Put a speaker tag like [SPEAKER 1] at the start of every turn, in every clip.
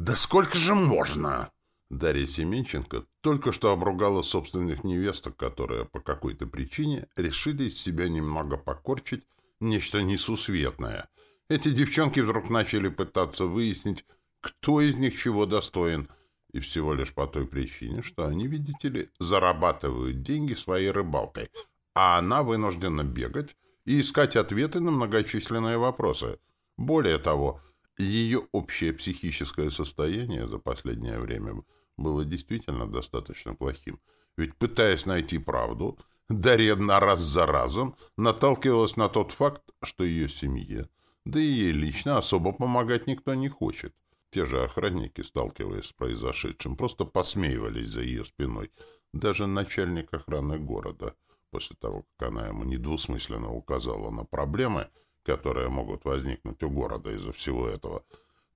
[SPEAKER 1] «Да сколько же можно?» Дарья Семенченко только что обругала собственных невесток, которые по какой-то причине решили из себя немного покорчить нечто несусветное. Эти девчонки вдруг начали пытаться выяснить, кто из них чего достоин, и всего лишь по той причине, что они, видите ли, зарабатывают деньги своей рыбалкой, а она вынуждена бегать и искать ответы на многочисленные вопросы. Более того, ее общее психическое состояние за последнее время – было действительно достаточно плохим. Ведь, пытаясь найти правду, Дарья раз за разом наталкивалась на тот факт, что ее семье, да и ей лично особо помогать никто не хочет. Те же охранники, сталкиваясь с произошедшим, просто посмеивались за ее спиной. Даже начальник охраны города, после того, как она ему недвусмысленно указала на проблемы, которые могут возникнуть у города из-за всего этого,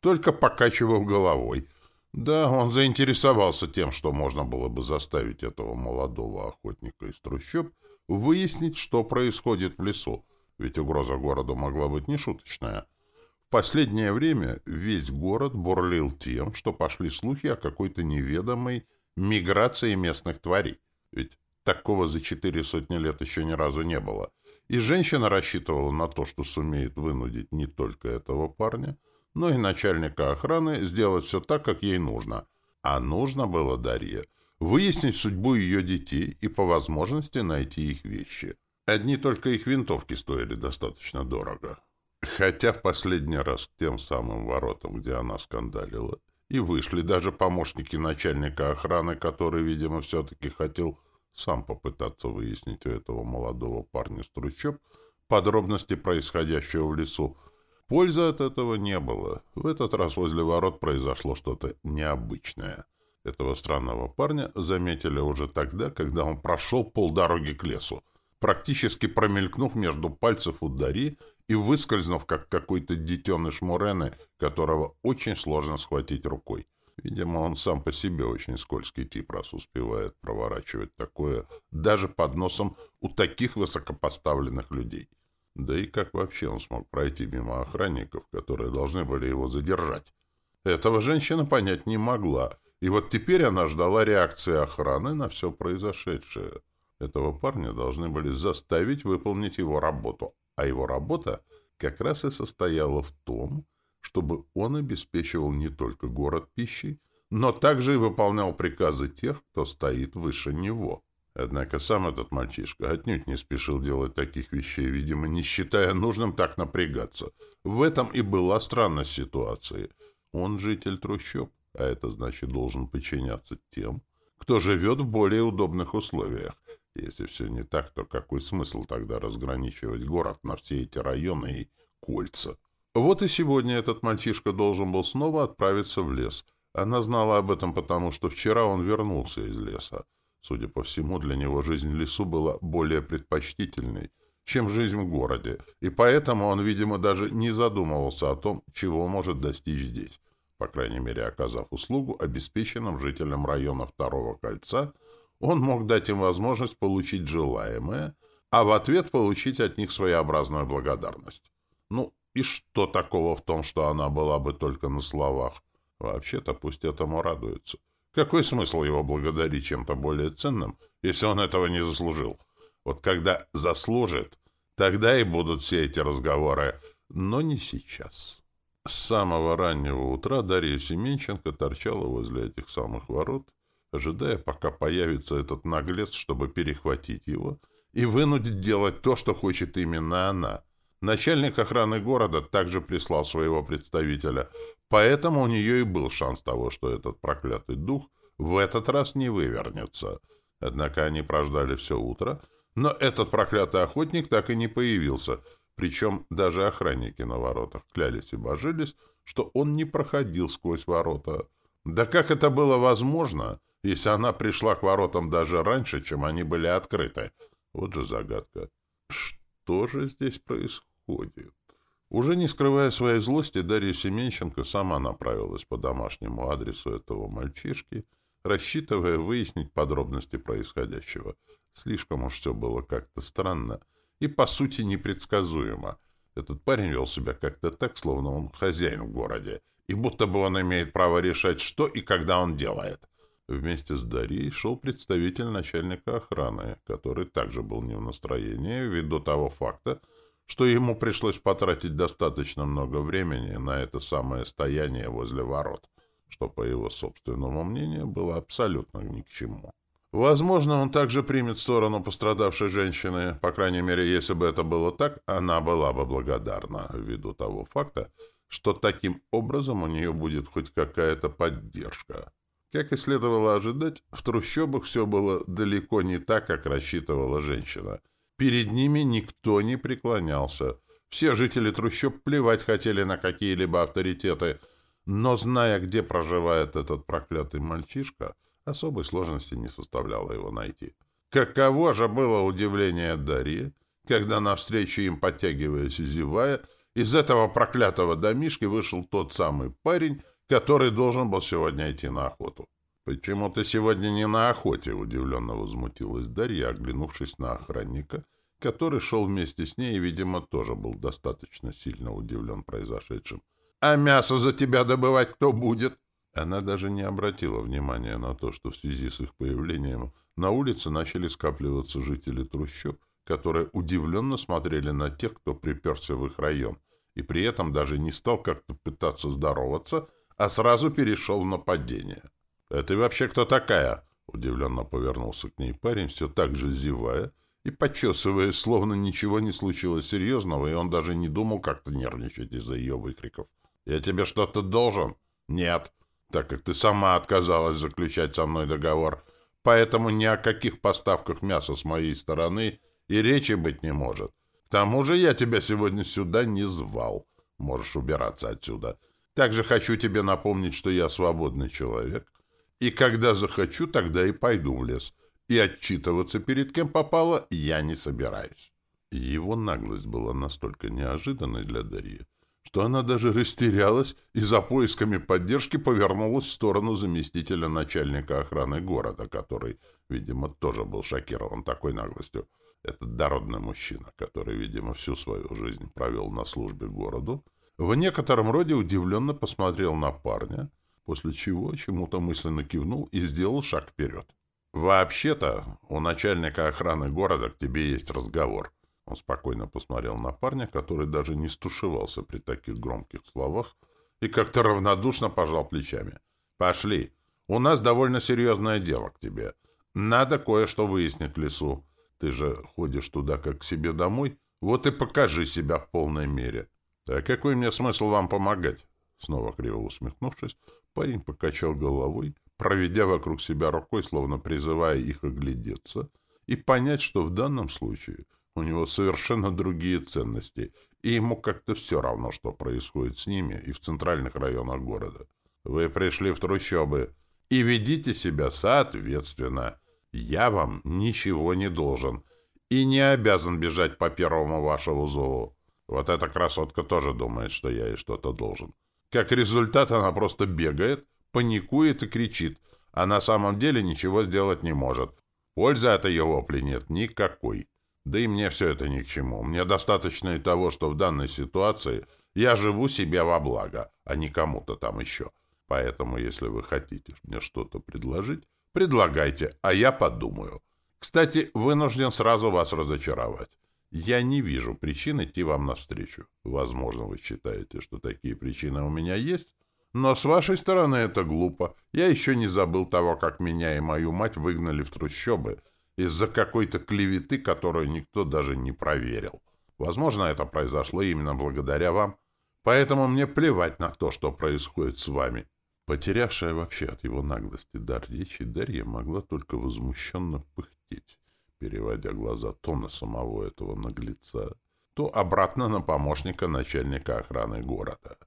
[SPEAKER 1] только покачивал головой — да, он заинтересовался тем, что можно было бы заставить этого молодого охотника из трущоб выяснить, что происходит в лесу, ведь угроза городу могла быть нешуточная. В последнее время весь город бурлил тем, что пошли слухи о какой-то неведомой миграции местных тварей. Ведь такого за четыре сотни лет еще ни разу не было. И женщина рассчитывала на то, что сумеет вынудить не только этого парня, но и начальника охраны сделать все так, как ей нужно. А нужно было Дарье выяснить судьбу ее детей и по возможности найти их вещи. Одни только их винтовки стоили достаточно дорого. Хотя в последний раз к тем самым воротам, где она скандалила, и вышли даже помощники начальника охраны, который, видимо, все-таки хотел сам попытаться выяснить у этого молодого парня с трущоб подробности происходящего в лесу, Пользы от этого не было. В этот раз возле ворот произошло что-то необычное. Этого странного парня заметили уже тогда, когда он прошел полдороги к лесу, практически промелькнув между пальцев у Дари и выскользнув, как какой-то детеныш Мурены, которого очень сложно схватить рукой. Видимо, он сам по себе очень скользкий тип, раз успевает проворачивать такое даже под носом у таких высокопоставленных людей. Да и как вообще он смог пройти мимо охранников, которые должны были его задержать? Этого женщина понять не могла, и вот теперь она ждала реакции охраны на все произошедшее. Этого парня должны были заставить выполнить его работу, а его работа как раз и состояла в том, чтобы он обеспечивал не только город пищей, но также и выполнял приказы тех, кто стоит выше него. Однако сам этот мальчишка отнюдь не спешил делать таких вещей, видимо, не считая нужным так напрягаться. В этом и была странность ситуации. Он житель трущоб, а это значит должен подчиняться тем, кто живет в более удобных условиях. Если все не так, то какой смысл тогда разграничивать город на все эти районы и кольца? Вот и сегодня этот мальчишка должен был снова отправиться в лес. Она знала об этом потому, что вчера он вернулся из леса. Судя по всему, для него жизнь в лесу была более предпочтительной, чем жизнь в городе, и поэтому он, видимо, даже не задумывался о том, чего может достичь здесь. По крайней мере, оказав услугу обеспеченным жителям района Второго кольца, он мог дать им возможность получить желаемое, а в ответ получить от них своеобразную благодарность. Ну, и что такого в том, что она была бы только на словах? Вообще-то пусть этому радуются. Какой смысл его благодарить чем-то более ценным, если он этого не заслужил? Вот когда заслужит, тогда и будут все эти разговоры, но не сейчас. С самого раннего утра Дарья Семенченко торчала возле этих самых ворот, ожидая, пока появится этот наглец, чтобы перехватить его и вынудить делать то, что хочет именно она. Начальник охраны города также прислал своего представителя, Поэтому у нее и был шанс того, что этот проклятый дух в этот раз не вывернется. Однако они прождали все утро, но этот проклятый охотник так и не появился, причем даже охранники на воротах клялись и божились, что он не проходил сквозь ворота. Да как это было возможно, если она пришла к воротам даже раньше, чем они были открыты? Вот же загадка. Что же здесь происходит? Уже не скрывая своей злости, Дарья Семенченко сама направилась по домашнему адресу этого мальчишки, рассчитывая выяснить подробности происходящего. Слишком уж все было как-то странно и, по сути, непредсказуемо. Этот парень вел себя как-то так, словно он хозяин в городе, и будто бы он имеет право решать, что и когда он делает. Вместе с Дарьей шел представитель начальника охраны, который также был не в настроении ввиду того факта, что ему пришлось потратить достаточно много времени на это самое стояние возле ворот, что, по его собственному мнению, было абсолютно ни к чему. Возможно, он также примет сторону пострадавшей женщины, по крайней мере, если бы это было так, она была бы благодарна, ввиду того факта, что таким образом у нее будет хоть какая-то поддержка. Как и следовало ожидать, в трущобах все было далеко не так, как рассчитывала женщина. Перед ними никто не преклонялся. Все жители трущоб плевать хотели на какие-либо авторитеты, но, зная, где проживает этот проклятый мальчишка, особой сложности не составляло его найти. Каково же было удивление Дарьи, когда навстречу им, подтягиваясь и зевая, из этого проклятого домишки вышел тот самый парень, который должен был сегодня идти на охоту. «Почему ты сегодня не на охоте?» — удивленно возмутилась Дарья, оглянувшись на охранника, который шел вместе с ней и, видимо, тоже был достаточно сильно удивлен произошедшим. «А мясо за тебя добывать кто будет?» Она даже не обратила внимания на то, что в связи с их появлением на улице начали скапливаться жители трущоб, которые удивленно смотрели на тех, кто приперся в их район, и при этом даже не стал как-то пытаться здороваться, а сразу перешел в нападение. «Это ты вообще кто такая?» Удивленно повернулся к ней парень, все так же зевая и почесываясь, словно ничего не случилось серьезного, и он даже не думал как-то нервничать из-за ее выкриков. «Я тебе что-то должен?» «Нет, так как ты сама отказалась заключать со мной договор, поэтому ни о каких поставках мяса с моей стороны и речи быть не может. К тому же я тебя сегодня сюда не звал. Можешь убираться отсюда. Также хочу тебе напомнить, что я свободный человек, и когда захочу, тогда и пойду в лес. И отчитываться перед кем попало я не собираюсь. Его наглость была настолько неожиданной для Дарьи, что она даже растерялась и за поисками поддержки повернулась в сторону заместителя начальника охраны города, который, видимо, тоже был шокирован такой наглостью. Этот дородный мужчина, который, видимо, всю свою жизнь провел на службе городу, в некотором роде удивленно посмотрел на парня, после чего чему-то мысленно кивнул и сделал шаг вперед. «Вообще-то, у начальника охраны города к тебе есть разговор». Он спокойно посмотрел на парня, который даже не стушевался при таких громких словах и как-то равнодушно пожал плечами. «Пошли. У нас довольно серьезное дело к тебе. Надо кое-что выяснить в лесу. Ты же ходишь туда как к себе домой, вот и покажи себя в полной мере. А какой мне смысл вам помогать? Снова криво усмехнувшись, парень покачал головой, проведя вокруг себя рукой, словно призывая их оглядеться, и понять, что в данном случае у него совершенно другие ценности, и ему как-то все равно, что происходит с ними и в центральных районах города. Вы пришли в трущобы и ведите себя соответственно. Я вам ничего не должен и не обязан бежать по первому вашему зову. Вот эта красотка тоже думает, что я ей что-то должен. Как результат, она просто бегает, паникует и кричит, а на самом деле ничего сделать не может. Пользы от ее вопли нет никакой. Да и мне все это ни к чему. Мне достаточно и того, что в данной ситуации я живу себе во благо, а не кому-то там еще. Поэтому, если вы хотите мне что-то предложить, Предлагайте, а я подумаю. Кстати, вынужден сразу вас разочаровать. Я не вижу причин идти вам навстречу. Возможно, вы считаете, что такие причины у меня есть, но с вашей стороны это глупо. Я еще не забыл того, как меня и мою мать выгнали в трущобы из-за какой-то клеветы, которую никто даже не проверил. Возможно, это произошло именно благодаря вам. Поэтому мне плевать на то, что происходит с вами. Потерявшая вообще от его наглости дар речи, Дарья могла только возмущенно пыхтеть, переводя глаза то на самого этого наглеца, то обратно на помощника начальника охраны города.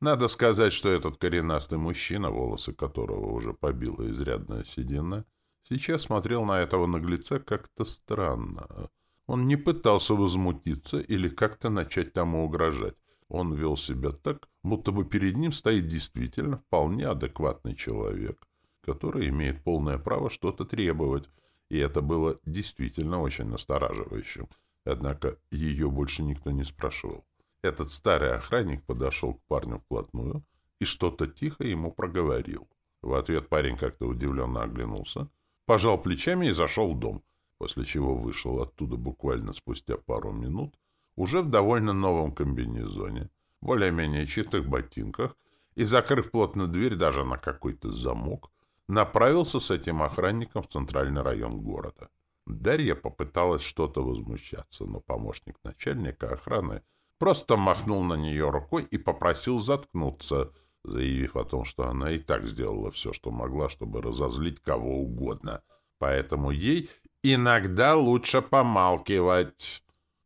[SPEAKER 1] Надо сказать, что этот коренастый мужчина, волосы которого уже побила изрядная седина, сейчас смотрел на этого наглеца как-то странно. Он не пытался возмутиться или как-то начать тому угрожать. Он вел себя так, будто бы перед ним стоит действительно вполне адекватный человек, который имеет полное право что-то требовать, и это было действительно очень настораживающим. Однако ее больше никто не спрашивал. Этот старый охранник подошел к парню вплотную, и что-то тихо ему проговорил. В ответ парень как-то удивленно оглянулся, пожал плечами и зашел в дом, после чего вышел оттуда буквально спустя пару минут, уже в довольно новом комбинезоне, более-менее чистых ботинках, и, закрыв плотно дверь даже на какой-то замок, направился с этим охранником в центральный район города. Дарья попыталась что-то возмущаться, но помощник начальника охраны просто махнул на нее рукой и попросил заткнуться, заявив о том, что она и так сделала все, что могла, чтобы разозлить кого угодно. Поэтому ей иногда лучше помалкивать.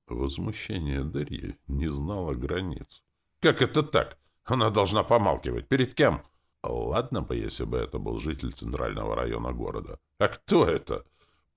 [SPEAKER 1] Возмущение Дарьи не знало границ. Как это так? Она должна помалкивать. Перед кем? Ладно бы, если бы это был житель центрального района города. А кто это?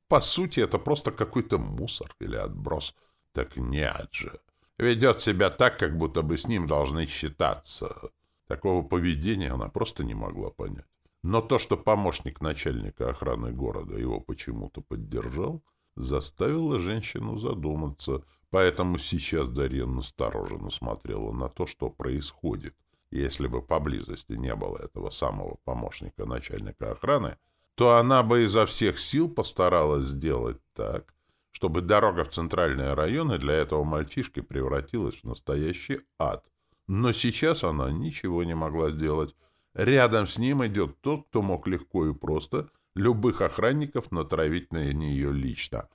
[SPEAKER 1] По сути, это просто какой-то мусор или отброс. Так нет же. Ведет себя так, как будто бы с ним должны считаться. Такого поведения она просто не могла понять. Но то, что помощник начальника охраны города его почему-то поддержал, заставило женщину задуматься, поэтому сейчас Дарья настороженно смотрела на то, что происходит. Если бы поблизости не было этого самого помощника начальника охраны, то она бы изо всех сил постаралась сделать так, чтобы дорога в центральные районы для этого мальчишки превратилась в настоящий ад. Но сейчас она ничего не могла сделать. Рядом с ним идет тот, кто мог легко и просто любых охранников натравить на нее лично.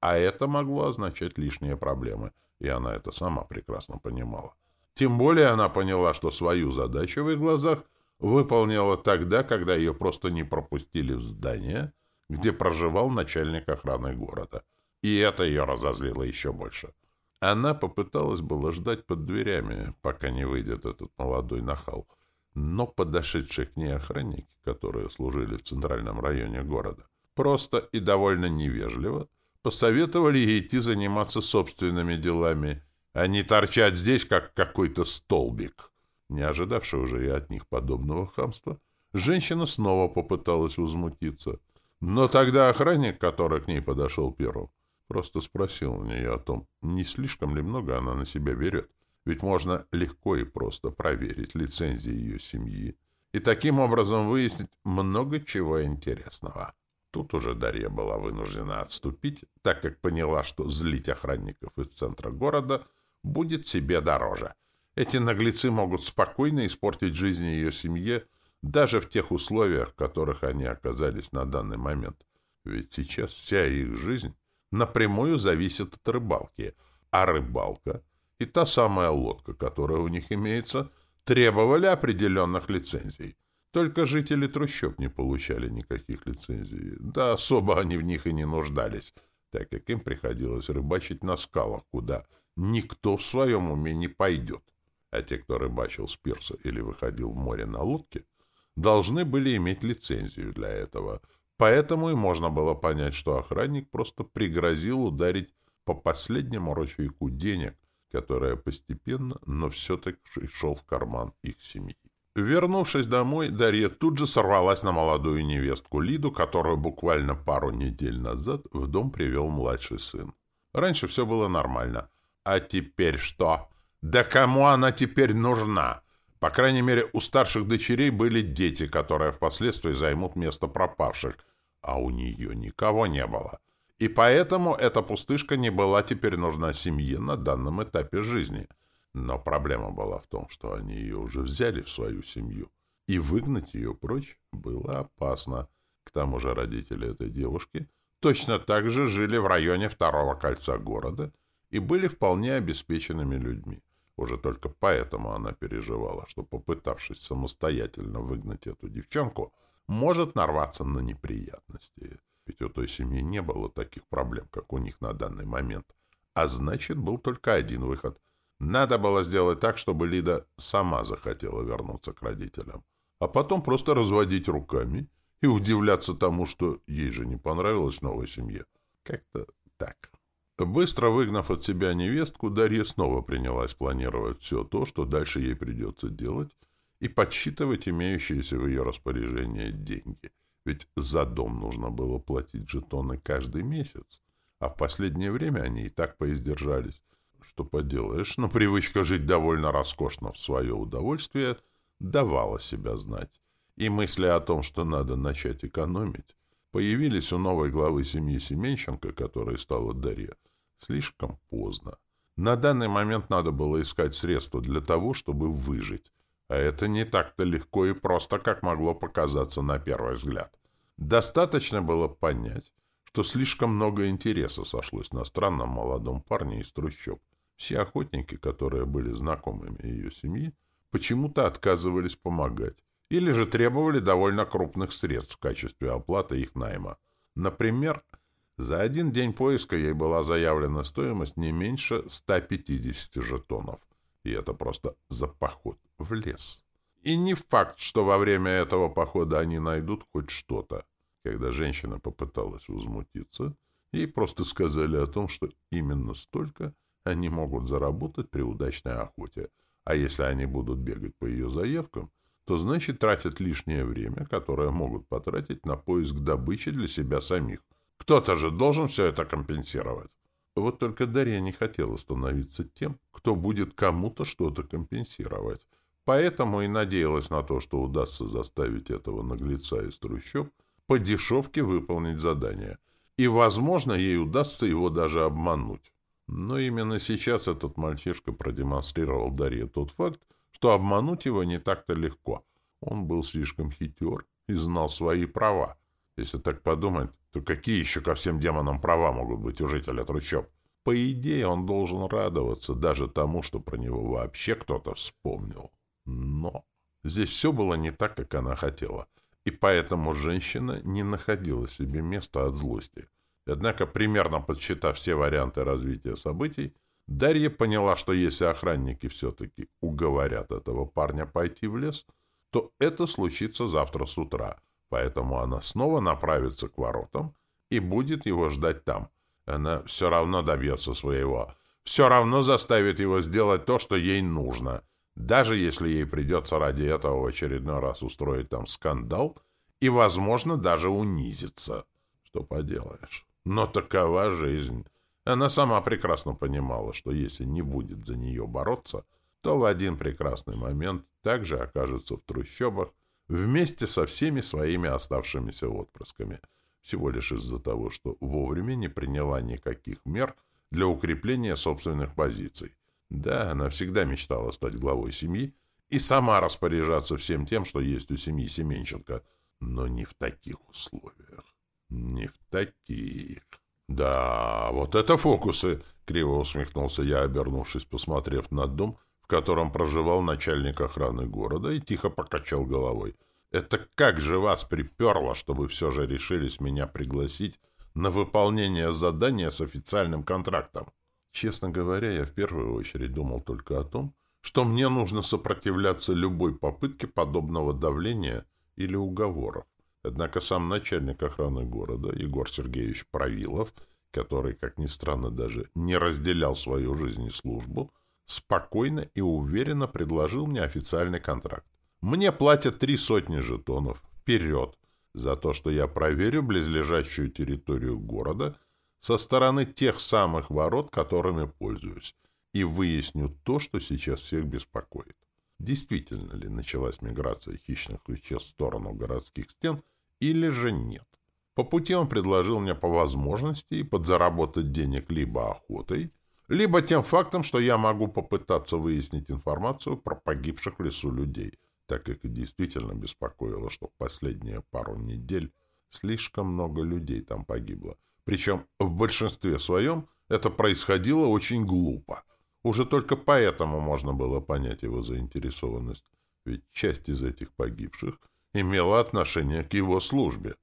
[SPEAKER 1] А это могло означать лишние проблемы, и она это сама прекрасно понимала. Тем более она поняла, что свою задачу в их глазах выполнила тогда, когда ее просто не пропустили в здание, где проживал начальник охраны города. И это ее разозлило еще больше. Она попыталась было ждать под дверями, пока не выйдет этот молодой нахал. Но подошедшие к ней охранники, которые служили в центральном районе города, просто и довольно невежливо посоветовали ей идти заниматься собственными делами а не торчать здесь, как какой-то столбик. Не ожидавшая уже и от них подобного хамства, женщина снова попыталась возмутиться. Но тогда охранник, который к ней подошел первым, просто спросил у нее о том, не слишком ли много она на себя берет. Ведь можно легко и просто проверить лицензии ее семьи и таким образом выяснить много чего интересного. Тут уже Дарья была вынуждена отступить, так как поняла, что злить охранников из центра города — будет себе дороже. Эти наглецы могут спокойно испортить жизнь ее семье даже в тех условиях, в которых они оказались на данный момент. Ведь сейчас вся их жизнь напрямую зависит от рыбалки, а рыбалка и та самая лодка, которая у них имеется, требовали определенных лицензий. Только жители трущоб не получали никаких лицензий, да особо они в них и не нуждались, так как им приходилось рыбачить на скалах, куда никто в своем уме не пойдет. А те, кто рыбачил с пирса или выходил в море на лодке, должны были иметь лицензию для этого. Поэтому и можно было понять, что охранник просто пригрозил ударить по последнему ручейку денег, которая постепенно, но все-таки шел в карман их семьи. Вернувшись домой, Дарья тут же сорвалась на молодую невестку Лиду, которую буквально пару недель назад в дом привел младший сын. Раньше все было нормально — а теперь что? Да кому она теперь нужна? По крайней мере, у старших дочерей были дети, которые впоследствии займут место пропавших, а у нее никого не было. И поэтому эта пустышка не была теперь нужна семье на данном этапе жизни. Но проблема была в том, что они ее уже взяли в свою семью, и выгнать ее прочь было опасно. К тому же родители этой девушки точно так же жили в районе второго кольца города — и были вполне обеспеченными людьми. Уже только поэтому она переживала, что, попытавшись самостоятельно выгнать эту девчонку, может нарваться на неприятности. Ведь у той семьи не было таких проблем, как у них на данный момент. А значит, был только один выход. Надо было сделать так, чтобы Лида сама захотела вернуться к родителям. А потом просто разводить руками и удивляться тому, что ей же не понравилась новая семья. Как-то так. Быстро выгнав от себя невестку, Дарья снова принялась планировать все то, что дальше ей придется делать, и подсчитывать имеющиеся в ее распоряжении деньги. Ведь за дом нужно было платить жетоны каждый месяц, а в последнее время они и так поиздержались. Что поделаешь, но привычка жить довольно роскошно в свое удовольствие давала себя знать. И мысли о том, что надо начать экономить, появились у новой главы семьи Семенченко, которая стала Дарья, слишком поздно. На данный момент надо было искать средства для того, чтобы выжить. А это не так-то легко и просто, как могло показаться на первый взгляд. Достаточно было понять, что слишком много интереса сошлось на странном молодом парне из трущоб. Все охотники, которые были знакомыми ее семьи, почему-то отказывались помогать или же требовали довольно крупных средств в качестве оплаты их найма. Например, за один день поиска ей была заявлена стоимость не меньше 150 жетонов. И это просто за поход в лес. И не факт, что во время этого похода они найдут хоть что-то. Когда женщина попыталась возмутиться, ей просто сказали о том, что именно столько они могут заработать при удачной охоте. А если они будут бегать по ее заявкам, то значит тратят лишнее время, которое могут потратить на поиск добычи для себя самих. Кто-то же должен все это компенсировать. Вот только Дарья не хотела становиться тем, кто будет кому-то что-то компенсировать. Поэтому и надеялась на то, что удастся заставить этого наглеца из трущоб по дешевке выполнить задание. И, возможно, ей удастся его даже обмануть. Но именно сейчас этот мальчишка продемонстрировал Дарье тот факт, что обмануть его не так-то легко. Он был слишком хитер и знал свои права. Если так подумать, то какие еще ко всем демонам права могут быть у жителя трущоб? По идее, он должен радоваться даже тому, что про него вообще кто-то вспомнил. Но здесь все было не так, как она хотела, и поэтому женщина не находила себе места от злости. Однако, примерно подсчитав все варианты развития событий, Дарья поняла, что если охранники все-таки уговорят этого парня пойти в лес, то это случится завтра с утра, поэтому она снова направится к воротам и будет его ждать там. Она все равно добьется своего, все равно заставит его сделать то, что ей нужно, даже если ей придется ради этого в очередной раз устроить там скандал и, возможно, даже унизиться. Что поделаешь? Но такова жизнь. Она сама прекрасно понимала, что если не будет за нее бороться, то в один прекрасный момент также окажется в трущобах вместе со всеми своими оставшимися отпрысками, всего лишь из-за того, что вовремя не приняла никаких мер для укрепления собственных позиций. Да, она всегда мечтала стать главой семьи и сама распоряжаться всем тем, что есть у семьи Семенченко, но не в таких условиях. Не в таких. «Да, вот это фокусы!» — криво усмехнулся я, обернувшись, посмотрев на дом, в котором проживал начальник охраны города, и тихо покачал головой. «Это как же вас приперло, чтобы все же решились меня пригласить на выполнение задания с официальным контрактом?» Честно говоря, я в первую очередь думал только о том, что мне нужно сопротивляться любой попытке подобного давления или уговоров. Однако сам начальник охраны города, Егор Сергеевич Правилов, который, как ни странно, даже не разделял свою жизнь и службу, спокойно и уверенно предложил мне официальный контракт. Мне платят три сотни жетонов вперед за то, что я проверю близлежащую территорию города со стороны тех самых ворот, которыми пользуюсь, и выясню то, что сейчас всех беспокоит. Действительно ли началась миграция хищных существ в сторону городских стен – или же нет. По пути он предложил мне по возможности подзаработать денег либо охотой, либо тем фактом, что я могу попытаться выяснить информацию про погибших в лесу людей, так как и действительно беспокоило, что в последние пару недель слишком много людей там погибло. Причем в большинстве своем это происходило очень глупо. Уже только поэтому можно было понять его заинтересованность, ведь часть из этих погибших — имело отношение к его службе.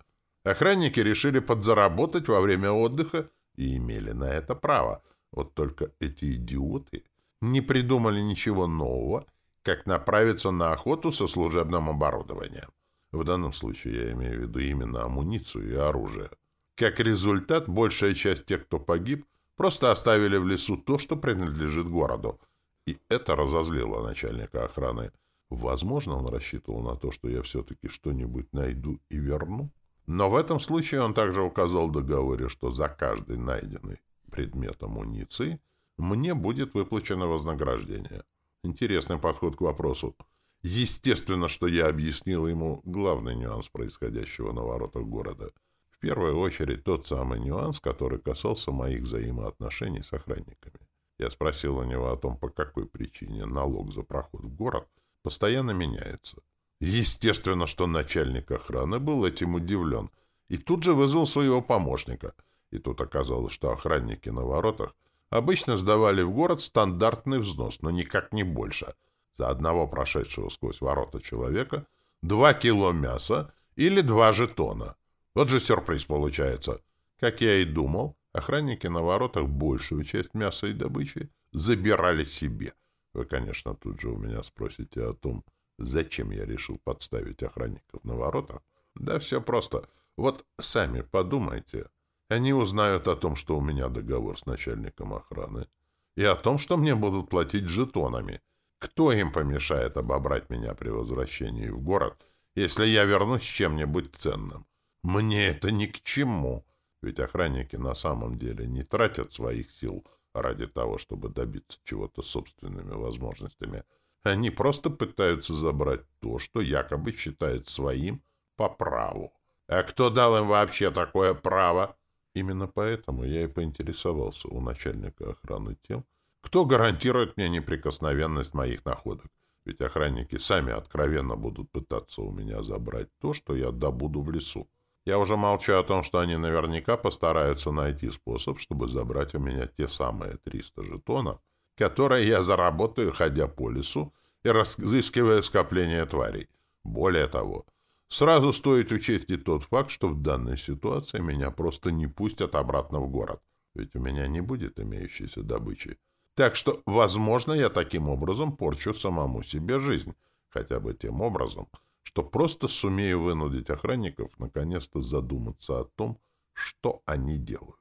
[SPEAKER 1] Охранники решили подзаработать во время отдыха и имели на это право. Вот только эти идиоты не придумали ничего нового, как направиться на охоту со служебным оборудованием. В данном случае я имею в виду именно амуницию и оружие. Как результат, большая часть тех, кто погиб, просто оставили в лесу то, что принадлежит городу. И это разозлило начальника охраны. Возможно, он рассчитывал на то, что я все-таки что-нибудь найду и верну. Но в этом случае он также указал в договоре, что за каждый найденный предмет амуниции мне будет выплачено вознаграждение. Интересный подход к вопросу. Естественно, что я объяснил ему главный нюанс происходящего на воротах города. В первую очередь тот самый нюанс, который касался моих взаимоотношений с охранниками. Я спросил у него о том, по какой причине налог за проход в город постоянно меняется. Естественно, что начальник охраны был этим удивлен и тут же вызвал своего помощника. И тут оказалось, что охранники на воротах обычно сдавали в город стандартный взнос, но никак не больше — за одного прошедшего сквозь ворота человека два кило мяса или два жетона. Вот же сюрприз получается. Как я и думал, охранники на воротах большую часть мяса и добычи забирали себе. Вы, конечно, тут же у меня спросите о том, зачем я решил подставить охранников на воротах. Да все просто. Вот сами подумайте. Они узнают о том, что у меня договор с начальником охраны, и о том, что мне будут платить жетонами — кто им помешает обобрать меня при возвращении в город, если я вернусь с чем-нибудь ценным? Мне это ни к чему. Ведь охранники на самом деле не тратят своих сил ради того, чтобы добиться чего-то собственными возможностями. Они просто пытаются забрать то, что якобы считают своим по праву. А кто дал им вообще такое право? Именно поэтому я и поинтересовался у начальника охраны тем, кто гарантирует мне неприкосновенность моих находок? Ведь охранники сами откровенно будут пытаться у меня забрать то, что я добуду в лесу. Я уже молчу о том, что они наверняка постараются найти способ, чтобы забрать у меня те самые 300 жетонов, которые я заработаю, ходя по лесу и разыскивая скопление тварей. Более того, сразу стоит учесть и тот факт, что в данной ситуации меня просто не пустят обратно в город, ведь у меня не будет имеющейся добычи. Так что, возможно, я таким образом порчу самому себе жизнь, хотя бы тем образом, что просто сумею вынудить охранников наконец-то задуматься о том, что они делают.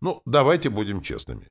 [SPEAKER 1] Ну, давайте будем честными.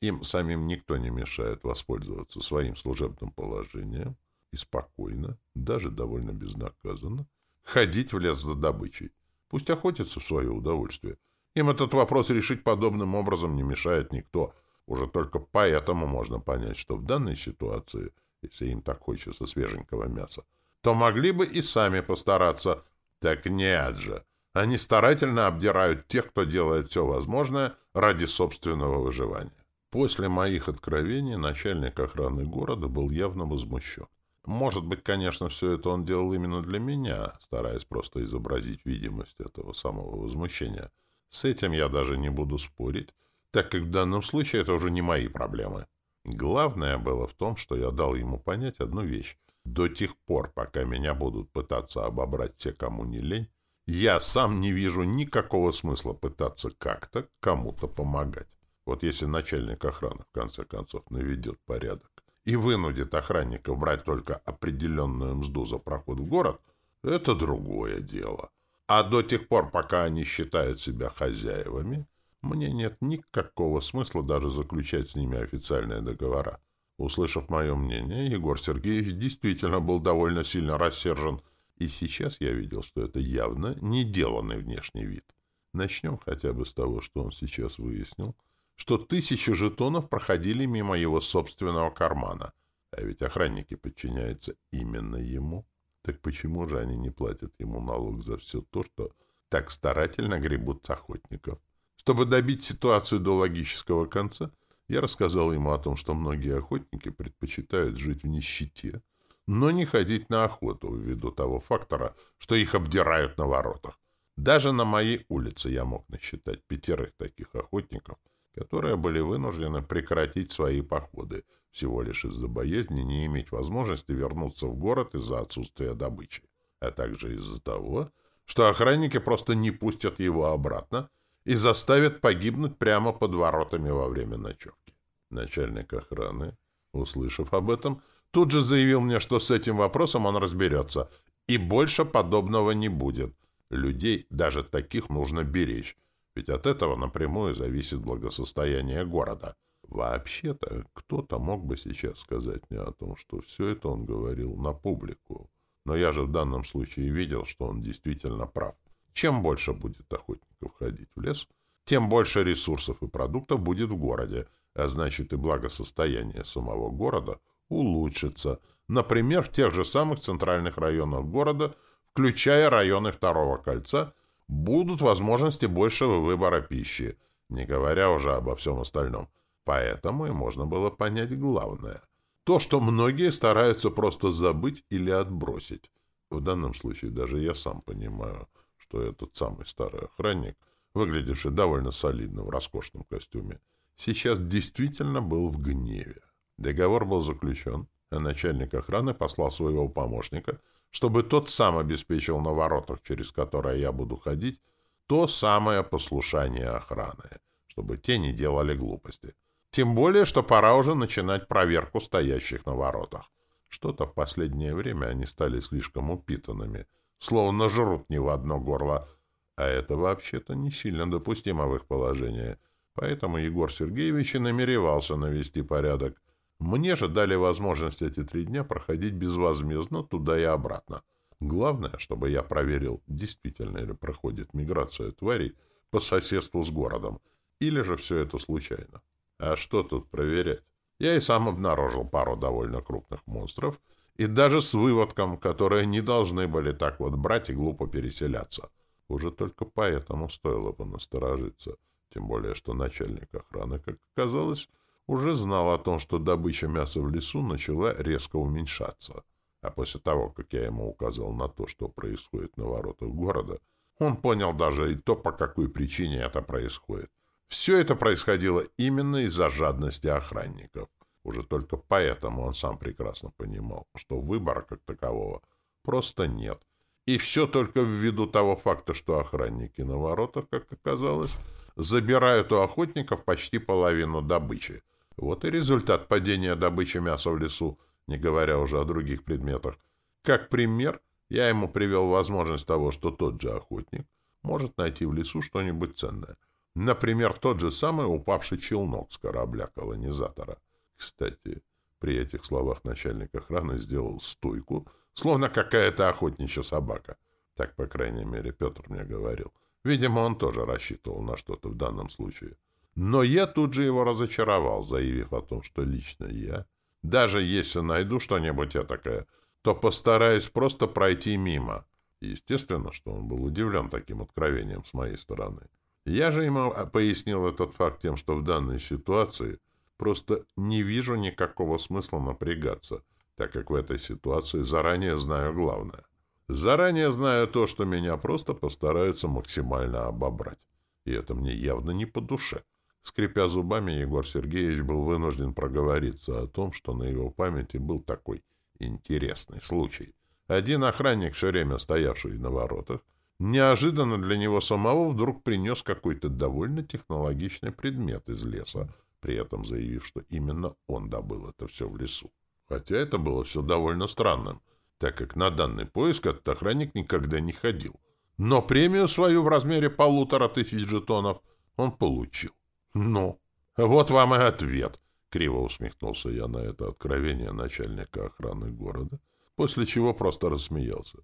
[SPEAKER 1] Им самим никто не мешает воспользоваться своим служебным положением и спокойно, даже довольно безнаказанно, ходить в лес за добычей. Пусть охотятся в свое удовольствие. Им этот вопрос решить подобным образом не мешает никто — уже только поэтому можно понять, что в данной ситуации, если им так хочется свеженького мяса, то могли бы и сами постараться. Так нет же. Они старательно обдирают тех, кто делает все возможное ради собственного выживания. После моих откровений начальник охраны города был явно возмущен. Может быть, конечно, все это он делал именно для меня, стараясь просто изобразить видимость этого самого возмущения. С этим я даже не буду спорить, так как в данном случае это уже не мои проблемы. Главное было в том, что я дал ему понять одну вещь. До тех пор, пока меня будут пытаться обобрать те, кому не лень, я сам не вижу никакого смысла пытаться как-то кому-то помогать. Вот если начальник охраны, в конце концов, наведет порядок и вынудит охранников брать только определенную мзду за проход в город, это другое дело. А до тех пор, пока они считают себя хозяевами, мне нет никакого смысла даже заключать с ними официальные договора. Услышав мое мнение, Егор Сергеевич действительно был довольно сильно рассержен, и сейчас я видел, что это явно не деланный внешний вид. Начнем хотя бы с того, что он сейчас выяснил, что тысячи жетонов проходили мимо его собственного кармана, а ведь охранники подчиняются именно ему. Так почему же они не платят ему налог за все то, что так старательно гребут с охотников? Чтобы добить ситуацию до логического конца, я рассказал ему о том, что многие охотники предпочитают жить в нищете, но не ходить на охоту ввиду того фактора, что их обдирают на воротах. Даже на моей улице я мог насчитать пятерых таких охотников, которые были вынуждены прекратить свои походы, всего лишь из-за боязни не иметь возможности вернуться в город из-за отсутствия добычи, а также из-за того, что охранники просто не пустят его обратно, и заставят погибнуть прямо под воротами во время ночевки. Начальник охраны, услышав об этом, тут же заявил мне, что с этим вопросом он разберется, и больше подобного не будет. Людей, даже таких, нужно беречь, ведь от этого напрямую зависит благосостояние города. Вообще-то, кто-то мог бы сейчас сказать мне о том, что все это он говорил на публику. Но я же в данном случае видел, что он действительно прав. Чем больше будет охотников ходить в лес, тем больше ресурсов и продуктов будет в городе, а значит и благосостояние самого города улучшится, например, в тех же самых центральных районах города, включая районы Второго кольца, будут возможности большего выбора пищи, не говоря уже обо всем остальном. Поэтому и можно было понять главное. То, что многие стараются просто забыть или отбросить. В данном случае даже я сам понимаю, что этот самый старый охранник, выглядевший довольно солидно в роскошном костюме, сейчас действительно был в гневе. Договор был заключен, а начальник охраны послал своего помощника, чтобы тот сам обеспечил на воротах, через которые я буду ходить, то самое послушание охраны, чтобы те не делали глупости. Тем более, что пора уже начинать проверку стоящих на воротах. Что-то в последнее время они стали слишком упитанными, словно жрут не в одно горло, а это вообще-то не сильно допустимо в их положении. Поэтому Егор Сергеевич и намеревался навести порядок. Мне же дали возможность эти три дня проходить безвозмездно туда и обратно. Главное, чтобы я проверил, действительно ли проходит миграция тварей по соседству с городом, или же все это случайно. А что тут проверять? Я и сам обнаружил пару довольно крупных монстров, и даже с выводком, которые не должны были так вот брать и глупо переселяться. Уже только поэтому стоило бы насторожиться. Тем более, что начальник охраны, как оказалось, уже знал о том, что добыча мяса в лесу начала резко уменьшаться. А после того, как я ему указал на то, что происходит на воротах города, он понял даже и то, по какой причине это происходит. Все это происходило именно из-за жадности охранников. Уже только поэтому он сам прекрасно понимал, что выбора как такового просто нет. И все только ввиду того факта, что охранники на воротах, как оказалось, забирают у охотников почти половину добычи. Вот и результат падения добычи мяса в лесу, не говоря уже о других предметах. Как пример, я ему привел возможность того, что тот же охотник может найти в лесу что-нибудь ценное — Например, тот же самый упавший челнок с корабля-колонизатора. Кстати, при этих словах начальник охраны сделал стойку, словно какая-то охотничья собака. Так, по крайней мере, Петр мне говорил. Видимо, он тоже рассчитывал на что-то в данном случае. Но я тут же его разочаровал, заявив о том, что лично я, даже если найду что-нибудь этакое, то постараюсь просто пройти мимо. Естественно, что он был удивлен таким откровением с моей стороны. Я же ему а, пояснил этот факт тем, что в данной ситуации просто не вижу никакого смысла напрягаться, так как в этой ситуации заранее знаю главное. Заранее знаю то, что меня просто постараются максимально обобрать. И это мне явно не по душе. Скрипя зубами, Егор Сергеевич был вынужден проговориться о том, что на его памяти был такой интересный случай. Один охранник, все время стоявший на воротах, Неожиданно для него самого вдруг принес какой-то довольно технологичный предмет из леса, при этом заявив, что именно он добыл это все в лесу. Хотя это было все довольно странным, так как на данный поиск этот охранник никогда не ходил. Но премию свою в размере полутора тысяч жетонов он получил. Ну, вот вам и ответ. Криво усмехнулся я на это откровение начальника охраны города, после чего просто рассмеялся.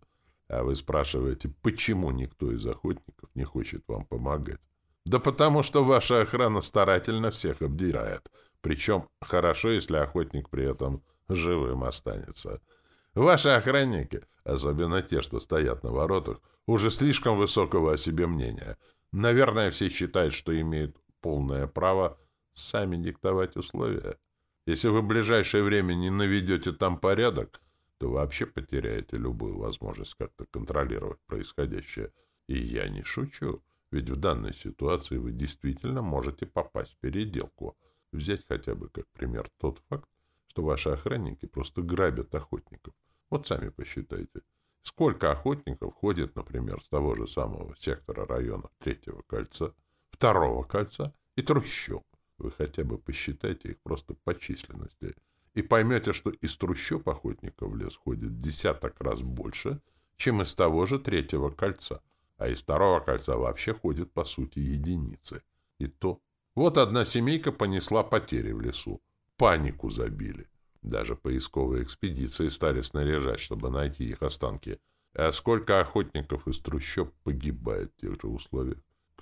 [SPEAKER 1] А вы спрашиваете, почему никто из охотников не хочет вам помогать? Да потому что ваша охрана старательно всех обдирает. Причем хорошо, если охотник при этом живым останется. Ваши охранники, особенно те, что стоят на воротах, уже слишком высокого о себе мнения. Наверное, все считают, что имеют полное право сами диктовать условия. Если вы в ближайшее время не наведете там порядок, то вообще потеряете любую возможность как-то контролировать происходящее. И я не шучу, ведь в данной ситуации вы действительно можете попасть в переделку. Взять хотя бы как пример тот факт, что ваши охранники просто грабят охотников. Вот сами посчитайте. Сколько охотников ходит, например, с того же самого сектора района третьего кольца, второго кольца и трущоб? Вы хотя бы посчитайте их просто по численности – и поймете, что из трущоб охотников в лес ходит десяток раз больше, чем из того же третьего кольца, а из второго кольца вообще ходит, по сути, единицы. И то. Вот одна семейка понесла потери в лесу. Панику забили. Даже поисковые экспедиции стали снаряжать, чтобы найти их останки. А сколько охотников из трущоб погибает в тех же условиях?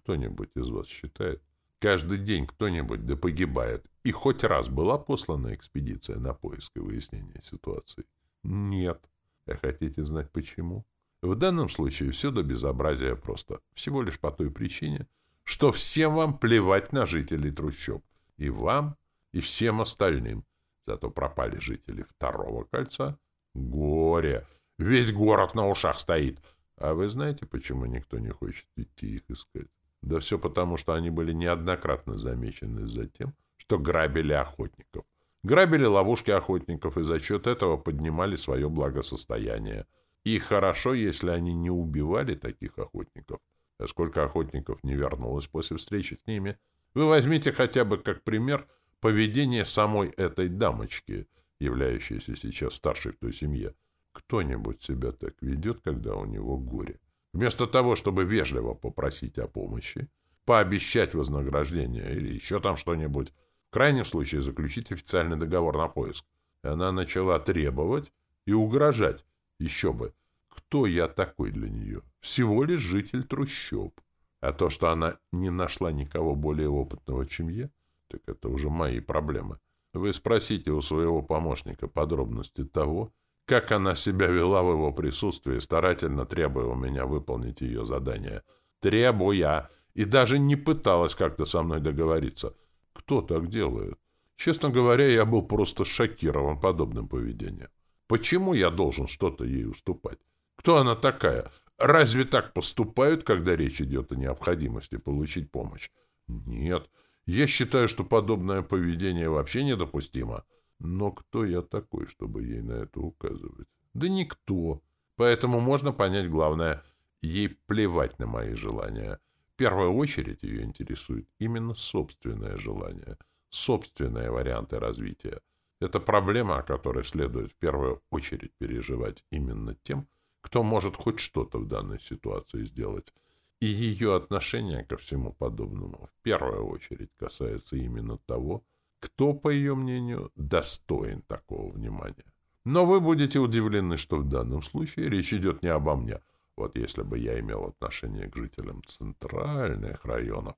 [SPEAKER 1] Кто-нибудь из вас считает? Каждый день кто-нибудь да погибает. И хоть раз была послана экспедиция на поиск и выяснение ситуации? Нет. А хотите знать почему? В данном случае все до безобразия просто. Всего лишь по той причине, что всем вам плевать на жителей трущоб. И вам, и всем остальным. Зато пропали жители второго кольца. Горе! Весь город на ушах стоит. А вы знаете, почему никто не хочет идти их искать? Да все потому, что они были неоднократно замечены за тем, что грабили охотников. Грабили ловушки охотников и за счет этого поднимали свое благосостояние. И хорошо, если они не убивали таких охотников. А сколько охотников не вернулось после встречи с ними? Вы возьмите хотя бы как пример поведение самой этой дамочки, являющейся сейчас старшей в той семье. Кто-нибудь себя так ведет, когда у него горе? Вместо того, чтобы вежливо попросить о помощи, пообещать вознаграждение или еще там что-нибудь, в крайнем случае заключить официальный договор на поиск. Она начала требовать и угрожать. Еще бы. Кто я такой для нее? Всего лишь житель трущоб. А то, что она не нашла никого более опытного, чем я, так это уже мои проблемы. Вы спросите у своего помощника подробности того, как она себя вела в его присутствии, старательно требуя у меня выполнить ее задание. Требуя. И даже не пыталась как-то со мной договориться — кто так делает? Честно говоря, я был просто шокирован подобным поведением. Почему я должен что-то ей уступать? Кто она такая? Разве так поступают, когда речь идет о необходимости получить помощь? Нет. Я считаю, что подобное поведение вообще недопустимо. Но кто я такой, чтобы ей на это указывать? Да никто. Поэтому можно понять главное. Ей плевать на мои желания первую очередь ее интересует именно собственное желание, собственные варианты развития. Это проблема, о которой следует в первую очередь переживать именно тем, кто может хоть что-то в данной ситуации сделать. И ее отношение ко всему подобному в первую очередь касается именно того, кто, по ее мнению, достоин такого внимания. Но вы будете удивлены, что в данном случае речь идет не обо мне, вот если бы я имел отношение к жителям центральных районов,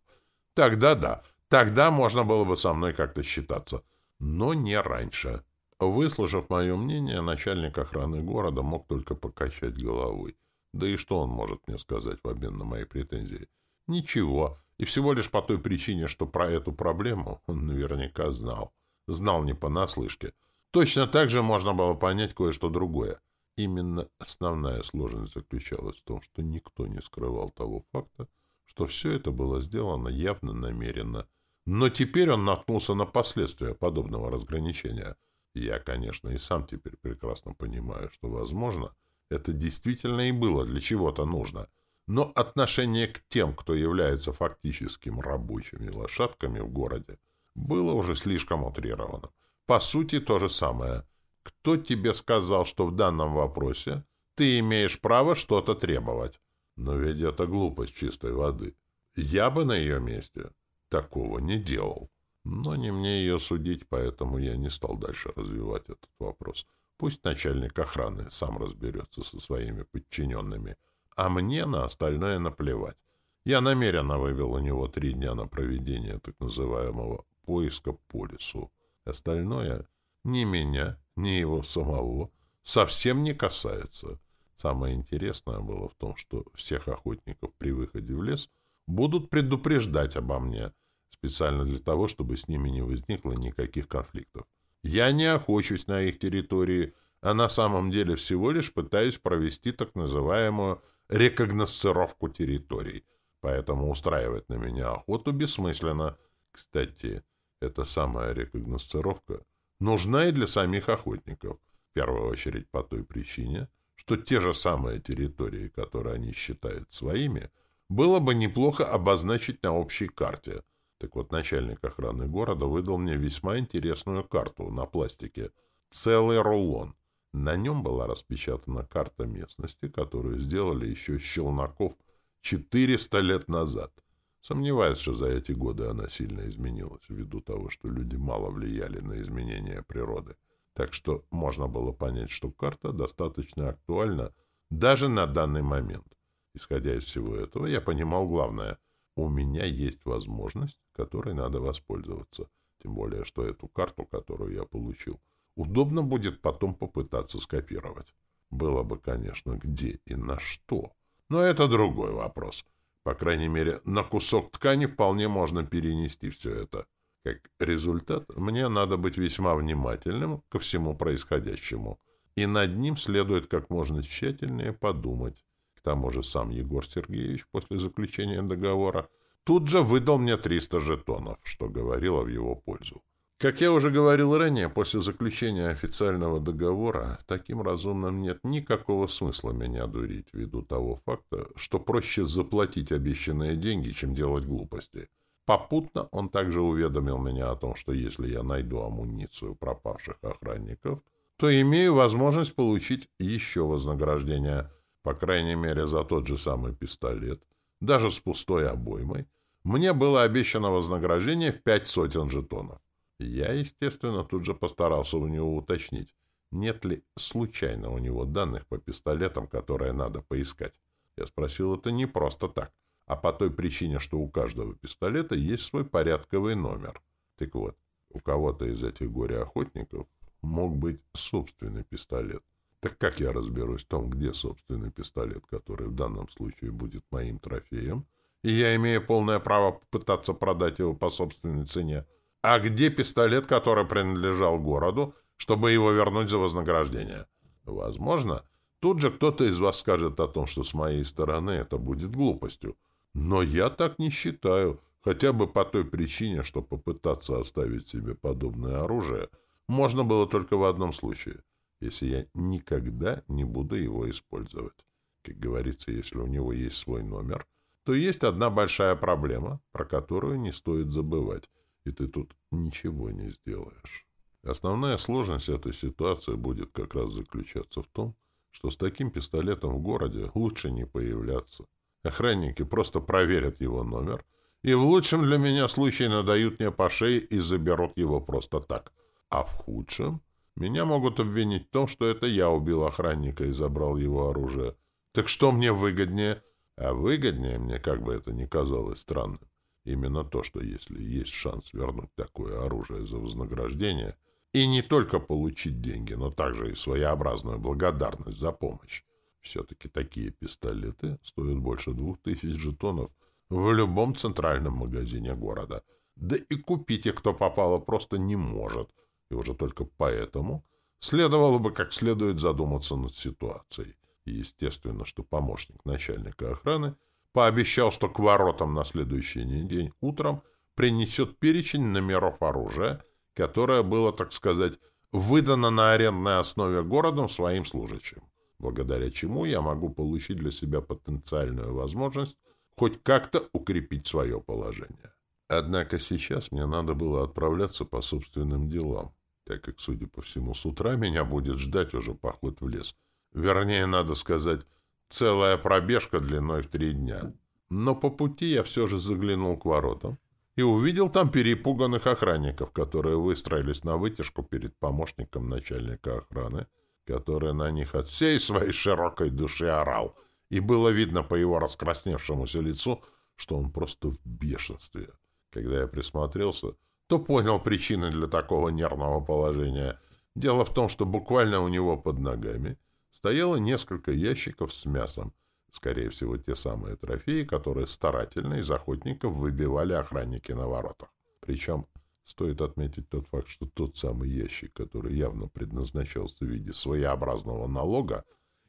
[SPEAKER 1] тогда да, тогда можно было бы со мной как-то считаться. Но не раньше. Выслушав мое мнение, начальник охраны города мог только покачать головой. Да и что он может мне сказать в обмен на мои претензии? Ничего. И всего лишь по той причине, что про эту проблему он наверняка знал. Знал не понаслышке. Точно так же можно было понять кое-что другое. Именно основная сложность заключалась в том, что никто не скрывал того факта, что все это было сделано явно намеренно. Но теперь он наткнулся на последствия подобного разграничения. Я, конечно, и сам теперь прекрасно понимаю, что, возможно, это действительно и было для чего-то нужно. Но отношение к тем, кто является фактическим рабочими лошадками в городе, было уже слишком утрировано. По сути, то же самое. Кто тебе сказал, что в данном вопросе ты имеешь право что-то требовать? Но ведь это глупость чистой воды. Я бы на ее месте такого не делал. Но не мне ее судить, поэтому я не стал дальше развивать этот вопрос. Пусть начальник охраны сам разберется со своими подчиненными, а мне на остальное наплевать. Я намеренно вывел у него три дня на проведение так называемого поиска по лесу. Остальное ни меня, ни его самого совсем не касается. Самое интересное было в том, что всех охотников при выходе в лес будут предупреждать обо мне, специально для того, чтобы с ними не возникло никаких конфликтов. Я не охочусь на их территории, а на самом деле всего лишь пытаюсь провести так называемую рекогносцировку территорий, поэтому устраивать на меня охоту бессмысленно. Кстати, эта самая рекогносцировка нужна и для самих охотников, в первую очередь по той причине, что те же самые территории, которые они считают своими, было бы неплохо обозначить на общей карте. Так вот, начальник охраны города выдал мне весьма интересную карту на пластике. Целый рулон. На нем была распечатана карта местности, которую сделали еще Щелнаков 400 лет назад — Сомневаюсь, что за эти годы она сильно изменилась, ввиду того, что люди мало влияли на изменения природы. Так что можно было понять, что карта достаточно актуальна даже на данный момент. Исходя из всего этого, я понимал главное. У меня есть возможность, которой надо воспользоваться. Тем более, что эту карту, которую я получил, удобно будет потом попытаться скопировать. Было бы, конечно, где и на что. Но это другой вопрос. По крайней мере, на кусок ткани вполне можно перенести все это. Как результат, мне надо быть весьма внимательным ко всему происходящему, и над ним следует как можно тщательнее подумать. К тому же сам Егор Сергеевич после заключения договора тут же выдал мне 300 жетонов, что говорило в его пользу. Как я уже говорил ранее, после заключения официального договора таким разумным нет никакого смысла меня дурить ввиду того факта, что проще заплатить обещанные деньги, чем делать глупости. Попутно он также уведомил меня о том, что если я найду амуницию пропавших охранников, то имею возможность получить еще вознаграждение, по крайней мере, за тот же самый пистолет, даже с пустой обоймой. Мне было обещано вознаграждение в пять сотен жетонов. Я, естественно, тут же постарался у него уточнить, нет ли случайно у него данных по пистолетам, которые надо поискать. Я спросил это не просто так, а по той причине, что у каждого пистолета есть свой порядковый номер. Так вот, у кого-то из этих горе-охотников мог быть собственный пистолет. Так как я разберусь в том, где собственный пистолет, который в данном случае будет моим трофеем, и я имею полное право попытаться продать его по собственной цене, а где пистолет, который принадлежал городу, чтобы его вернуть за вознаграждение? Возможно, тут же кто-то из вас скажет о том, что с моей стороны это будет глупостью. Но я так не считаю, хотя бы по той причине, что попытаться оставить себе подобное оружие можно было только в одном случае, если я никогда не буду его использовать. Как говорится, если у него есть свой номер, то есть одна большая проблема, про которую не стоит забывать и ты тут ничего не сделаешь. Основная сложность этой ситуации будет как раз заключаться в том, что с таким пистолетом в городе лучше не появляться. Охранники просто проверят его номер и в лучшем для меня случае надают мне по шее и заберут его просто так. А в худшем меня могут обвинить в том, что это я убил охранника и забрал его оружие. Так что мне выгоднее? А выгоднее мне, как бы это ни казалось странным, Именно то, что если есть шанс вернуть такое оружие за вознаграждение и не только получить деньги, но также и своеобразную благодарность за помощь, все-таки такие пистолеты стоят больше двух тысяч жетонов в любом центральном магазине города. Да и купить их кто попало просто не может. И уже только поэтому следовало бы как следует задуматься над ситуацией. И естественно, что помощник начальника охраны — пообещал, что к воротам на следующий день утром принесет перечень номеров оружия, которое было, так сказать, выдано на арендной основе городом своим служащим, благодаря чему я могу получить для себя потенциальную возможность хоть как-то укрепить свое положение. Однако сейчас мне надо было отправляться по собственным делам, так как, судя по всему, с утра меня будет ждать уже поход в лес. Вернее, надо сказать, Целая пробежка длиной в три дня. Но по пути я все же заглянул к воротам и увидел там перепуганных охранников, которые выстроились на вытяжку перед помощником начальника охраны, который на них от всей своей широкой души орал, и было видно по его раскрасневшемуся лицу, что он просто в бешенстве. Когда я присмотрелся, то понял причины для такого нервного положения. Дело в том, что буквально у него под ногами — стояло несколько ящиков с мясом, скорее всего, те самые трофеи, которые старательно из охотников выбивали охранники на воротах. Причем стоит отметить тот факт, что тот самый ящик, который явно предназначался в виде своеобразного налога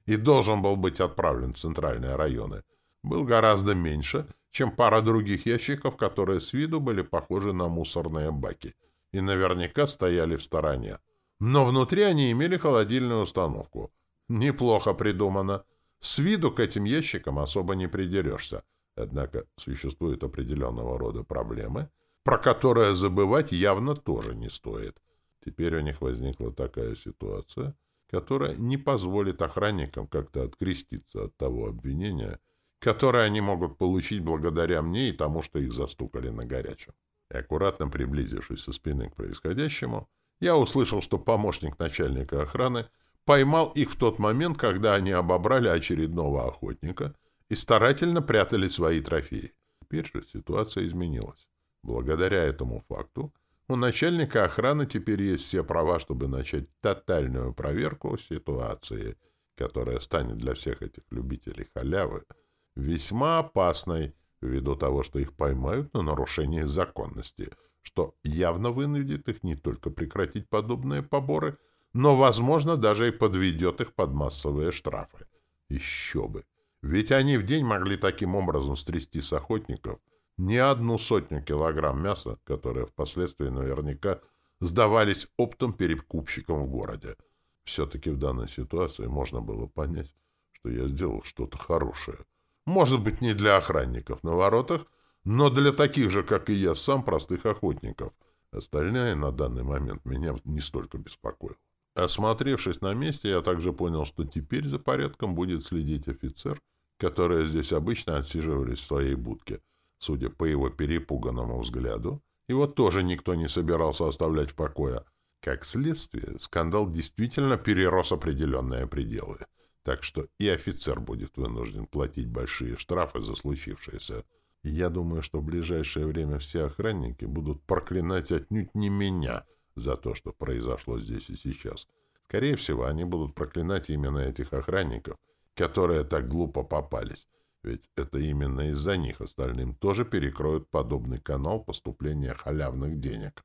[SPEAKER 1] и должен был быть отправлен в центральные районы, был гораздо меньше, чем пара других ящиков, которые с виду были похожи на мусорные баки и наверняка стояли в стороне. Но внутри они имели холодильную установку — Неплохо придумано. С виду к этим ящикам особо не придерешься. Однако существуют определенного рода проблемы, про которые забывать явно тоже не стоит. Теперь у них возникла такая ситуация, которая не позволит охранникам как-то откреститься от того обвинения, которое они могут получить благодаря мне и тому, что их застукали на горячем. И аккуратно приблизившись со спины к происходящему, я услышал, что помощник начальника охраны — поймал их в тот момент, когда они обобрали очередного охотника и старательно прятали свои трофеи. Теперь же ситуация изменилась. Благодаря этому факту У начальника охраны теперь есть все права, чтобы начать тотальную проверку ситуации, которая станет для всех этих любителей халявы весьма опасной, ввиду того, что их поймают на нарушении законности, что явно вынудит их не только прекратить подобные поборы, но, возможно, даже и подведет их под массовые штрафы. Еще бы! Ведь они в день могли таким образом стрясти с охотников не одну сотню килограмм мяса, которые впоследствии наверняка сдавались оптом перекупщикам в городе. Все-таки в данной ситуации можно было понять, что я сделал что-то хорошее. Может быть, не для охранников на воротах, но для таких же, как и я сам, простых охотников. Остальное на данный момент меня не столько беспокоило. Осмотревшись на месте, я также понял, что теперь за порядком будет следить офицер, которые здесь обычно отсиживались в своей будке. Судя по его перепуганному взгляду, его тоже никто не собирался оставлять в покое. Как следствие, скандал действительно перерос определенные пределы. Так что и офицер будет вынужден платить большие штрафы за случившееся. Я думаю, что в ближайшее время все охранники будут проклинать отнюдь не меня за то, что произошло здесь и сейчас. Скорее всего, они будут проклинать именно этих охранников, которые так глупо попались. Ведь это именно из-за них остальным тоже перекроют подобный канал поступления халявных денег,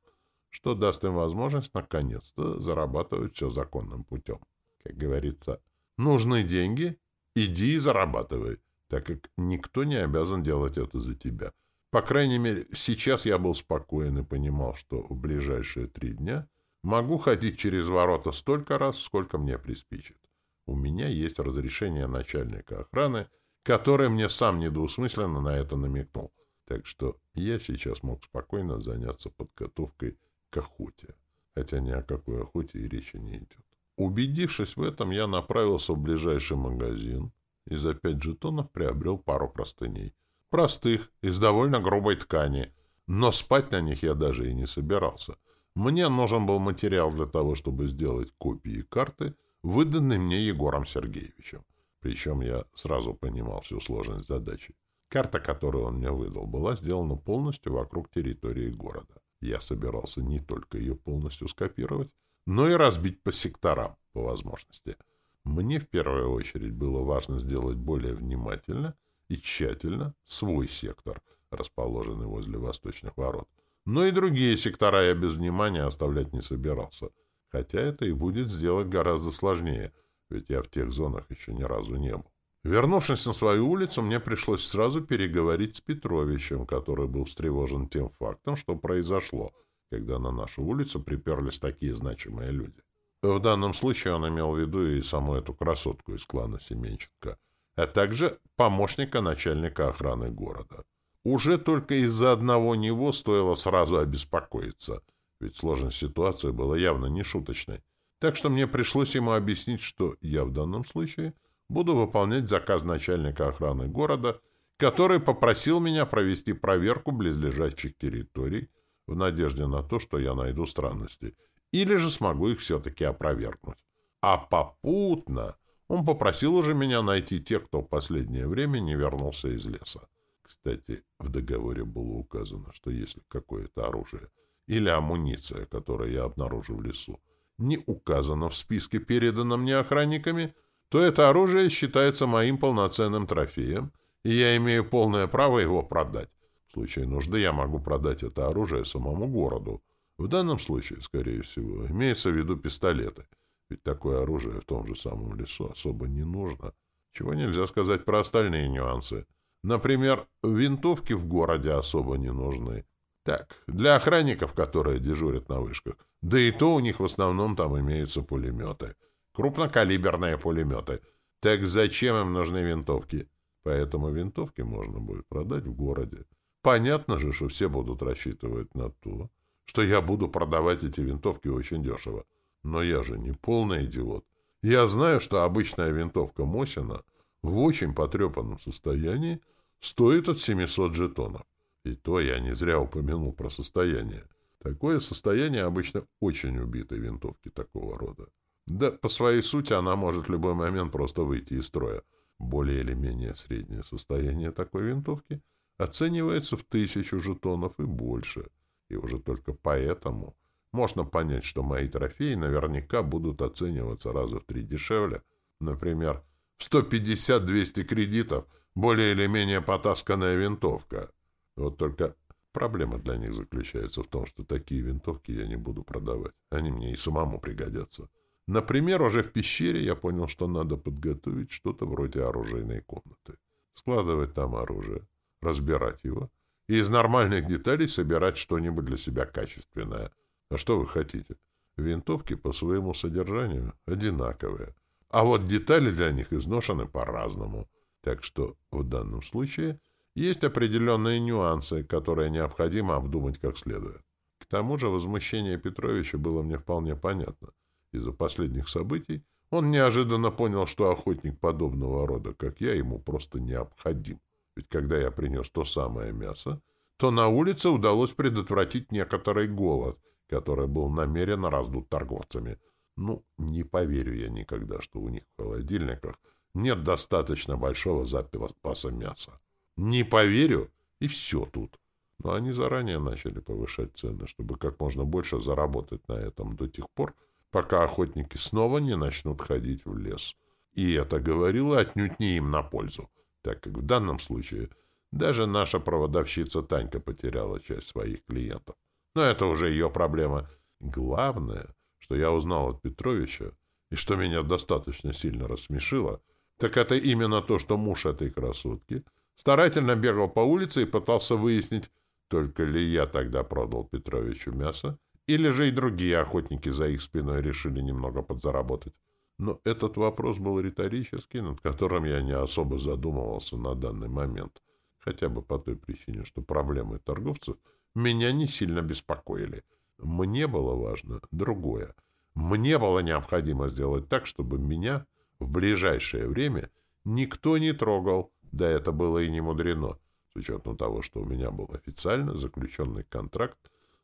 [SPEAKER 1] что даст им возможность наконец-то зарабатывать все законным путем. Как говорится, нужны деньги, иди и зарабатывай так как никто не обязан делать это за тебя. По крайней мере, сейчас я был спокоен и понимал, что в ближайшие три дня могу ходить через ворота столько раз, сколько мне приспичит. У меня есть разрешение начальника охраны, который мне сам недвусмысленно на это намекнул. Так что я сейчас мог спокойно заняться подготовкой к охоте. Хотя ни о какой охоте и речи не идет. Убедившись в этом, я направился в ближайший магазин, и за пять жетонов приобрел пару простыней. Простых, из довольно грубой ткани. Но спать на них я даже и не собирался. Мне нужен был материал для того, чтобы сделать копии карты, выданной мне Егором Сергеевичем. Причем я сразу понимал всю сложность задачи. Карта, которую он мне выдал, была сделана полностью вокруг территории города. Я собирался не только ее полностью скопировать, но и разбить по секторам, по возможности — мне в первую очередь было важно сделать более внимательно и тщательно свой сектор, расположенный возле восточных ворот. Но и другие сектора я без внимания оставлять не собирался. Хотя это и будет сделать гораздо сложнее, ведь я в тех зонах еще ни разу не был. Вернувшись на свою улицу, мне пришлось сразу переговорить с Петровичем, который был встревожен тем фактом, что произошло, когда на нашу улицу приперлись такие значимые люди. В данном случае он имел в виду и саму эту красотку из клана Семенченко, а также помощника начальника охраны города. Уже только из-за одного него стоило сразу обеспокоиться, ведь сложность ситуации была явно не шуточной. Так что мне пришлось ему объяснить, что я в данном случае буду выполнять заказ начальника охраны города, который попросил меня провести проверку близлежащих территорий в надежде на то, что я найду странности — или же смогу их все-таки опровергнуть. А попутно он попросил уже меня найти тех, кто в последнее время не вернулся из леса. Кстати, в договоре было указано, что если какое-то оружие или амуниция, которое я обнаружу в лесу, не указано в списке, переданном мне охранниками, то это оружие считается моим полноценным трофеем, и я имею полное право его продать. В случае нужды я могу продать это оружие самому городу, в данном случае, скорее всего, имеется в виду пистолеты, ведь такое оружие в том же самом лесу особо не нужно. Чего нельзя сказать про остальные нюансы. Например, винтовки в городе особо не нужны. Так, для охранников, которые дежурят на вышках, да и то у них в основном там имеются пулеметы. Крупнокалиберные пулеметы. Так зачем им нужны винтовки? Поэтому винтовки можно будет продать в городе. Понятно же, что все будут рассчитывать на то, что я буду продавать эти винтовки очень дешево. Но я же не полный идиот. Я знаю, что обычная винтовка Мосина в очень потрепанном состоянии стоит от 700 жетонов. И то я не зря упомянул про состояние. Такое состояние обычно очень убитой винтовки такого рода. Да, по своей сути, она может в любой момент просто выйти из строя. Более или менее среднее состояние такой винтовки оценивается в тысячу жетонов и больше — И уже только поэтому можно понять, что мои трофеи наверняка будут оцениваться раза в три дешевле. Например, в 150-200 кредитов более или менее потасканная винтовка. Вот только проблема для них заключается в том, что такие винтовки я не буду продавать. Они мне и самому пригодятся. Например, уже в пещере я понял, что надо подготовить что-то вроде оружейной комнаты. Складывать там оружие, разбирать его и из нормальных деталей собирать что-нибудь для себя качественное. А что вы хотите? Винтовки по своему содержанию одинаковые, а вот детали для них изношены по-разному. Так что в данном случае есть определенные нюансы, которые необходимо обдумать как следует. К тому же возмущение Петровича было мне вполне понятно. Из-за последних событий он неожиданно понял, что охотник подобного рода, как я, ему просто необходим. Ведь когда я принес то самое мясо, то на улице удалось предотвратить некоторый голод, который был намеренно раздут торговцами. Ну, не поверю я никогда, что у них в холодильниках нет достаточно большого запаса мяса. Не поверю, и все тут. Но они заранее начали повышать цены, чтобы как можно больше заработать на этом до тех пор, пока охотники снова не начнут ходить в лес. И это говорило отнюдь не им на пользу, так как в данном случае даже наша продавщица Танька потеряла часть своих клиентов. Но это уже ее проблема. Главное, что я узнал от Петровича, и что меня достаточно сильно рассмешило, так это именно то, что муж этой красотки старательно бегал по улице и пытался выяснить, только ли я тогда продал Петровичу мясо, или же и другие охотники за их спиной решили немного подзаработать. Но этот вопрос был риторический, над которым я не особо задумывался на данный момент. Хотя бы по той причине, что проблемы торговцев меня не сильно беспокоили. Мне было важно другое. Мне было необходимо сделать так, чтобы меня в ближайшее время никто не трогал, да это было и не мудрено, с учетом того, что у меня был официально заключенный контракт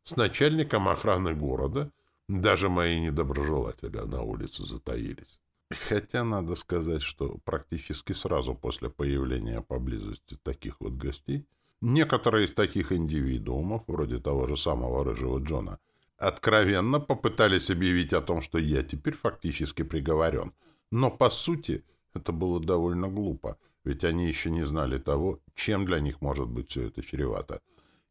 [SPEAKER 1] с начальником охраны города даже мои недоброжелатели на улице затаились. Хотя надо сказать, что практически сразу после появления поблизости таких вот гостей некоторые из таких индивидуумов, вроде того же самого Рыжего Джона, откровенно попытались объявить о том, что я теперь фактически приговорен. Но, по сути, это было довольно глупо, ведь они еще не знали того, чем для них может быть все это чревато.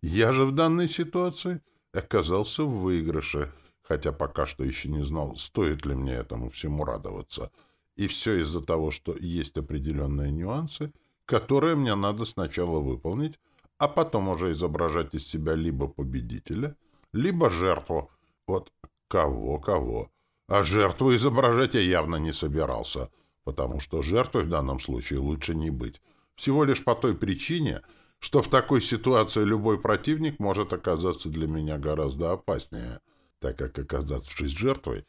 [SPEAKER 1] Я же в данной ситуации оказался в выигрыше, хотя пока что еще не знал, стоит ли мне этому всему радоваться. И все из-за того, что есть определенные нюансы, которые мне надо сначала выполнить, а потом уже изображать из себя либо победителя, либо жертву. Вот кого-кого. А жертву изображать я явно не собирался, потому что жертвой в данном случае лучше не быть. Всего лишь по той причине, что в такой ситуации любой противник может оказаться для меня гораздо опаснее, так как, оказавшись жертвой,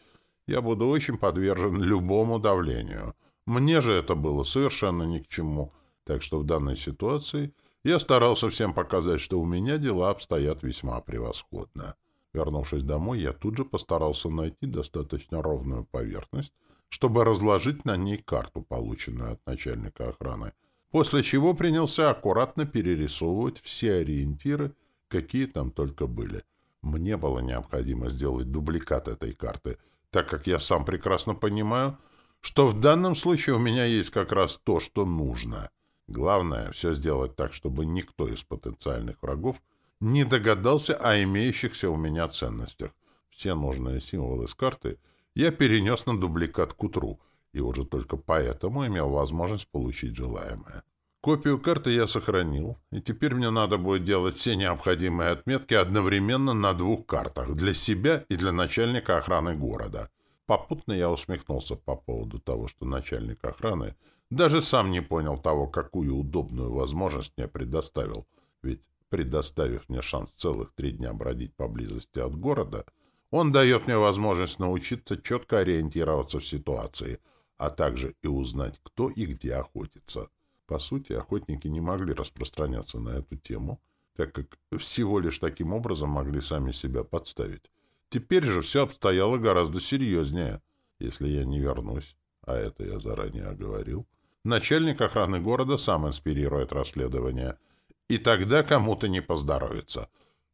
[SPEAKER 1] я буду очень подвержен любому давлению. Мне же это было совершенно ни к чему, так что в данной ситуации я старался всем показать, что у меня дела обстоят весьма превосходно. Вернувшись домой, я тут же постарался найти достаточно ровную поверхность, чтобы разложить на ней карту, полученную от начальника охраны, после чего принялся аккуратно перерисовывать все ориентиры, какие там только были. Мне было необходимо сделать дубликат этой карты, так как я сам прекрасно понимаю, что в данном случае у меня есть как раз то, что нужно. Главное — все сделать так, чтобы никто из потенциальных врагов не догадался о имеющихся у меня ценностях. Все нужные символы с карты я перенес на дубликат к утру — и уже только поэтому имел возможность получить желаемое. Копию карты я сохранил, и теперь мне надо будет делать все необходимые отметки одновременно на двух картах, для себя и для начальника охраны города. Попутно я усмехнулся по поводу того, что начальник охраны даже сам не понял того, какую удобную возможность мне предоставил. Ведь, предоставив мне шанс целых три дня бродить поблизости от города, он дает мне возможность научиться четко ориентироваться в ситуации — а также и узнать, кто и где охотится. По сути, охотники не могли распространяться на эту тему, так как всего лишь таким образом могли сами себя подставить. Теперь же все обстояло гораздо серьезнее. Если я не вернусь, а это я заранее оговорил, начальник охраны города сам инспирирует расследование, и тогда кому-то не поздоровится.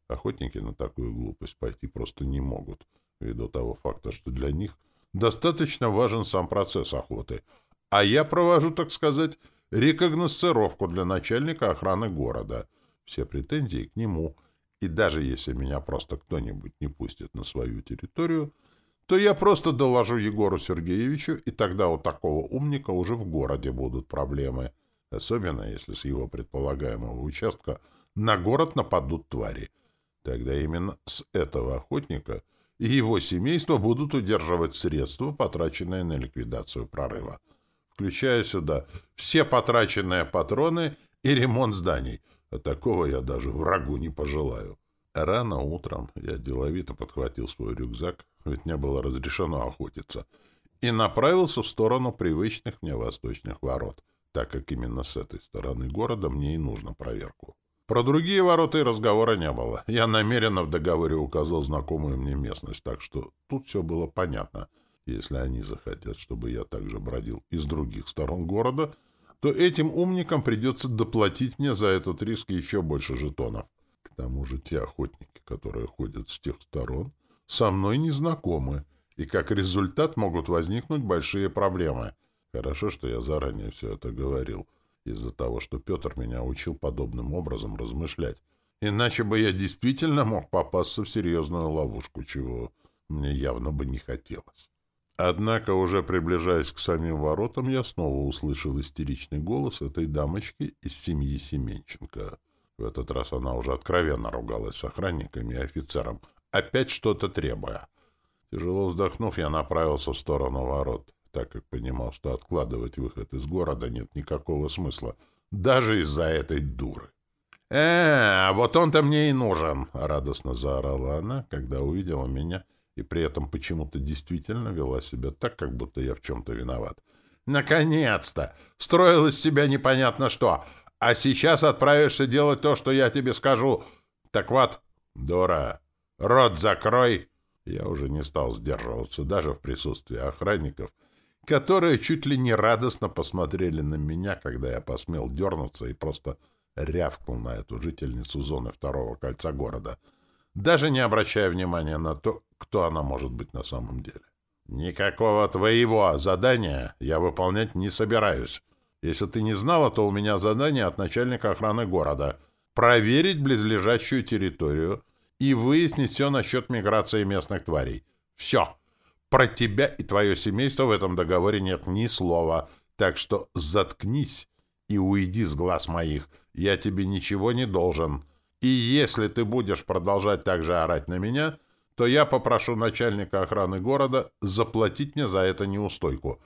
[SPEAKER 1] Охотники на такую глупость пойти просто не могут, ввиду того факта, что для них достаточно важен сам процесс охоты, а я провожу, так сказать, рекогносцировку для начальника охраны города. Все претензии к нему, и даже если меня просто кто-нибудь не пустит на свою территорию, то я просто доложу Егору Сергеевичу, и тогда у такого умника уже в городе будут проблемы, особенно если с его предполагаемого участка на город нападут твари. Тогда именно с этого охотника и его семейство будут удерживать средства, потраченные на ликвидацию прорыва включая сюда все потраченные патроны и ремонт зданий. А такого я даже врагу не пожелаю. Рано утром я деловито подхватил свой рюкзак, ведь мне было разрешено охотиться, и направился в сторону привычных мне восточных ворот, так как именно с этой стороны города мне и нужно проверку. Про другие ворота и разговора не было. Я намеренно в договоре указал знакомую мне местность, так что тут все было понятно — если они захотят, чтобы я также бродил из других сторон города, то этим умникам придется доплатить мне за этот риск еще больше жетонов. К тому же те охотники, которые ходят с тех сторон, со мной не знакомы, и как результат могут возникнуть большие проблемы. Хорошо, что я заранее все это говорил, из-за того, что Петр меня учил подобным образом размышлять. Иначе бы я действительно мог попасться в серьезную ловушку, чего мне явно бы не хотелось. Однако, уже приближаясь к самим воротам, я снова услышал истеричный голос этой дамочки из семьи Семенченко. В этот раз она уже откровенно ругалась с охранниками и офицером, опять что-то требуя. Тяжело вздохнув, я направился в сторону ворот, так как понимал, что откладывать выход из города нет никакого смысла, даже из-за этой дуры. «Э, а вот он-то мне и нужен!» — радостно заорала она, когда увидела меня — и при этом почему-то действительно вела себя так, как будто я в чем-то виноват. «Наконец-то! Строил из себя непонятно что! А сейчас отправишься делать то, что я тебе скажу! Так вот, Дора, рот закрой!» Я уже не стал сдерживаться, даже в присутствии охранников, которые чуть ли не радостно посмотрели на меня, когда я посмел дернуться и просто рявкнул на эту жительницу зоны второго кольца города — даже не обращая внимания на то, кто она может быть на самом деле. «Никакого твоего задания я выполнять не собираюсь. Если ты не знала, то у меня задание от начальника охраны города — проверить близлежащую территорию и выяснить все насчет миграции местных тварей. Все. Про тебя и твое семейство в этом договоре нет ни слова, так что заткнись и уйди с глаз моих. Я тебе ничего не должен». И если ты будешь продолжать так же орать на меня, то я попрошу начальника охраны города заплатить мне за это неустойку.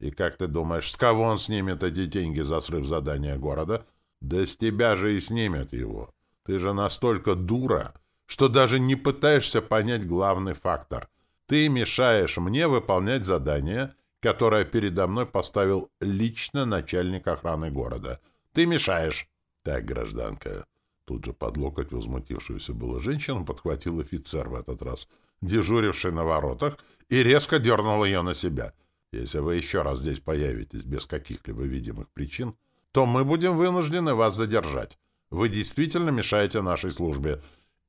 [SPEAKER 1] И как ты думаешь, с кого он снимет эти деньги за срыв задания города? Да с тебя же и снимет его. Ты же настолько дура, что даже не пытаешься понять главный фактор. Ты мешаешь мне выполнять задание, которое передо мной поставил лично начальник охраны города. Ты мешаешь. Так, гражданка, Тут же под локоть возмутившуюся было женщину подхватил офицер в этот раз, дежуривший на воротах, и резко дернул ее на себя. Если вы еще раз здесь появитесь без каких-либо видимых причин, то мы будем вынуждены вас задержать. Вы действительно мешаете нашей службе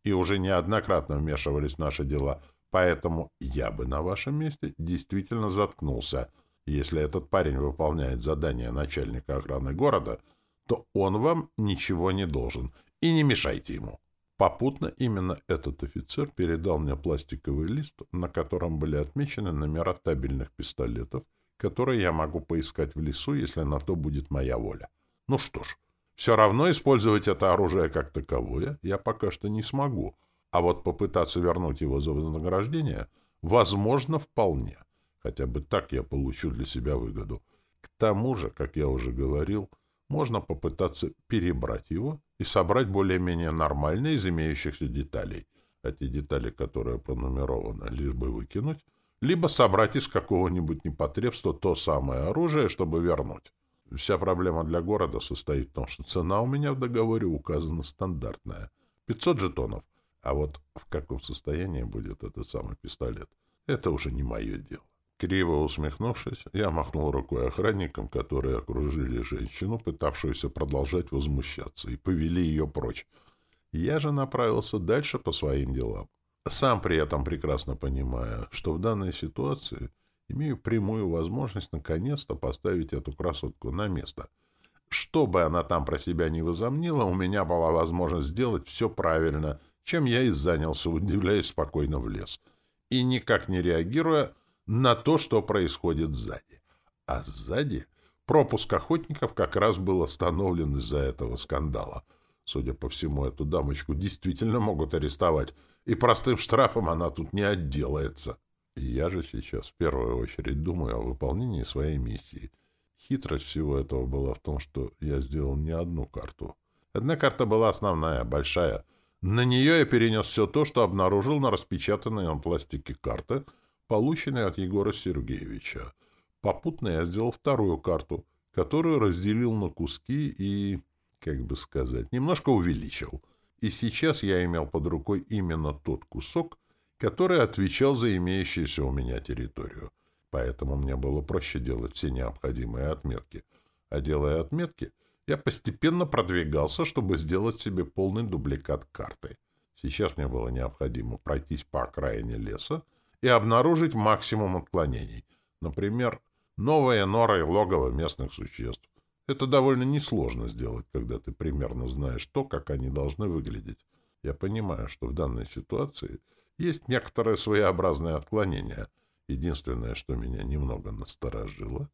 [SPEAKER 1] и уже неоднократно вмешивались в наши дела, поэтому я бы на вашем месте действительно заткнулся. Если этот парень выполняет задание начальника охраны города, то он вам ничего не должен, и не мешайте ему. Попутно именно этот офицер передал мне пластиковый лист, на котором были отмечены номера табельных пистолетов, которые я могу поискать в лесу, если на то будет моя воля. Ну что ж, все равно использовать это оружие как таковое я пока что не смогу, а вот попытаться вернуть его за вознаграждение возможно вполне. Хотя бы так я получу для себя выгоду. К тому же, как я уже говорил, можно попытаться перебрать его и собрать более-менее нормальные из имеющихся деталей. Эти детали, которые пронумерованы, лишь бы выкинуть, либо собрать из какого-нибудь непотребства то самое оружие, чтобы вернуть. Вся проблема для города состоит в том, что цена у меня в договоре указана стандартная — 500 жетонов. А вот в каком состоянии будет этот самый пистолет, это уже не мое дело. Криво усмехнувшись, я махнул рукой охранникам, которые окружили женщину, пытавшуюся продолжать возмущаться, и повели ее прочь. Я же направился дальше по своим делам. Сам при этом прекрасно понимая, что в данной ситуации имею прямую возможность наконец-то поставить эту красотку на место. Что бы она там про себя не возомнила, у меня была возможность сделать все правильно, чем я и занялся, удивляясь спокойно в лес, и никак не реагируя на то, что происходит сзади. А сзади пропуск охотников как раз был остановлен из-за этого скандала. Судя по всему, эту дамочку действительно могут арестовать, и простым штрафом она тут не отделается. Я же сейчас в первую очередь думаю о выполнении своей миссии. Хитрость всего этого была в том, что я сделал не одну карту. Одна карта была основная, большая. На нее я перенес все то, что обнаружил на распечатанной на пластике карты, полученной от Егора Сергеевича. Попутно я сделал вторую карту, которую разделил на куски и, как бы сказать, немножко увеличил. И сейчас я имел под рукой именно тот кусок, который отвечал за имеющуюся у меня территорию. Поэтому мне было проще делать все необходимые отметки. А делая отметки, я постепенно продвигался, чтобы сделать себе полный дубликат карты. Сейчас мне было необходимо пройтись по окраине леса и обнаружить максимум отклонений. Например, новые норы и логово местных существ. Это довольно несложно сделать, когда ты примерно знаешь то, как они должны выглядеть. Я понимаю, что в данной ситуации — есть некоторое своеобразное отклонение. Единственное, что меня немного насторожило,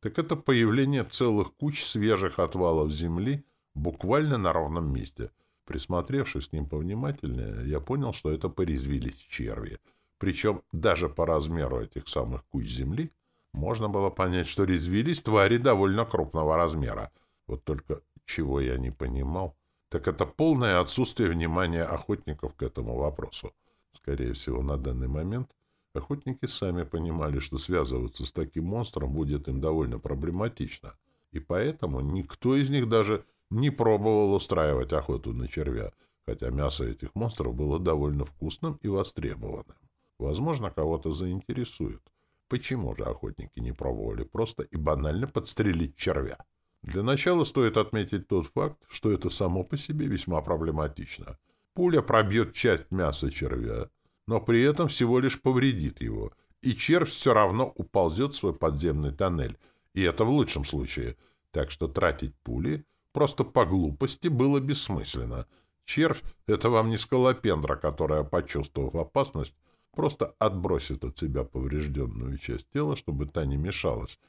[SPEAKER 1] так это появление целых куч свежих отвалов земли буквально на ровном месте. Присмотревшись к ним повнимательнее, я понял, что это порезвились черви. Причем даже по размеру этих самых куч земли можно было понять, что резвились твари довольно крупного размера. Вот только чего я не понимал, так это полное отсутствие внимания охотников к этому вопросу. Скорее всего, на данный момент охотники сами понимали, что связываться с таким монстром будет им довольно проблематично, и поэтому никто из них даже не пробовал устраивать охоту на червя, хотя мясо этих монстров было довольно вкусным и востребованным. Возможно, кого-то заинтересует. Почему же охотники не пробовали просто и банально подстрелить червя? Для начала стоит отметить тот факт, что это само по себе весьма проблематично — Пуля пробьет часть мяса червя, но при этом всего лишь повредит его, и червь все равно уползет в свой подземный тоннель, и это в лучшем случае. Так что тратить пули просто по глупости было бессмысленно. Червь — это вам не скалопендра, которая, почувствовав опасность, просто отбросит от себя поврежденную часть тела, чтобы та не мешалась,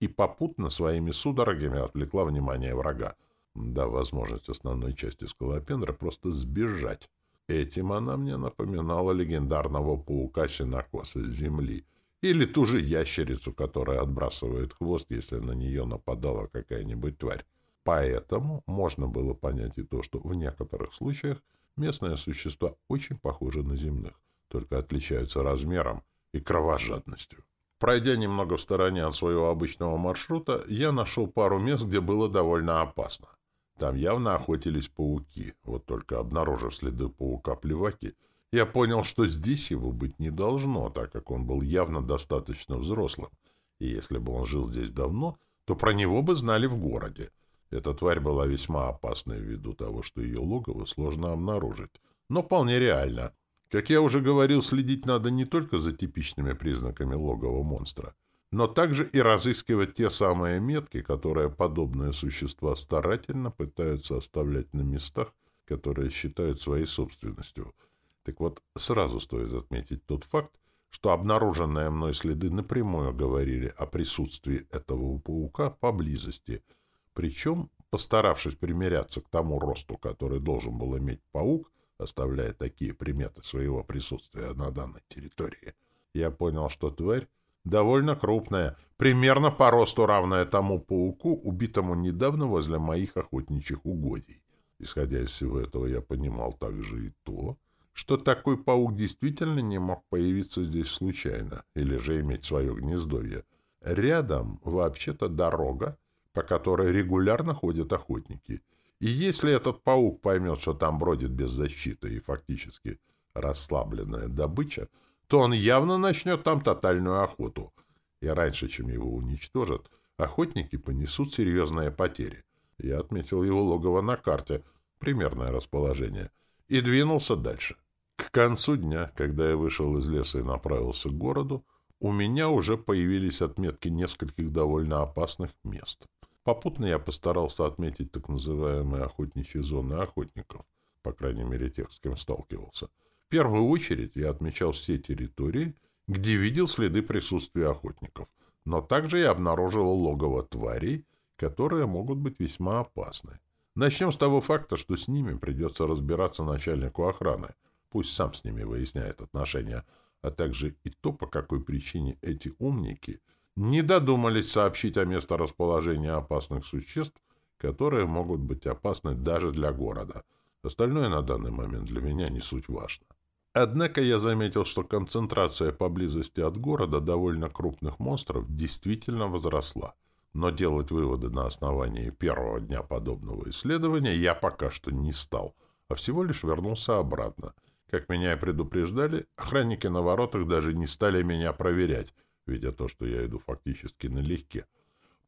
[SPEAKER 1] и попутно своими судорогами отвлекла внимание врага дав возможность основной части скалопендра просто сбежать. Этим она мне напоминала легендарного паука Синокоса с земли или ту же ящерицу, которая отбрасывает хвост, если на нее нападала какая-нибудь тварь. Поэтому можно было понять и то, что в некоторых случаях местные существа очень похожи на земных, только отличаются размером и кровожадностью. Пройдя немного в стороне от своего обычного маршрута, я нашел пару мест, где было довольно опасно. Там явно охотились пауки. Вот только обнаружив следы паука-плеваки, я понял, что здесь его быть не должно, так как он был явно достаточно взрослым. И если бы он жил здесь давно, то про него бы знали в городе. Эта тварь была весьма опасной ввиду того, что ее логово сложно обнаружить. Но вполне реально. Как я уже говорил, следить надо не только за типичными признаками логова монстра — но также и разыскивать те самые метки, которые подобные существа старательно пытаются оставлять на местах, которые считают своей собственностью. Так вот, сразу стоит отметить тот факт, что обнаруженные мной следы напрямую говорили о присутствии этого паука поблизости, причем, постаравшись примиряться к тому росту, который должен был иметь паук, оставляя такие приметы своего присутствия на данной территории, я понял, что тварь довольно крупная, примерно по росту равная тому пауку, убитому недавно возле моих охотничьих угодий. Исходя из всего этого, я понимал также и то, что такой паук действительно не мог появиться здесь случайно или же иметь свое гнездовье. Рядом вообще-то дорога, по которой регулярно ходят охотники. И если этот паук поймет, что там бродит без защиты и фактически расслабленная добыча, то он явно начнет там тотальную охоту. И раньше, чем его уничтожат, охотники понесут серьезные потери. Я отметил его логово на карте, примерное расположение. и двинулся дальше. К концу дня, когда я вышел из леса и направился к городу, у меня уже появились отметки нескольких довольно опасных мест. Попутно я постарался отметить так называемые охотничьи зоны охотников, по крайней мере тех, с кем сталкивался. Первую очередь я отмечал все территории, где видел следы присутствия охотников, но также я обнаруживал логово тварей, которые могут быть весьма опасны. Начнем с того факта, что с ними придется разбираться начальнику охраны, пусть сам с ними выясняет отношения, а также и то, по какой причине эти умники не додумались сообщить о месторасположении опасных существ, которые могут быть опасны даже для города. Остальное на данный момент для меня не суть важно. Однако я заметил, что концентрация поблизости от города довольно крупных монстров действительно возросла. Но делать выводы на основании первого дня подобного исследования я пока что не стал, а всего лишь вернулся обратно. Как меня и предупреждали, охранники на воротах даже не стали меня проверять, видя то, что я иду фактически налегке.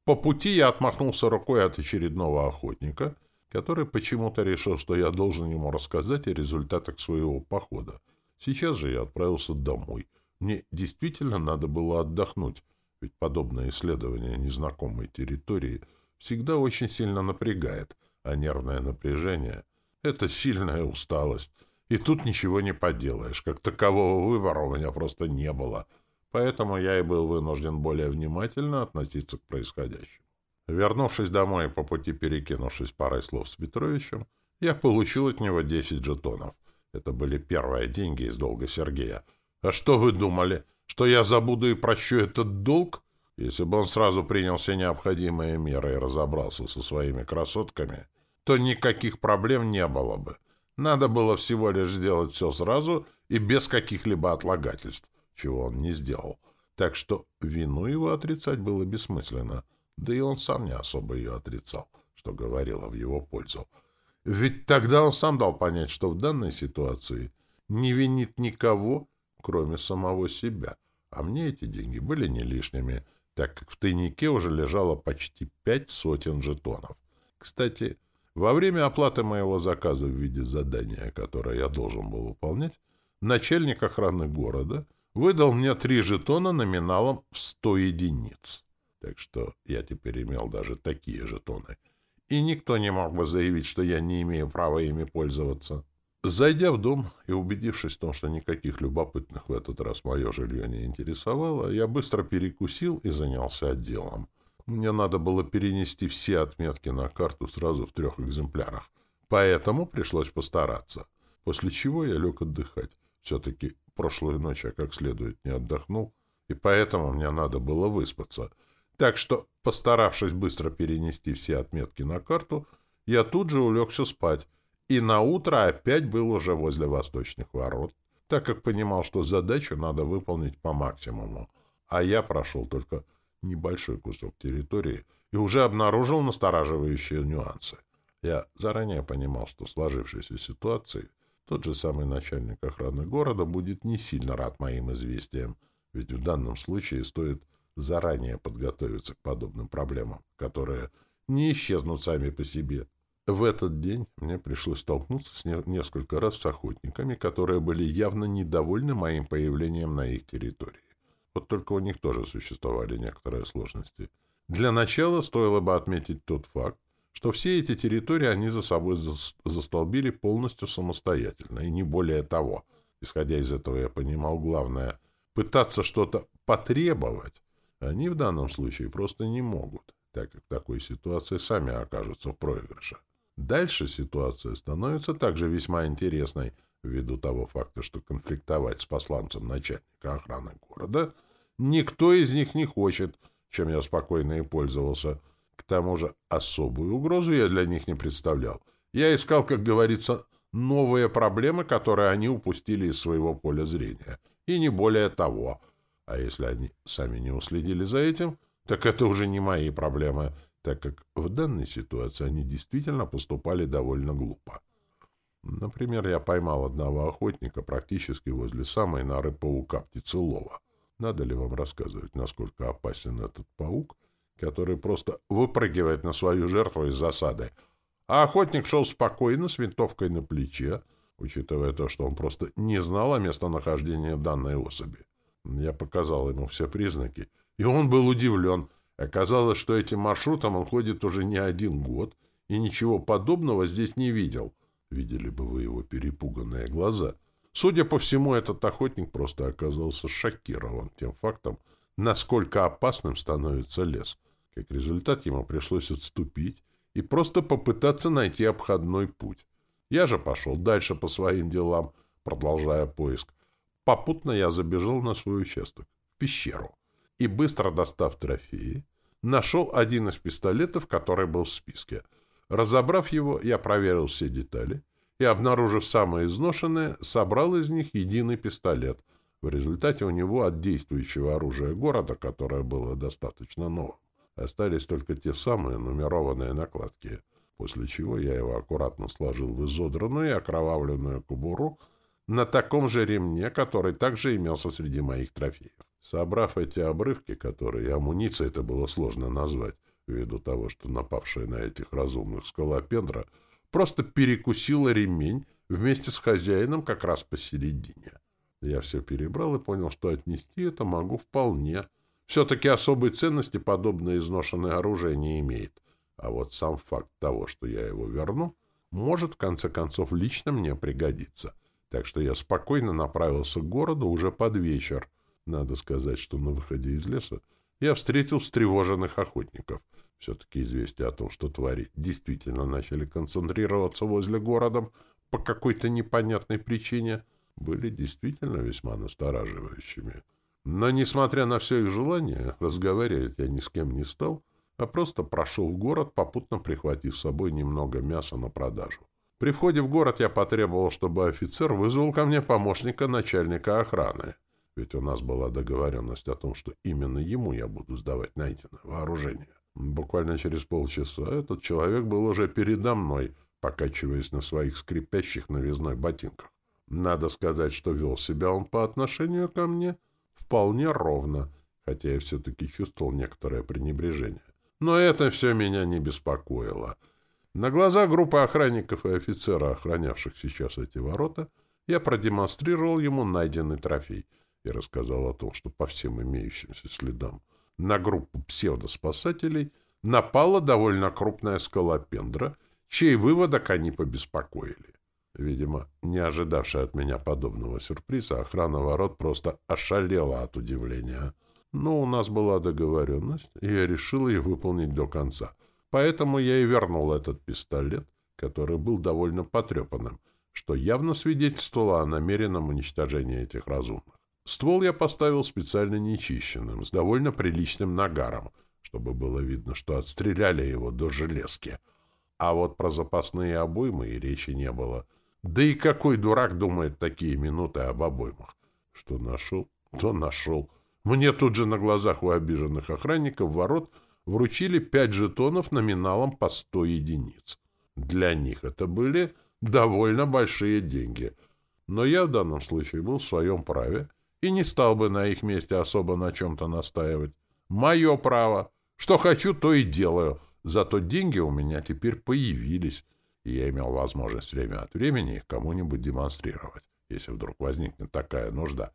[SPEAKER 1] По пути я отмахнулся рукой от очередного охотника, который почему-то решил, что я должен ему рассказать о результатах своего похода. Сейчас же я отправился домой. Мне действительно надо было отдохнуть, ведь подобное исследование незнакомой территории всегда очень сильно напрягает, а нервное напряжение — это сильная усталость, и тут ничего не поделаешь. Как такового выбора у меня просто не было. Поэтому я и был вынужден более внимательно относиться к происходящему. Вернувшись домой и по пути перекинувшись парой слов с Петровичем, я получил от него 10 жетонов. Это были первые деньги из долга Сергея. А что вы думали? Что я забуду и прощу этот долг? Если бы он сразу принял все необходимые меры и разобрался со своими красотками, то никаких проблем не было бы. Надо было всего лишь сделать все сразу и без каких-либо отлагательств, чего он не сделал. Так что вину его отрицать было бессмысленно, да и он сам не особо ее отрицал, что говорило в его пользу. Ведь тогда он сам дал понять, что в данной ситуации не винит никого, кроме самого себя. А мне эти деньги были не лишними, так как в тайнике уже лежало почти пять сотен жетонов. Кстати, во время оплаты моего заказа в виде задания, которое я должен был выполнять, начальник охраны города выдал мне три жетона номиналом в сто единиц. Так что я теперь имел даже такие жетоны. И никто не мог бы заявить, что я не имею права ими пользоваться. Зайдя в дом и убедившись в том, что никаких любопытных в этот раз мое жилье не интересовало, я быстро перекусил и занялся отделом. Мне надо было перенести все отметки на карту сразу в трех экземплярах. Поэтому пришлось постараться. После чего я лег отдыхать. Все-таки прошлую ночь я как следует не отдохнул, и поэтому мне надо было выспаться. Так что, постаравшись быстро перенести все отметки на карту, я тут же улегся спать, и на утро опять был уже возле восточных ворот, так как понимал, что задачу надо выполнить по максимуму, а я прошел только небольшой кусок территории и уже обнаружил настораживающие нюансы. Я заранее понимал, что в сложившейся ситуации тот же самый начальник охраны города будет не сильно рад моим известиям, ведь в данном случае стоит заранее подготовиться к подобным проблемам, которые не исчезнут сами по себе. В этот день мне пришлось столкнуться с не несколько раз с охотниками, которые были явно недовольны моим появлением на их территории. Вот только у них тоже существовали некоторые сложности. Для начала стоило бы отметить тот факт, что все эти территории они за собой застолбили полностью самостоятельно, и не более того. Исходя из этого, я понимал главное — пытаться что-то потребовать они в данном случае просто не могут, так как в такой ситуации сами окажутся в проигрыше. Дальше ситуация становится также весьма интересной, ввиду того факта, что конфликтовать с посланцем начальника охраны города никто из них не хочет, чем я спокойно и пользовался. К тому же особую угрозу я для них не представлял. Я искал, как говорится, новые проблемы, которые они упустили из своего поля зрения. И не более того. А если они сами не уследили за этим, так это уже не мои проблемы, так как в данной ситуации они действительно поступали довольно глупо. Например, я поймал одного охотника практически возле самой норы паука птицелова. Надо ли вам рассказывать, насколько опасен этот паук, который просто выпрыгивает на свою жертву из засады? А охотник шел спокойно, с винтовкой на плече, учитывая то, что он просто не знал о местонахождении данной особи. Я показал ему все признаки, и он был удивлен. Оказалось, что этим маршрутом он ходит уже не один год, и ничего подобного здесь не видел. Видели бы вы его перепуганные глаза. Судя по всему, этот охотник просто оказался шокирован тем фактом, насколько опасным становится лес. Как результат, ему пришлось отступить и просто попытаться найти обходной путь. Я же пошел дальше по своим делам, продолжая поиск. Попутно я забежал на свой участок, в пещеру, и, быстро достав трофеи, нашел один из пистолетов, который был в списке. Разобрав его, я проверил все детали и, обнаружив самые изношенные, собрал из них единый пистолет. В результате у него от действующего оружия города, которое было достаточно новым, остались только те самые нумерованные накладки, после чего я его аккуратно сложил в изодранную и окровавленную кобуру, на таком же ремне, который также имелся среди моих трофеев. Собрав эти обрывки, которые амуницией это было сложно назвать, ввиду того, что напавшая на этих разумных скалопендра просто перекусила ремень вместе с хозяином как раз посередине. Я все перебрал и понял, что отнести это могу вполне. Все-таки особой ценности подобное изношенное оружие не имеет. А вот сам факт того, что я его верну, может, в конце концов, лично мне пригодиться — так что я спокойно направился к городу уже под вечер. Надо сказать, что на выходе из леса я встретил встревоженных охотников. Все-таки известие о том, что твари действительно начали концентрироваться возле города по какой-то непонятной причине, были действительно весьма настораживающими. Но, несмотря на все их желание, разговаривать я ни с кем не стал, а просто прошел в город, попутно прихватив с собой немного мяса на продажу. При входе в город я потребовал, чтобы офицер вызвал ко мне помощника начальника охраны. Ведь у нас была договоренность о том, что именно ему я буду сдавать найденное вооружение. Буквально через полчаса этот человек был уже передо мной, покачиваясь на своих скрипящих новизной ботинках. Надо сказать, что вел себя он по отношению ко мне вполне ровно, хотя я все-таки чувствовал некоторое пренебрежение. Но это все меня не беспокоило — на глаза группы охранников и офицера, охранявших сейчас эти ворота, я продемонстрировал ему найденный трофей и рассказал о том, что по всем имеющимся следам на группу псевдоспасателей напала довольно крупная скалопендра, чей выводок они побеспокоили. Видимо, не ожидавшая от меня подобного сюрприза, охрана ворот просто ошалела от удивления. Но у нас была договоренность, и я решил ее выполнить до конца — Поэтому я и вернул этот пистолет, который был довольно потрепанным, что явно свидетельствовало о намеренном уничтожении этих разумных. Ствол я поставил специально нечищенным, с довольно приличным нагаром, чтобы было видно, что отстреляли его до железки. А вот про запасные обоймы и речи не было. Да и какой дурак думает такие минуты об обоймах? Что нашел, то нашел. Мне тут же на глазах у обиженных охранников ворот — вручили пять жетонов номиналом по сто единиц. Для них это были довольно большие деньги. Но я в данном случае был в своем праве и не стал бы на их месте особо на чем-то настаивать. Мое право. Что хочу, то и делаю. Зато деньги у меня теперь появились, и я имел возможность время от времени их кому-нибудь демонстрировать, если вдруг возникнет такая нужда.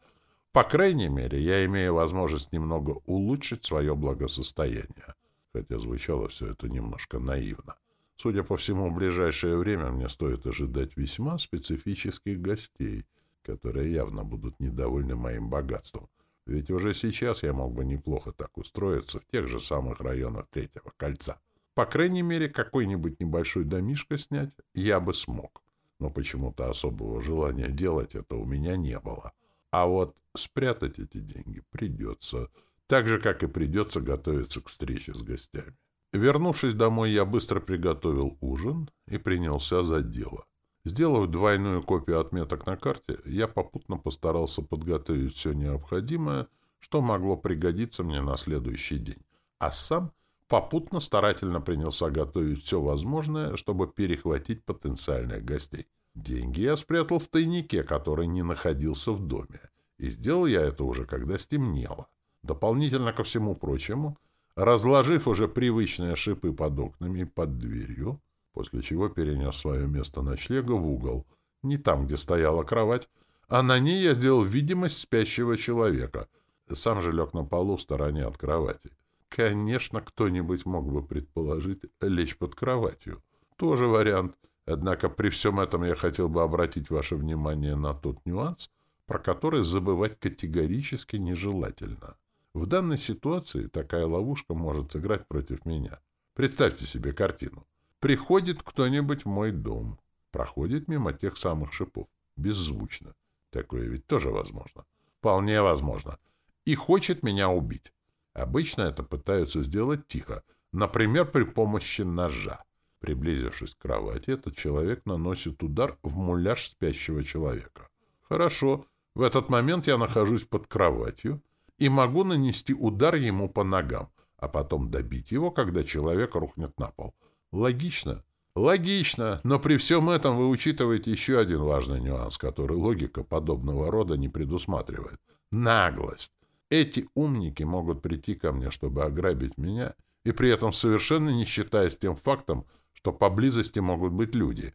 [SPEAKER 1] По крайней мере, я имею возможность немного улучшить свое благосостояние хотя звучало все это немножко наивно. Судя по всему, в ближайшее время мне стоит ожидать весьма специфических гостей, которые явно будут недовольны моим богатством. Ведь уже сейчас я мог бы неплохо так устроиться в тех же самых районах Третьего кольца. По крайней мере, какой-нибудь небольшой домишко снять я бы смог. Но почему-то особого желания делать это у меня не было. А вот спрятать эти деньги придется — так же, как и придется готовиться к встрече с гостями. Вернувшись домой, я быстро приготовил ужин и принялся за дело. Сделав двойную копию отметок на карте, я попутно постарался подготовить все необходимое, что могло пригодиться мне на следующий день, а сам попутно старательно принялся готовить все возможное, чтобы перехватить потенциальных гостей. Деньги я спрятал в тайнике, который не находился в доме, и сделал я это уже, когда стемнело. Дополнительно ко всему прочему, разложив уже привычные шипы под окнами и под дверью, после чего перенес свое место ночлега в угол, не там, где стояла кровать, а на ней я сделал видимость спящего человека. Сам же лег на полу в стороне от кровати. Конечно, кто-нибудь мог бы предположить лечь под кроватью. Тоже вариант. Однако при всем этом я хотел бы обратить ваше внимание на тот нюанс, про который забывать категорически нежелательно. В данной ситуации такая ловушка может сыграть против меня. Представьте себе картину. Приходит кто-нибудь в мой дом, проходит мимо тех самых шипов, беззвучно. Такое ведь тоже возможно. Вполне возможно. И хочет меня убить. Обычно это пытаются сделать тихо, например, при помощи ножа. Приблизившись к кровати, этот человек наносит удар в муляж спящего человека. Хорошо, в этот момент я нахожусь под кроватью и могу нанести удар ему по ногам, а потом добить его, когда человек рухнет на пол. Логично? Логично, но при всем этом вы учитываете еще один важный нюанс, который логика подобного рода не предусматривает. Наглость. Эти умники могут прийти ко мне, чтобы ограбить меня, и при этом совершенно не считаясь тем фактом, что поблизости могут быть люди.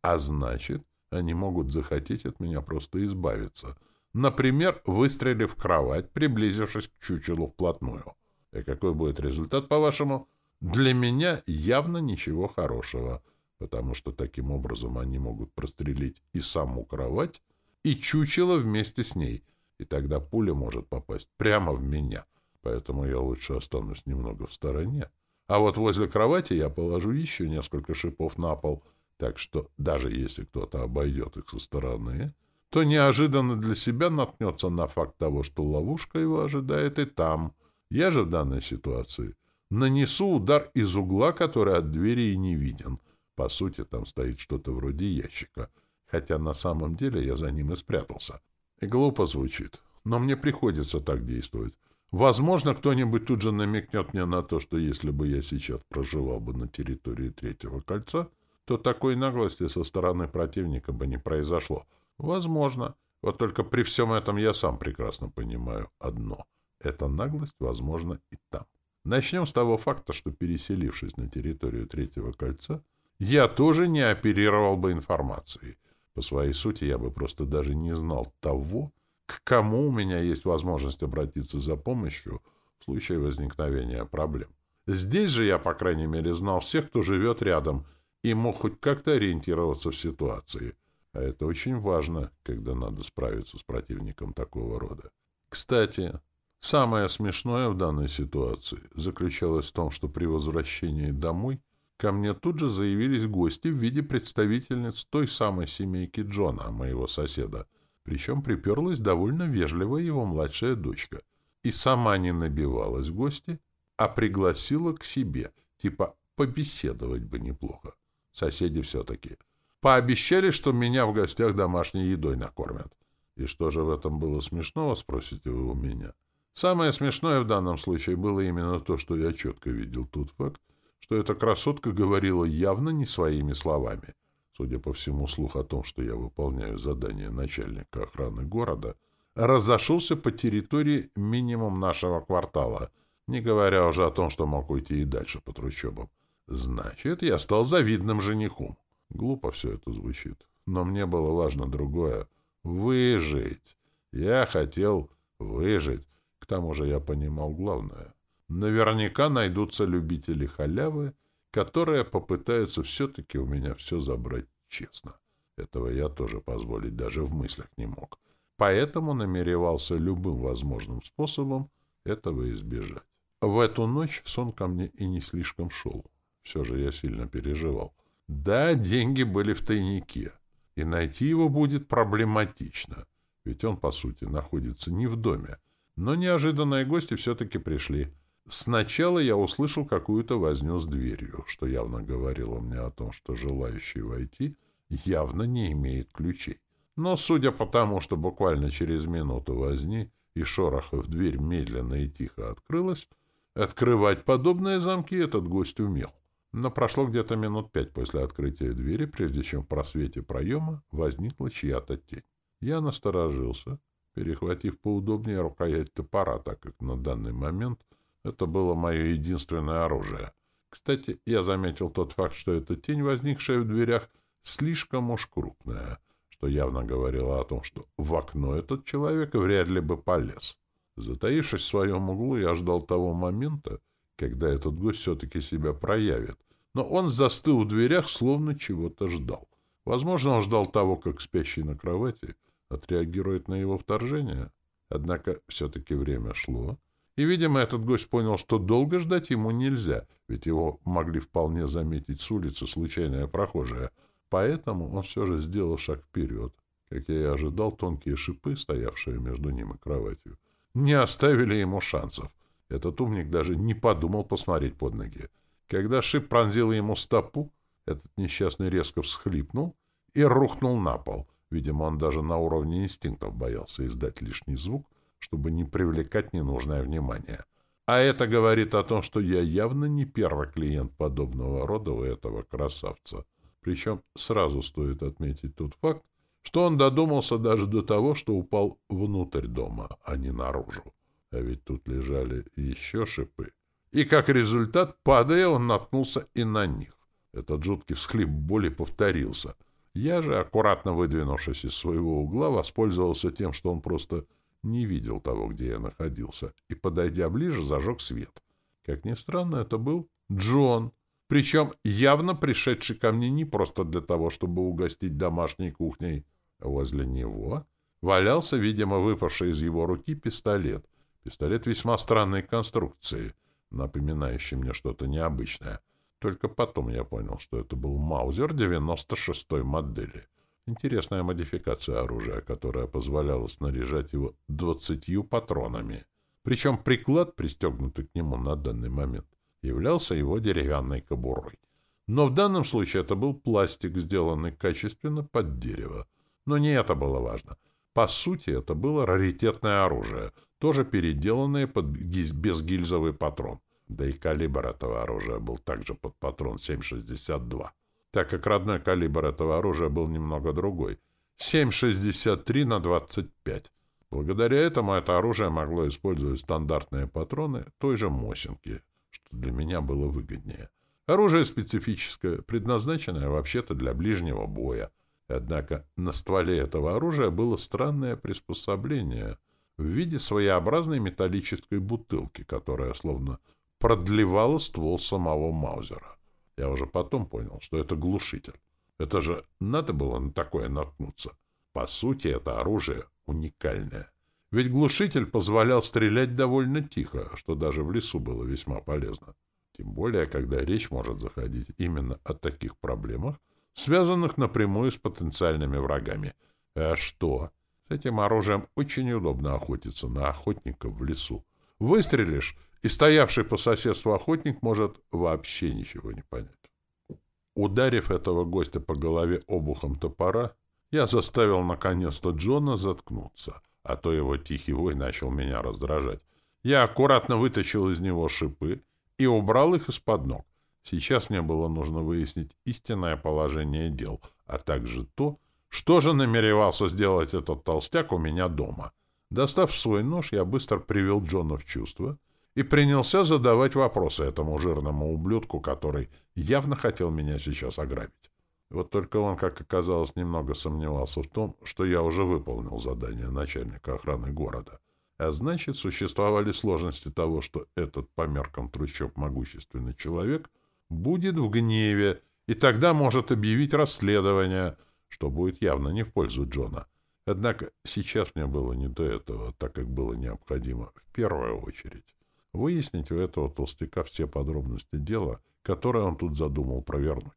[SPEAKER 1] А значит, они могут захотеть от меня просто избавиться. Например, выстрелив в кровать, приблизившись к чучелу вплотную. И какой будет результат, по-вашему? Для меня явно ничего хорошего, потому что таким образом они могут прострелить и саму кровать, и чучело вместе с ней, и тогда пуля может попасть прямо в меня. Поэтому я лучше останусь немного в стороне. А вот возле кровати я положу еще несколько шипов на пол — так что даже если кто-то обойдет их со стороны, то неожиданно для себя наткнется на факт того, что ловушка его ожидает и там. Я же в данной ситуации нанесу удар из угла, который от двери и не виден. По сути, там стоит что-то вроде ящика, хотя на самом деле я за ним и спрятался. И глупо звучит, но мне приходится так действовать. Возможно, кто-нибудь тут же намекнет мне на то, что если бы я сейчас проживал бы на территории Третьего кольца — то такой наглости со стороны противника бы не произошло. Возможно. Вот только при всем этом я сам прекрасно понимаю одно. Эта наглость возможна и там. Начнем с того факта, что, переселившись на территорию Третьего кольца, я тоже не оперировал бы информацией. По своей сути, я бы просто даже не знал того, к кому у меня есть возможность обратиться за помощью в случае возникновения проблем. Здесь же я, по крайней мере, знал всех, кто живет рядом, и мог хоть как-то ориентироваться в ситуации. А это очень важно, когда надо справиться с противником такого рода. Кстати, самое смешное в данной ситуации заключалось в том, что при возвращении домой ко мне тут же заявились гости в виде представительниц той самой семейки Джона, моего соседа. Причем приперлась довольно вежливая его младшая дочка. И сама не набивалась в гости, а пригласила к себе, типа побеседовать бы неплохо. Соседи все-таки. Пообещали, что меня в гостях домашней едой накормят. И что же в этом было смешного, спросите вы у меня? Самое смешное в данном случае было именно то, что я четко видел тот факт, что эта красотка говорила явно не своими словами. Судя по всему, слух о том, что я выполняю задание начальника охраны города, разошелся по территории минимум нашего квартала, не говоря уже о том, что мог уйти и дальше по трущобам. Значит, я стал завидным женихом. Глупо все это звучит. Но мне было важно другое — выжить. Я хотел выжить. К тому же я понимал главное. Наверняка найдутся любители халявы, которые попытаются все-таки у меня все забрать честно. Этого я тоже позволить даже в мыслях не мог. Поэтому намеревался любым возможным способом этого избежать. В эту ночь сон ко мне и не слишком шел. Все же я сильно переживал. Да, деньги были в тайнике, и найти его будет проблематично, ведь он, по сути, находится не в доме. Но неожиданные гости все-таки пришли. Сначала я услышал какую-то возню с дверью, что явно говорило мне о том, что желающий войти явно не имеет ключей. Но, судя по тому, что буквально через минуту возни и шороха в дверь медленно и тихо открылась, открывать подобные замки этот гость умел. Но прошло где-то минут пять после открытия двери, прежде чем в просвете проема возникла чья-то тень. Я насторожился, перехватив поудобнее рукоять топора, так как на данный момент это было мое единственное оружие. Кстати, я заметил тот факт, что эта тень, возникшая в дверях, слишком уж крупная, что явно говорило о том, что в окно этот человек вряд ли бы полез. Затаившись в своем углу, я ждал того момента, когда этот гость все-таки себя проявит, но он застыл в дверях, словно чего-то ждал. Возможно, он ждал того, как спящий на кровати отреагирует на его вторжение. Однако все-таки время шло, и, видимо, этот гость понял, что долго ждать ему нельзя, ведь его могли вполне заметить с улицы случайные прохожие. Поэтому он все же сделал шаг вперед. Как я и ожидал, тонкие шипы, стоявшие между ним и кроватью, не оставили ему шансов. Этот умник даже не подумал посмотреть под ноги. Когда шип пронзил ему стопу, этот несчастный резко всхлипнул и рухнул на пол. Видимо, он даже на уровне инстинктов боялся издать лишний звук, чтобы не привлекать ненужное внимание. А это говорит о том, что я явно не первый клиент подобного рода у этого красавца. Причем сразу стоит отметить тот факт, что он додумался даже до того, что упал внутрь дома, а не наружу. А ведь тут лежали еще шипы. И как результат, падая, он наткнулся и на них. Этот жуткий всхлип боли повторился. Я же, аккуратно выдвинувшись из своего угла, воспользовался тем, что он просто не видел того, где я находился, и, подойдя ближе, зажег свет. Как ни странно, это был Джон, причем явно пришедший ко мне не просто для того, чтобы угостить домашней кухней. Возле него валялся, видимо, выпавший из его руки пистолет. Пистолет весьма странной конструкции, напоминающий мне что-то необычное. Только потом я понял, что это был Маузер 96-й модели. Интересная модификация оружия, которая позволяла снаряжать его двадцатью патронами. Причем приклад, пристегнутый к нему на данный момент, являлся его деревянной кобурой. Но в данном случае это был пластик, сделанный качественно под дерево. Но не это было важно. По сути, это было раритетное оружие, тоже переделанное под безгильзовый патрон. Да и калибр этого оружия был также под патрон 7,62 так как родной калибр этого оружия был немного другой — 7,63 на 25. Благодаря этому это оружие могло использовать стандартные патроны той же Мосинки, что для меня было выгоднее. Оружие специфическое, предназначенное вообще-то для ближнего боя. Однако на стволе этого оружия было странное приспособление в виде своеобразной металлической бутылки, которая словно продлевала ствол самого Маузера. Я уже потом понял, что это глушитель. Это же надо было на такое наткнуться. По сути, это оружие уникальное. Ведь глушитель позволял стрелять довольно тихо, что даже в лесу было весьма полезно. Тем более, когда речь может заходить именно о таких проблемах, связанных напрямую с потенциальными врагами. А что? С этим оружием очень удобно охотиться на охотников в лесу. Выстрелишь, и стоявший по соседству охотник может вообще ничего не понять. Ударив этого гостя по голове обухом топора, я заставил наконец-то Джона заткнуться, а то его тихий вой начал меня раздражать. Я аккуратно вытащил из него шипы и убрал их из-под ног. Сейчас мне было нужно выяснить истинное положение дел, а также то, что же намеревался сделать этот толстяк у меня дома. Достав свой нож, я быстро привел Джона в чувство — и принялся задавать вопросы этому жирному ублюдку, который явно хотел меня сейчас ограбить. Вот только он, как оказалось, немного сомневался в том, что я уже выполнил задание начальника охраны города. А значит, существовали сложности того, что этот по меркам трущоб могущественный человек будет в гневе и тогда может объявить расследование, что будет явно не в пользу Джона. Однако сейчас мне было не до этого, так как было необходимо в первую очередь выяснить у этого толстяка все подробности дела, которое он тут задумал провернуть.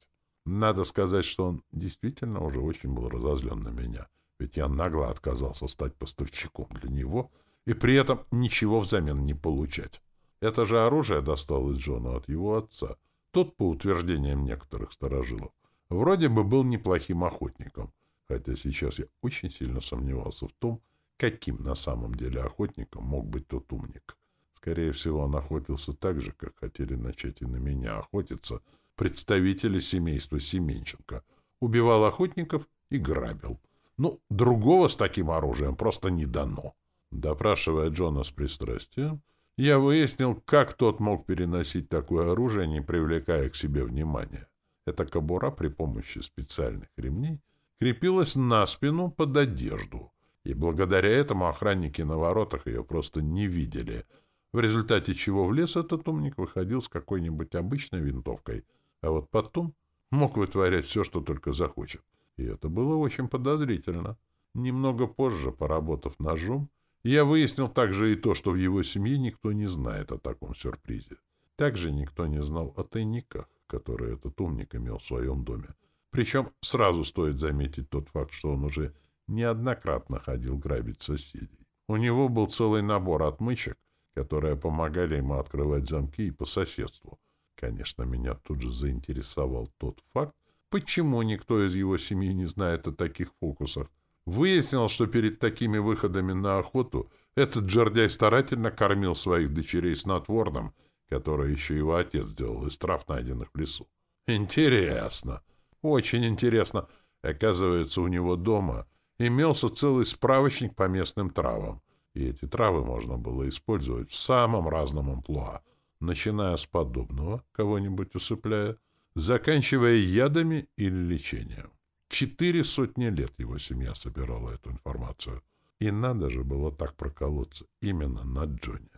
[SPEAKER 1] Надо сказать, что он действительно уже очень был разозлен на меня, ведь я нагло отказался стать поставщиком для него и при этом ничего взамен не получать. Это же оружие досталось Джону от его отца. Тот, по утверждениям некоторых сторожилов, вроде бы был неплохим охотником, хотя сейчас я очень сильно сомневался в том, каким на самом деле охотником мог быть тот умник. Скорее всего, он охотился так же, как хотели начать и на меня охотиться представители семейства Семенченко. Убивал охотников и грабил. Ну, другого с таким оружием просто не дано. Допрашивая Джона с пристрастием, я выяснил, как тот мог переносить такое оружие, не привлекая к себе внимания. Эта кобура при помощи специальных ремней крепилась на спину под одежду, и благодаря этому охранники на воротах ее просто не видели, в результате чего в лес этот умник выходил с какой-нибудь обычной винтовкой, а вот потом мог вытворять все, что только захочет. И это было очень подозрительно. Немного позже, поработав ножом, я выяснил также и то, что в его семье никто не знает о таком сюрпризе. Также никто не знал о тайниках, которые этот умник имел в своем доме. Причем сразу стоит заметить тот факт, что он уже неоднократно ходил грабить соседей. У него был целый набор отмычек, которые помогали ему открывать замки и по соседству. Конечно, меня тут же заинтересовал тот факт, почему никто из его семьи не знает о таких фокусах. Выяснил, что перед такими выходами на охоту этот жердяй старательно кормил своих дочерей снотворным, которое еще его отец сделал из трав, найденных в лесу. Интересно. Очень интересно. Оказывается, у него дома имелся целый справочник по местным травам, и эти травы можно было использовать в самом разном амплуа, начиная с подобного, кого-нибудь усыпляя, заканчивая ядами или лечением. Четыре сотни лет его семья собирала эту информацию. И надо же было так проколоться именно на Джоне.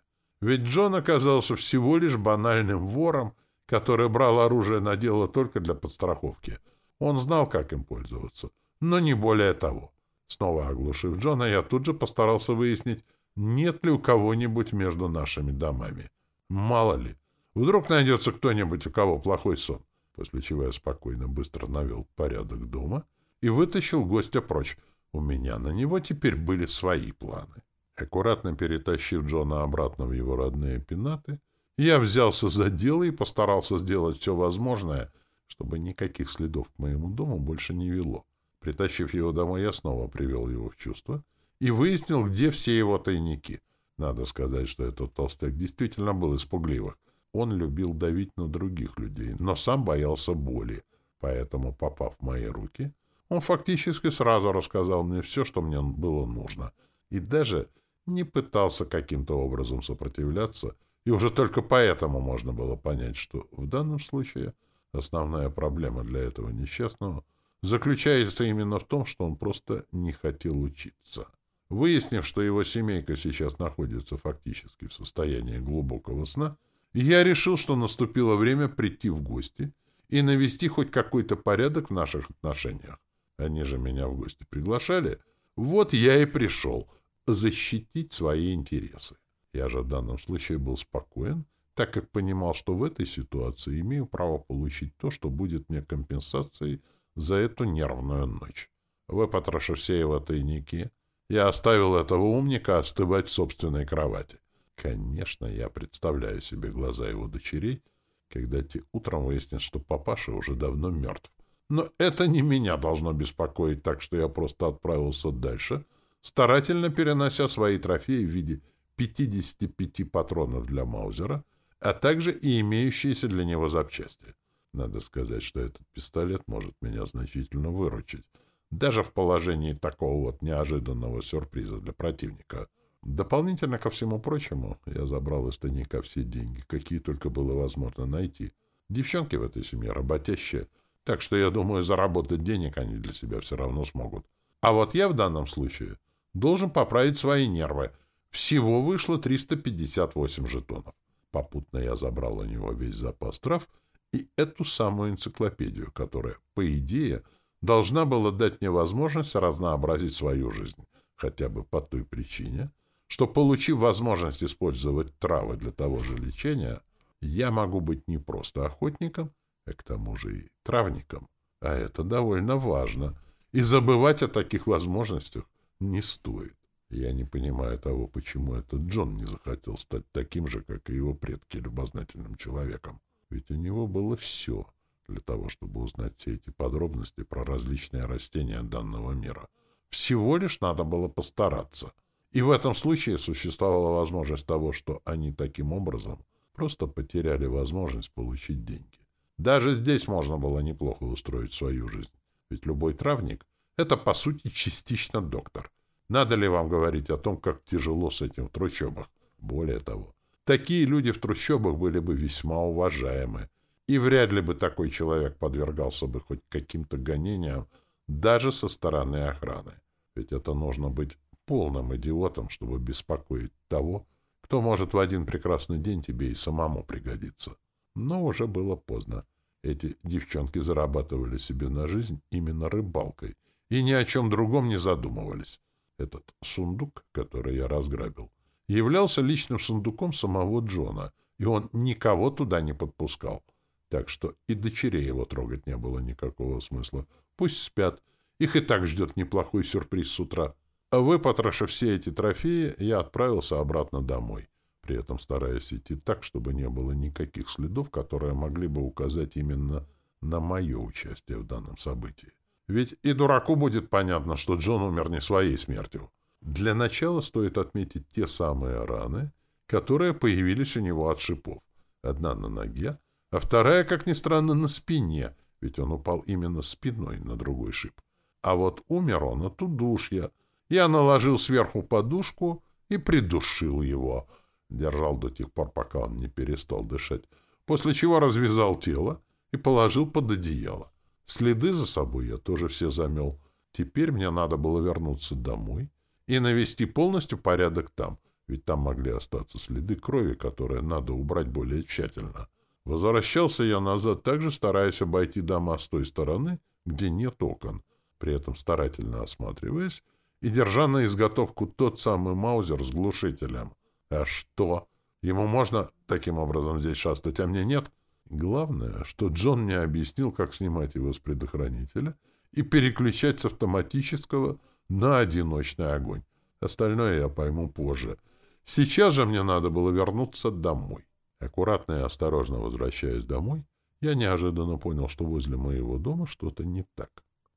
[SPEAKER 1] Ведь Джон оказался всего лишь банальным вором, который брал оружие на дело только для подстраховки. Он знал, как им пользоваться, но не более того. Снова оглушив Джона, я тут же постарался выяснить, нет ли у кого-нибудь между нашими домами. Мало ли, вдруг найдется кто-нибудь, у кого плохой сон. После чего я спокойно быстро навел порядок дома и вытащил гостя прочь. У меня на него теперь были свои планы. Аккуратно перетащив Джона обратно в его родные пенаты, я взялся за дело и постарался сделать все возможное, чтобы никаких следов к моему дому больше не вело. Притащив его домой, я снова привел его в чувство и выяснил, где все его тайники. Надо сказать, что этот толстяк действительно был испугливых. Он любил давить на других людей, но сам боялся боли. Поэтому, попав в мои руки, он фактически сразу рассказал мне все, что мне было нужно. И даже не пытался каким-то образом сопротивляться, и уже только поэтому можно было понять, что в данном случае основная проблема для этого несчастного — заключается именно в том, что он просто не хотел учиться. Выяснив, что его семейка сейчас находится фактически в состоянии глубокого сна, я решил, что наступило время прийти в гости и навести хоть какой-то порядок в наших отношениях. Они же меня в гости приглашали. Вот я и пришел защитить свои интересы. Я же в данном случае был спокоен, так как понимал, что в этой ситуации имею право получить то, что будет мне компенсацией за эту нервную ночь. Выпотрошив все его тайники, я оставил этого умника остывать в собственной кровати. Конечно, я представляю себе глаза его дочерей, когда те утром выяснят, что папаша уже давно мертв. Но это не меня должно беспокоить, так что я просто отправился дальше, старательно перенося свои трофеи в виде 55 патронов для Маузера, а также и имеющиеся для него запчасти. Надо сказать, что этот пистолет может меня значительно выручить, даже в положении такого вот неожиданного сюрприза для противника. Дополнительно ко всему прочему, я забрал из тайника все деньги, какие только было возможно найти. Девчонки в этой семье работящие, так что, я думаю, заработать денег они для себя все равно смогут. А вот я в данном случае должен поправить свои нервы. Всего вышло 358 жетонов. Попутно я забрал у него весь запас трав — и эту самую энциклопедию, которая, по идее, должна была дать мне возможность разнообразить свою жизнь, хотя бы по той причине, что, получив возможность использовать травы для того же лечения, я могу быть не просто охотником, а к тому же и травником. А это довольно важно, и забывать о таких возможностях не стоит. Я не понимаю того, почему этот Джон не захотел стать таким же, как и его предки, любознательным человеком. Ведь у него было все для того, чтобы узнать все эти подробности про различные растения данного мира. Всего лишь надо было постараться. И в этом случае существовала возможность того, что они таким образом просто потеряли возможность получить деньги. Даже здесь можно было неплохо устроить свою жизнь. Ведь любой травник — это, по сути, частично доктор. Надо ли вам говорить о том, как тяжело с этим в трущобах? Более того, Такие люди в трущобах были бы весьма уважаемы, и вряд ли бы такой человек подвергался бы хоть каким-то гонениям даже со стороны охраны. Ведь это нужно быть полным идиотом, чтобы беспокоить того, кто может в один прекрасный день тебе и самому пригодиться. Но уже было поздно. Эти девчонки зарабатывали себе на жизнь именно рыбалкой и ни о чем другом не задумывались. Этот сундук, который я разграбил, являлся личным сундуком самого Джона, и он никого туда не подпускал. Так что и дочерей его трогать не было никакого смысла. Пусть спят. Их и так ждет неплохой сюрприз с утра. Выпотрошив все эти трофеи, я отправился обратно домой, при этом стараясь идти так, чтобы не было никаких следов, которые могли бы указать именно на мое участие в данном событии. Ведь и дураку будет понятно, что Джон умер не своей смертью. Для начала стоит отметить те самые раны, которые появились у него от шипов. Одна на ноге, а вторая, как ни странно, на спине, ведь он упал именно спиной на другой шип. А вот умер он от удушья — я наложил сверху подушку и придушил его. Держал до тех пор, пока он не перестал дышать. После чего развязал тело и положил под одеяло. Следы за собой я тоже все замел. Теперь мне надо было вернуться домой и навести полностью порядок там, ведь там могли остаться следы крови, которые надо убрать более тщательно. Возвращался я назад, также стараясь обойти дома с той стороны, где нет окон, при этом старательно осматриваясь и держа на изготовку тот самый маузер с глушителем. А что? Ему можно таким образом здесь шастать, а мне нет? Главное, что Джон мне объяснил, как снимать его с предохранителя и переключать с автоматического на одиночный огонь. Остальное я пойму позже. Сейчас же мне надо было вернуться домой. Аккуратно и осторожно возвращаясь домой, я неожиданно понял, что возле моего дома что-то не так.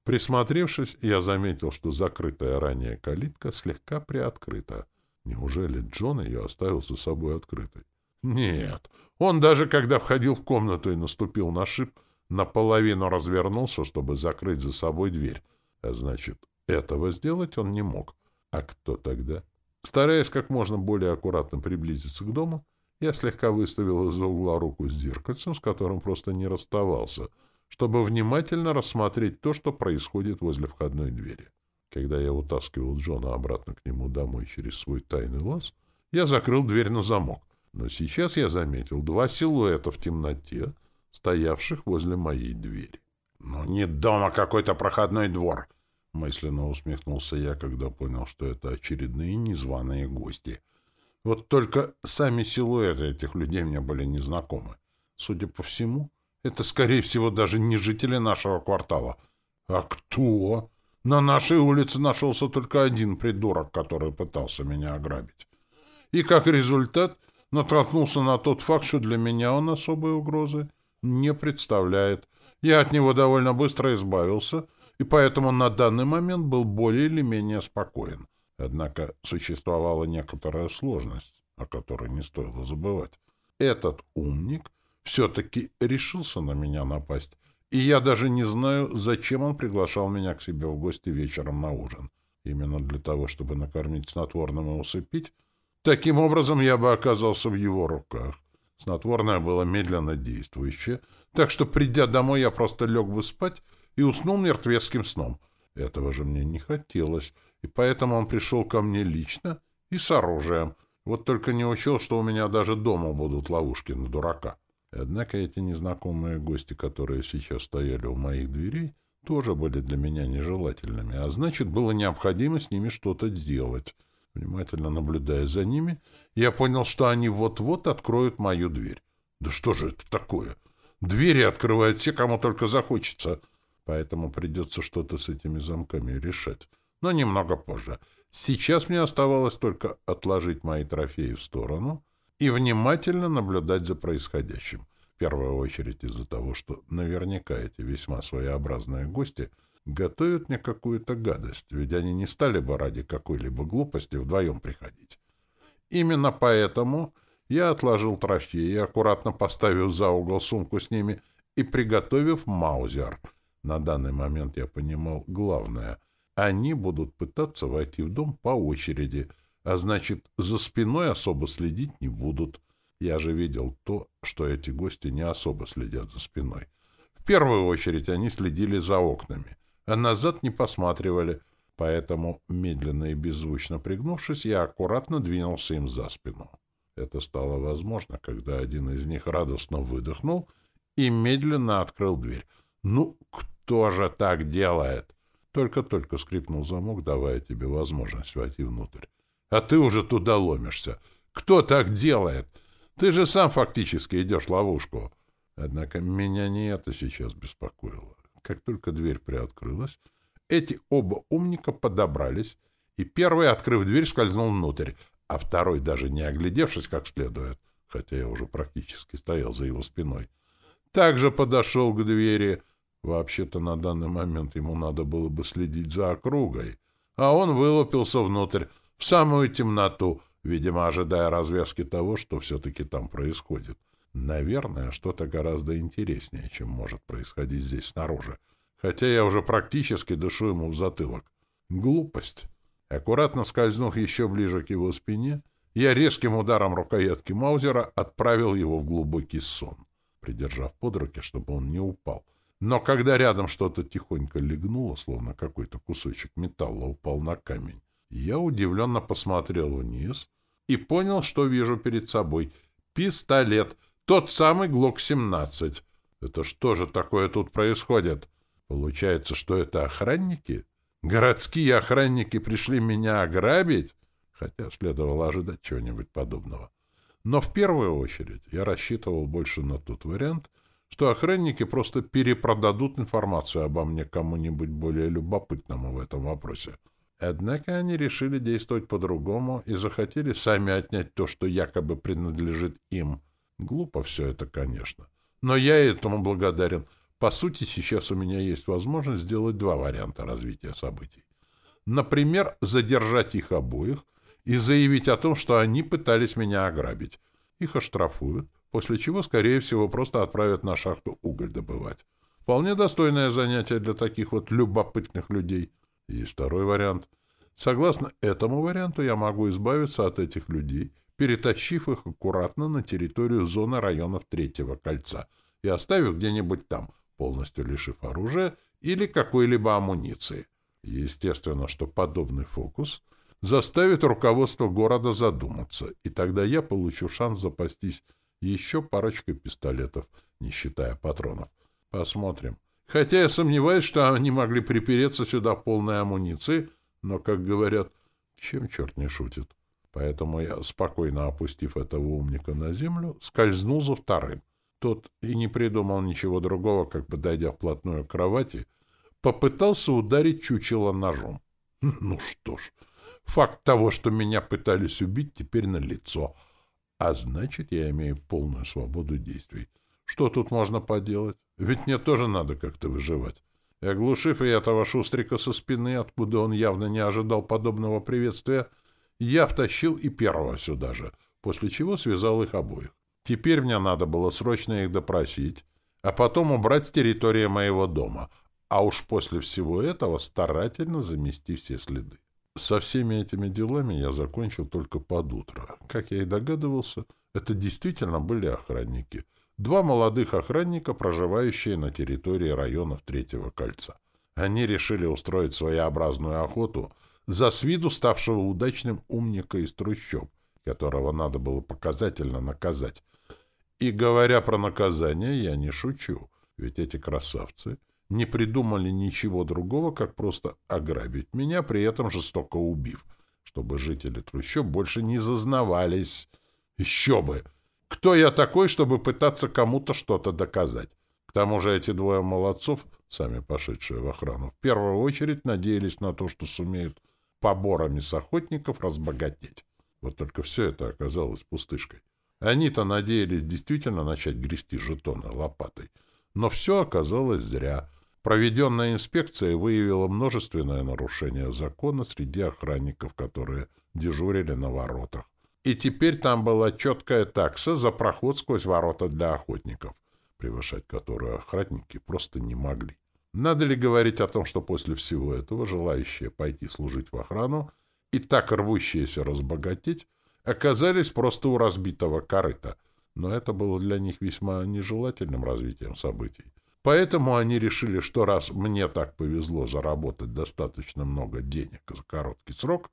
[SPEAKER 1] Присмотревшись, я заметил, что закрытая ранее калитка слегка приоткрыта. Неужели Джон ее оставил за собой открытой? Нет. Он даже когда входил в комнату и наступил на шип, наполовину развернулся, чтобы закрыть за собой дверь. А значит, этого сделать он не мог. А кто тогда? Стараясь как можно более аккуратно приблизиться к дому, я слегка выставил из-за угла руку с зеркальцем, с которым просто не расставался — чтобы внимательно рассмотреть то, что происходит возле входной двери. Когда я утаскивал Джона обратно к нему домой через свой тайный лаз, я закрыл дверь на замок. Но сейчас я заметил два силуэта в темноте, стоявших возле моей двери. — Ну, не дома какой-то проходной двор! — мысленно усмехнулся я, когда понял, что это очередные незваные гости. Вот только сами силуэты этих людей мне были незнакомы. Судя по всему, это, скорее всего, даже не жители нашего квартала. А кто? На нашей улице нашелся только один придурок, который пытался меня ограбить. И как результат натолкнулся на тот факт, что для меня он особой угрозы не представляет. Я от него довольно быстро избавился, и поэтому на данный момент был более или менее спокоен. Однако существовала некоторая сложность, о которой не стоило забывать. Этот умник — все-таки решился на меня напасть, и я даже не знаю, зачем он приглашал меня к себе в гости вечером на ужин. Именно для того, чтобы накормить снотворным и усыпить? Таким образом, я бы оказался в его руках. Снотворное было медленно действующее, так что, придя домой, я просто лег бы спать и уснул мертвецким сном. Этого же мне не хотелось, и поэтому он пришел ко мне лично и с оружием. Вот только не учел, что у меня даже дома будут ловушки на дурака. Однако эти незнакомые гости, которые сейчас стояли у моих дверей, тоже были для меня нежелательными, а значит, было необходимо с ними что-то делать. Внимательно наблюдая за ними, я понял, что они вот-вот откроют мою дверь. Да что же это такое? Двери открывают все, кому только захочется. Поэтому придется что-то с этими замками решать. Но немного позже. Сейчас мне оставалось только отложить мои трофеи в сторону — и внимательно наблюдать за происходящим. В первую очередь из-за того, что наверняка эти весьма своеобразные гости готовят мне какую-то гадость, ведь они не стали бы ради какой-либо глупости вдвоем приходить. Именно поэтому я отложил трофеи, аккуратно поставив за угол сумку с ними и приготовив маузер. На данный момент я понимал главное — они будут пытаться войти в дом по очереди — а значит, за спиной особо следить не будут. Я же видел то, что эти гости не особо следят за спиной. В первую очередь они следили за окнами, а назад не посматривали, поэтому, медленно и беззвучно пригнувшись, я аккуратно двинулся им за спину. Это стало возможно, когда один из них радостно выдохнул и медленно открыл дверь. «Ну, кто же так делает?» Только-только скрипнул замок, давая тебе возможность войти внутрь. «А ты уже туда ломишься. Кто так делает? Ты же сам фактически идешь в ловушку». Однако меня не это сейчас беспокоило. Как только дверь приоткрылась, эти оба умника подобрались, и первый, открыв дверь, скользнул внутрь, а второй, даже не оглядевшись как следует, хотя я уже практически стоял за его спиной, также подошел к двери. Вообще-то на данный момент ему надо было бы следить за округой, а он вылупился внутрь, в самую темноту, видимо, ожидая развязки того, что все-таки там происходит. Наверное, что-то гораздо интереснее, чем может происходить здесь снаружи. Хотя я уже практически дышу ему в затылок. Глупость. Аккуратно скользнув еще ближе к его спине, я резким ударом рукоятки Маузера отправил его в глубокий сон, придержав под руки, чтобы он не упал. Но когда рядом что-то тихонько легнуло, словно какой-то кусочек металла упал на камень, я удивленно посмотрел вниз и понял, что вижу перед собой пистолет — тот самый ГЛОК-17. Это что же такое тут происходит? Получается, что это охранники? Городские охранники пришли меня ограбить? Хотя следовало ожидать чего-нибудь подобного. Но в первую очередь я рассчитывал больше на тот вариант, что охранники просто перепродадут информацию обо мне кому-нибудь более любопытному в этом вопросе. Однако они решили действовать по-другому и захотели сами отнять то, что якобы принадлежит им — Глупо все это, конечно. Но я этому благодарен. По сути, сейчас у меня есть возможность сделать два варианта развития событий. Например, задержать их обоих и заявить о том, что они пытались меня ограбить. Их оштрафуют, после чего, скорее всего, просто отправят на шахту уголь добывать. Вполне достойное занятие для таких вот любопытных людей. Есть второй вариант. Согласно этому варианту я могу избавиться от этих людей перетащив их аккуратно на территорию зоны районов Третьего кольца и оставив где-нибудь там, полностью лишив оружия или какой-либо амуниции. Естественно, что подобный фокус заставит руководство города задуматься, и тогда я получу шанс запастись еще парочкой пистолетов, не считая патронов. Посмотрим. Хотя я сомневаюсь, что они могли припереться сюда полной амуниции, но, как говорят, чем черт не шутит. Поэтому я, спокойно опустив этого умника на землю, скользнул за вторым. Тот и не придумал ничего другого, как, подойдя вплотную к кровати, попытался ударить чучело ножом. Ну что ж, факт того, что меня пытались убить, теперь налицо. А значит, я имею полную свободу действий. Что тут можно поделать? Ведь мне тоже надо как-то выживать. И оглушив и этого шустрика со спины, откуда он явно не ожидал подобного приветствия, — я втащил и первого сюда же, после чего связал их обоих. Теперь мне надо было срочно их допросить, а потом убрать с территории моего дома, а уж после всего этого старательно замести все следы. Со всеми этими делами я закончил только под утро. Как я и догадывался, это действительно были охранники. Два молодых охранника, проживающие на территории районов Третьего кольца. Они решили устроить своеобразную охоту — за с виду ставшего удачным умника из трущоб, которого надо было показательно наказать. И говоря про наказание, я не шучу, ведь эти красавцы не придумали ничего другого, как просто ограбить меня, при этом жестоко убив, чтобы жители трущоб больше не зазнавались. Еще бы! Кто я такой, чтобы пытаться кому-то что-то доказать? К тому же эти двое молодцов, сами пошедшие в охрану, в первую очередь надеялись на то, что сумеют поборами с охотников разбогатеть. Вот только все это оказалось пустышкой. Они-то надеялись действительно начать грести жетоны лопатой. Но все оказалось зря. Проведенная инспекция выявила множественное нарушение закона среди охранников, которые дежурили на воротах. И теперь там была четкая такса за проход сквозь ворота для охотников, превышать которую охранники просто не могли. Надо ли говорить о том, что после всего этого желающие пойти служить в охрану и так рвущиеся разбогатеть оказались просто у разбитого корыта, но это было для них весьма нежелательным развитием событий. Поэтому они решили, что раз мне так повезло заработать достаточно много денег за короткий срок,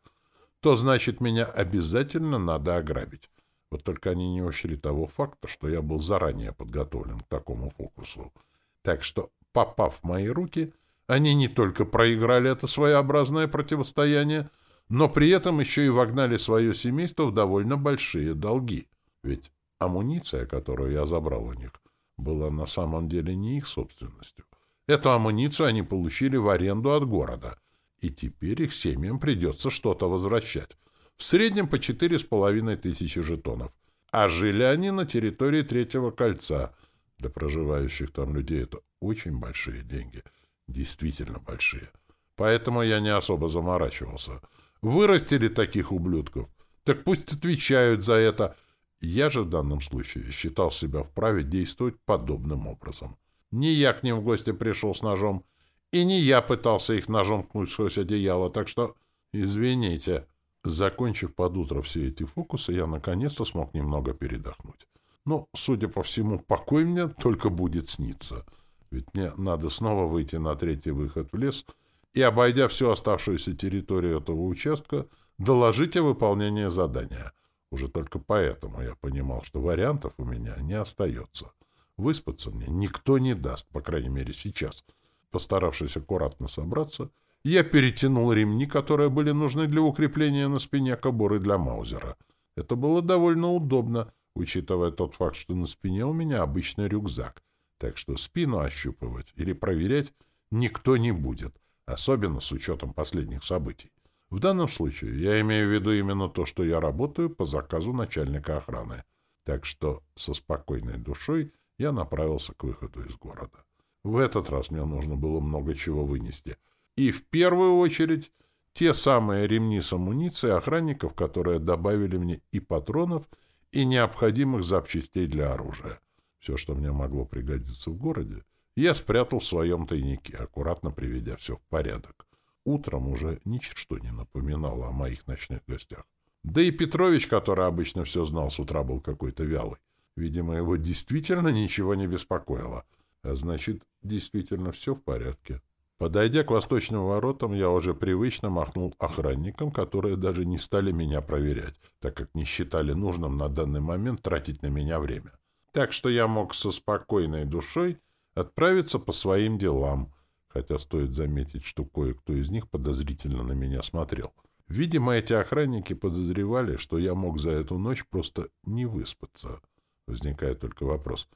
[SPEAKER 1] то значит меня обязательно надо ограбить. Вот только они не учли того факта, что я был заранее подготовлен к такому фокусу. Так что, попав в мои руки, они не только проиграли это своеобразное противостояние, но при этом еще и вогнали свое семейство в довольно большие долги. Ведь амуниция, которую я забрал у них, была на самом деле не их собственностью. Эту амуницию они получили в аренду от города, и теперь их семьям придется что-то возвращать. В среднем по четыре с половиной тысячи жетонов. А жили они на территории Третьего кольца. Для проживающих там людей это очень большие деньги. Действительно большие. Поэтому я не особо заморачивался. Вырастили таких ублюдков. Так пусть отвечают за это — я же в данном случае считал себя вправе действовать подобным образом. Не я к ним в гости пришел с ножом, и не я пытался их ножом ткнуть сквозь одеяло, так что извините. Закончив под утро все эти фокусы, я наконец-то смог немного передохнуть. Но, судя по всему, покой мне только будет сниться. Ведь мне надо снова выйти на третий выход в лес и, обойдя всю оставшуюся территорию этого участка, доложить о выполнении задания — уже только поэтому я понимал, что вариантов у меня не остается. Выспаться мне никто не даст, по крайней мере сейчас. Постаравшись аккуратно собраться, я перетянул ремни, которые были нужны для укрепления на спине кобуры для Маузера. Это было довольно удобно, учитывая тот факт, что на спине у меня обычный рюкзак, так что спину ощупывать или проверять никто не будет, особенно с учетом последних событий. В данном случае я имею в виду именно то, что я работаю по заказу начальника охраны. Так что со спокойной душой я направился к выходу из города. В этот раз мне нужно было много чего вынести. И в первую очередь те самые ремни с амуницией охранников, которые добавили мне и патронов, и необходимых запчастей для оружия. Все, что мне могло пригодиться в городе, я спрятал в своем тайнике, аккуратно приведя все в порядок. Утром уже ничто не напоминало о моих ночных гостях. Да и Петрович, который обычно все знал с утра, был какой-то вялый. Видимо, его действительно ничего не беспокоило. А значит, действительно все в порядке. Подойдя к восточным воротам, я уже привычно махнул охранникам, которые даже не стали меня проверять, так как не считали нужным на данный момент тратить на меня время. Так что я мог со спокойной душой отправиться по своим делам — хотя стоит заметить, что кое-кто из них подозрительно на меня смотрел. Видимо, эти охранники подозревали, что я мог за эту ночь просто не выспаться. Возникает только вопрос,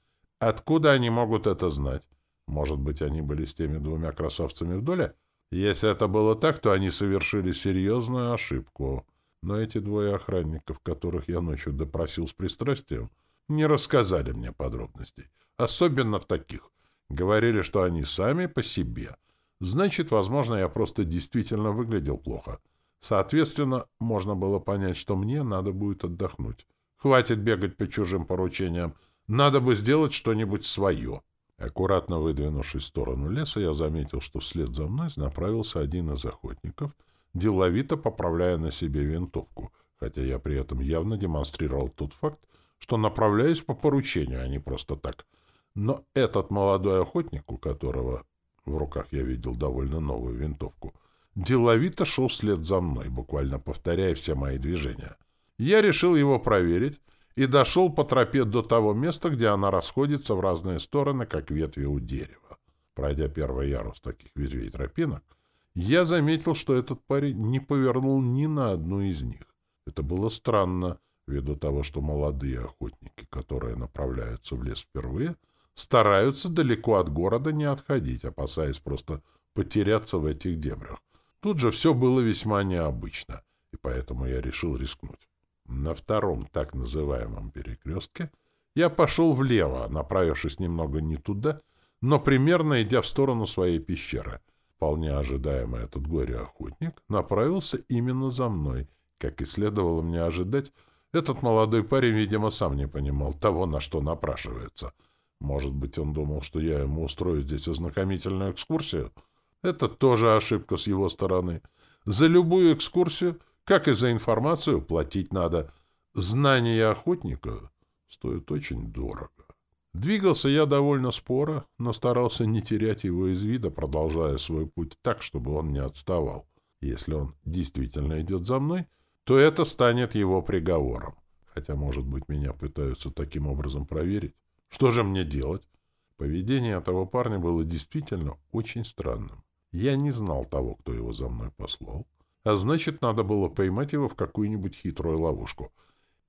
[SPEAKER 1] откуда они могут это знать? Может быть, они были с теми двумя красавцами в доле? Если это было так, то они совершили серьезную ошибку. Но эти двое охранников, которых я ночью допросил с пристрастием, не рассказали мне подробностей. Особенно таких. Говорили, что они сами по себе. Значит, возможно, я просто действительно выглядел плохо. Соответственно, можно было понять, что мне надо будет отдохнуть. Хватит бегать по чужим поручениям. Надо бы сделать что-нибудь свое. Аккуратно выдвинувшись в сторону леса, я заметил, что вслед за мной направился один из охотников, деловито поправляя на себе винтовку, хотя я при этом явно демонстрировал тот факт, что направляюсь по поручению, а не просто так — но этот молодой охотник, у которого в руках я видел довольно новую винтовку, деловито шел вслед за мной, буквально повторяя все мои движения. Я решил его проверить и дошел по тропе до того места, где она расходится в разные стороны, как ветви у дерева. Пройдя первый ярус таких ветвей тропинок, я заметил, что этот парень не повернул ни на одну из них. Это было странно, ввиду того, что молодые охотники, которые направляются в лес впервые, — стараются далеко от города не отходить, опасаясь просто потеряться в этих дебрях. Тут же все было весьма необычно, и поэтому я решил рискнуть. На втором так называемом перекрестке я пошел влево, направившись немного не туда, но примерно идя в сторону своей пещеры. Вполне ожидаемо этот горе-охотник направился именно за мной. Как и следовало мне ожидать, этот молодой парень, видимо, сам не понимал того, на что напрашивается — может быть, он думал, что я ему устрою здесь ознакомительную экскурсию? Это тоже ошибка с его стороны. За любую экскурсию, как и за информацию, платить надо. Знание охотника стоит очень дорого. Двигался я довольно споро, но старался не терять его из вида, продолжая свой путь так, чтобы он не отставал. Если он действительно идет за мной, то это станет его приговором. Хотя, может быть, меня пытаются таким образом проверить. Что же мне делать? Поведение этого парня было действительно очень странным. Я не знал того, кто его за мной послал, а значит, надо было поймать его в какую-нибудь хитрую ловушку.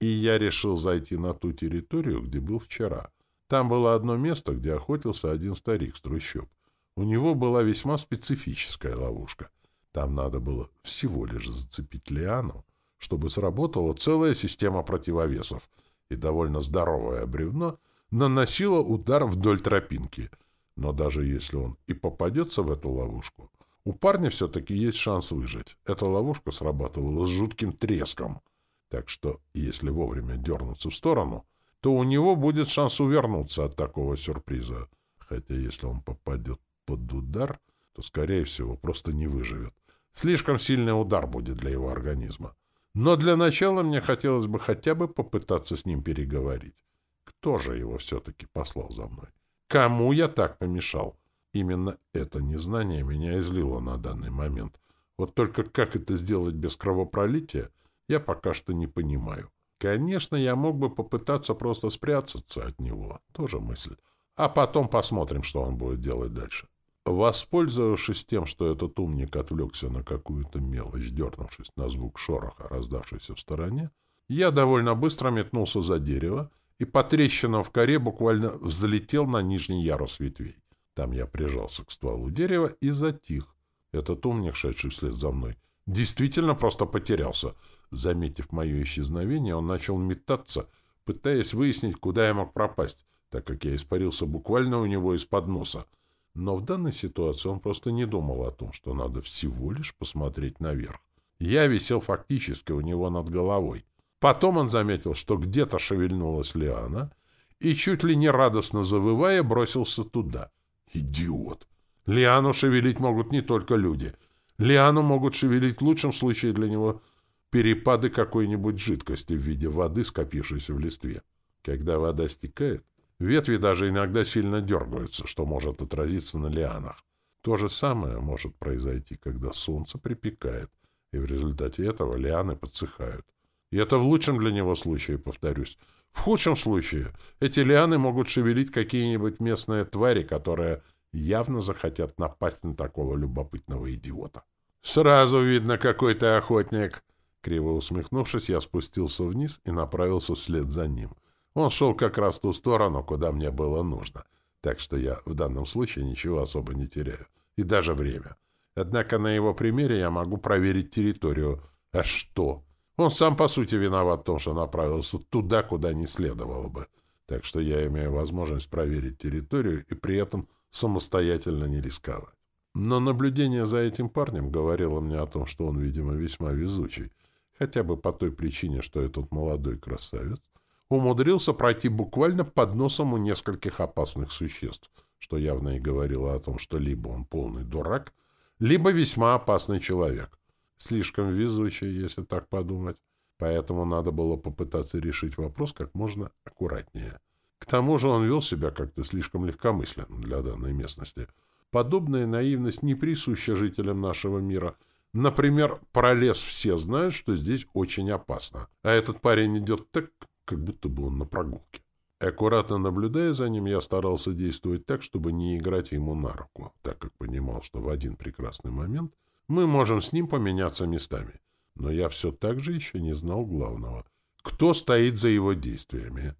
[SPEAKER 1] И я решил зайти на ту территорию, где был вчера. Там было одно место, где охотился один старик с трущоб. У него была весьма специфическая ловушка. Там надо было всего лишь зацепить лиану, чтобы сработала целая система противовесов, и довольно здоровое бревно наносило удар вдоль тропинки. Но даже если он и попадется в эту ловушку, у парня все-таки есть шанс выжить. Эта ловушка срабатывала с жутким треском. Так что, если вовремя дернуться в сторону, то у него будет шанс увернуться от такого сюрприза. Хотя если он попадет под удар, то, скорее всего, просто не выживет. Слишком сильный удар будет для его организма. Но для начала мне хотелось бы хотя бы попытаться с ним переговорить. Кто же его все-таки послал за мной? Кому я так помешал? Именно это незнание меня излило на данный момент. Вот только как это сделать без кровопролития, я пока что не понимаю. Конечно, я мог бы попытаться просто спрятаться от него. Тоже мысль. А потом посмотрим, что он будет делать дальше. Воспользовавшись тем, что этот умник отвлекся на какую-то мелочь, дернувшись на звук шороха, раздавшийся в стороне, я довольно быстро метнулся за дерево и по трещинам в коре буквально взлетел на нижний ярус ветвей. Там я прижался к стволу дерева и затих. Этот умник, шедший вслед за мной, действительно просто потерялся. Заметив мое исчезновение, он начал метаться, пытаясь выяснить, куда я мог пропасть, так как я испарился буквально у него из-под носа. Но в данной ситуации он просто не думал о том, что надо всего лишь посмотреть наверх. Я висел фактически у него над головой. Потом он заметил, что где-то шевельнулась лиана, и чуть ли не радостно завывая, бросился туда. Идиот! Лиану шевелить могут не только люди. Лиану могут шевелить в лучшем случае для него перепады какой-нибудь жидкости в виде воды, скопившейся в листве. Когда вода стекает, Ветви даже иногда сильно дергаются, что может отразиться на лианах. То же самое может произойти, когда солнце припекает, и в результате этого лианы подсыхают. И это в лучшем для него случае, повторюсь. В худшем случае эти лианы могут шевелить какие-нибудь местные твари, которые явно захотят напасть на такого любопытного идиота. «Сразу видно, какой ты охотник!» Криво усмехнувшись, я спустился вниз и направился вслед за ним — он шел как раз в ту сторону, куда мне было нужно, так что я в данном случае ничего особо не теряю. И даже время. Однако на его примере я могу проверить территорию. А что? Он сам, по сути, виноват в том, что направился туда, куда не следовало бы. Так что я имею возможность проверить территорию и при этом самостоятельно не рисковать. Но наблюдение за этим парнем говорило мне о том, что он, видимо, весьма везучий. Хотя бы по той причине, что этот молодой красавец умудрился пройти буквально под носом у нескольких опасных существ, что явно и говорило о том, что либо он полный дурак, либо весьма опасный человек. Слишком везучий, если так подумать. Поэтому надо было попытаться решить вопрос как можно аккуратнее. К тому же он вел себя как-то слишком легкомысленно для данной местности. Подобная наивность не присуща жителям нашего мира. Например, пролез все знают, что здесь очень опасно. А этот парень идет так, как будто бы он на прогулке. Аккуратно наблюдая за ним, я старался действовать так, чтобы не играть ему на руку, так как понимал, что в один прекрасный момент мы можем с ним поменяться местами. Но я все так же еще не знал главного. Кто стоит за его действиями?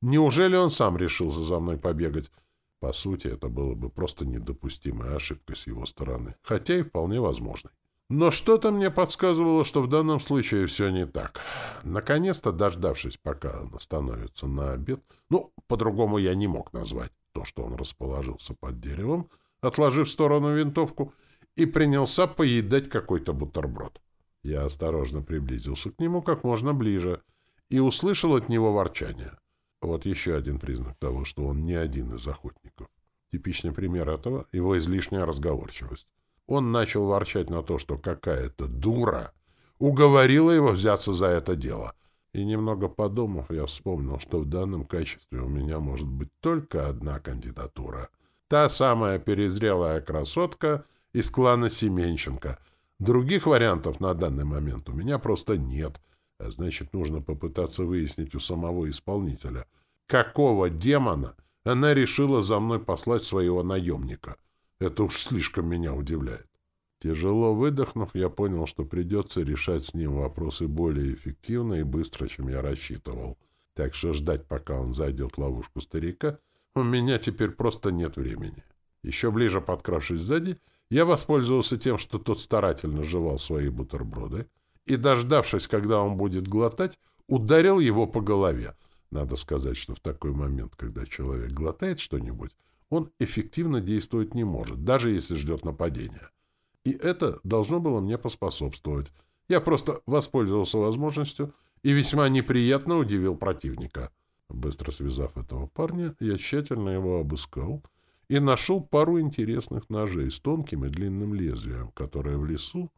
[SPEAKER 1] Неужели он сам решился за мной побегать? По сути, это было бы просто недопустимая ошибка с его стороны, хотя и вполне возможной. Но что-то мне подсказывало, что в данном случае все не так. Наконец-то, дождавшись, пока он остановится на обед, ну, по-другому я не мог назвать то, что он расположился под деревом, отложив в сторону винтовку, и принялся поедать какой-то бутерброд. Я осторожно приблизился к нему как можно ближе и услышал от него ворчание. Вот еще один признак того, что он не один из охотников. Типичный пример этого — его излишняя разговорчивость. Он начал ворчать на то, что какая-то дура уговорила его взяться за это дело. И немного подумав, я вспомнил, что в данном качестве у меня может быть только одна кандидатура. Та самая перезрелая красотка из клана Семенченко. Других вариантов на данный момент у меня просто нет. А значит, нужно попытаться выяснить у самого исполнителя, какого демона она решила за мной послать своего наемника. Это уж слишком меня удивляет. Тяжело выдохнув, я понял, что придется решать с ним вопросы более эффективно и быстро, чем я рассчитывал. Так что ждать, пока он зайдет в ловушку старика, у меня теперь просто нет времени. Еще ближе подкравшись сзади, я воспользовался тем, что тот старательно жевал свои бутерброды, и, дождавшись, когда он будет глотать, ударил его по голове. Надо сказать, что в такой момент, когда человек глотает что-нибудь, он эффективно действовать не может, даже если ждет нападения. И это должно было мне поспособствовать. Я просто воспользовался возможностью и весьма неприятно удивил противника. Быстро связав этого парня, я тщательно его обыскал и нашел пару интересных ножей с тонким и длинным лезвием, которые в лесу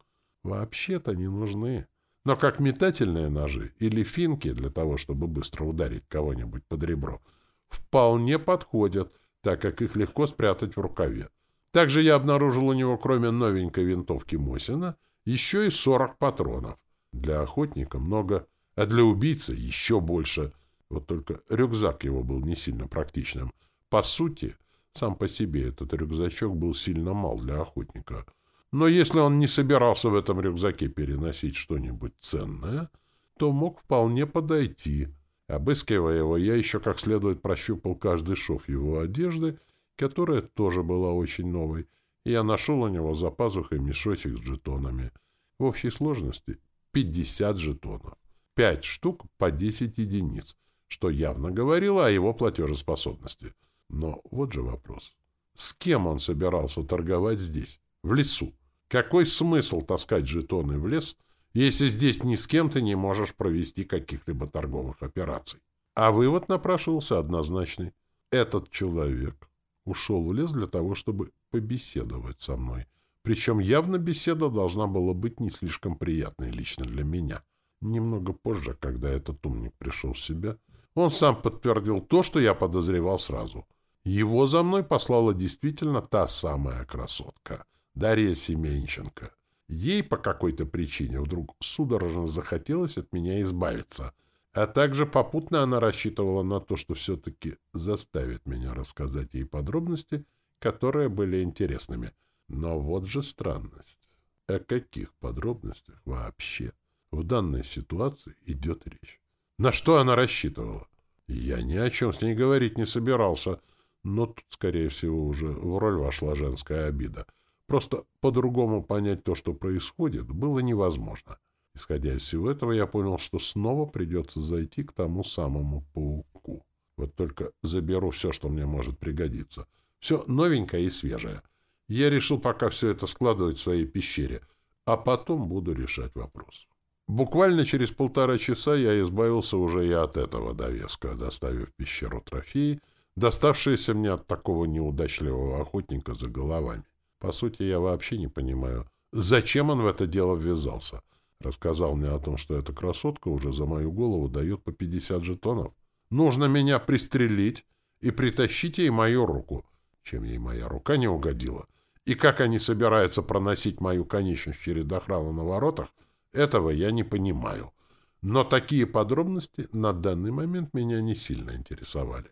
[SPEAKER 1] вообще-то не нужны. Но как метательные ножи или финки для того, чтобы быстро ударить кого-нибудь под ребро, вполне подходят, так как их легко спрятать в рукаве. Также я обнаружил у него, кроме новенькой винтовки Мосина, еще и 40 патронов. Для охотника много, а для убийцы еще больше. Вот только рюкзак его был не сильно практичным. По сути, сам по себе этот рюкзачок был сильно мал для охотника. Но если он не собирался в этом рюкзаке переносить что-нибудь ценное, то мог вполне подойти. Обыскивая его, я еще как следует прощупал каждый шов его одежды которая тоже была очень новой, и я нашел у него за пазухой мешочек с жетонами. В общей сложности 50 жетонов. Пять штук по 10 единиц, что явно говорило о его платежеспособности. Но вот же вопрос. С кем он собирался торговать здесь, в лесу? Какой смысл таскать жетоны в лес, если здесь ни с кем ты не можешь провести каких-либо торговых операций? А вывод напрашивался однозначный. Этот человек ушел в лес для того, чтобы побеседовать со мной. Причем явно беседа должна была быть не слишком приятной лично для меня. Немного позже, когда этот умник пришел в себя, он сам подтвердил то, что я подозревал сразу. Его за мной послала действительно та самая красотка, Дарья Семенченко. Ей по какой-то причине вдруг судорожно захотелось от меня избавиться — а также попутно она рассчитывала на то, что все-таки заставит меня рассказать ей подробности, которые были интересными. Но вот же странность. О каких подробностях вообще в данной ситуации идет речь? На что она рассчитывала? Я ни о чем с ней говорить не собирался, но тут, скорее всего, уже в роль вошла женская обида. Просто по-другому понять то, что происходит, было невозможно. Исходя из всего этого, я понял, что снова придется зайти к тому самому пауку. Вот только заберу все, что мне может пригодиться. Все новенькое и свежее. Я решил пока все это складывать в своей пещере, а потом буду решать вопрос. Буквально через полтора часа я избавился уже и от этого довеска, доставив пещеру трофеи, доставшиеся мне от такого неудачливого охотника за головами. По сути, я вообще не понимаю, зачем он в это дело ввязался — Рассказал мне о том, что эта красотка уже за мою голову дает по 50 жетонов. Нужно меня пристрелить и притащить ей мою руку. Чем ей моя рука не угодила? И как они собираются проносить мою конечность через охрану на воротах, этого я не понимаю. Но такие подробности на данный момент меня не сильно интересовали.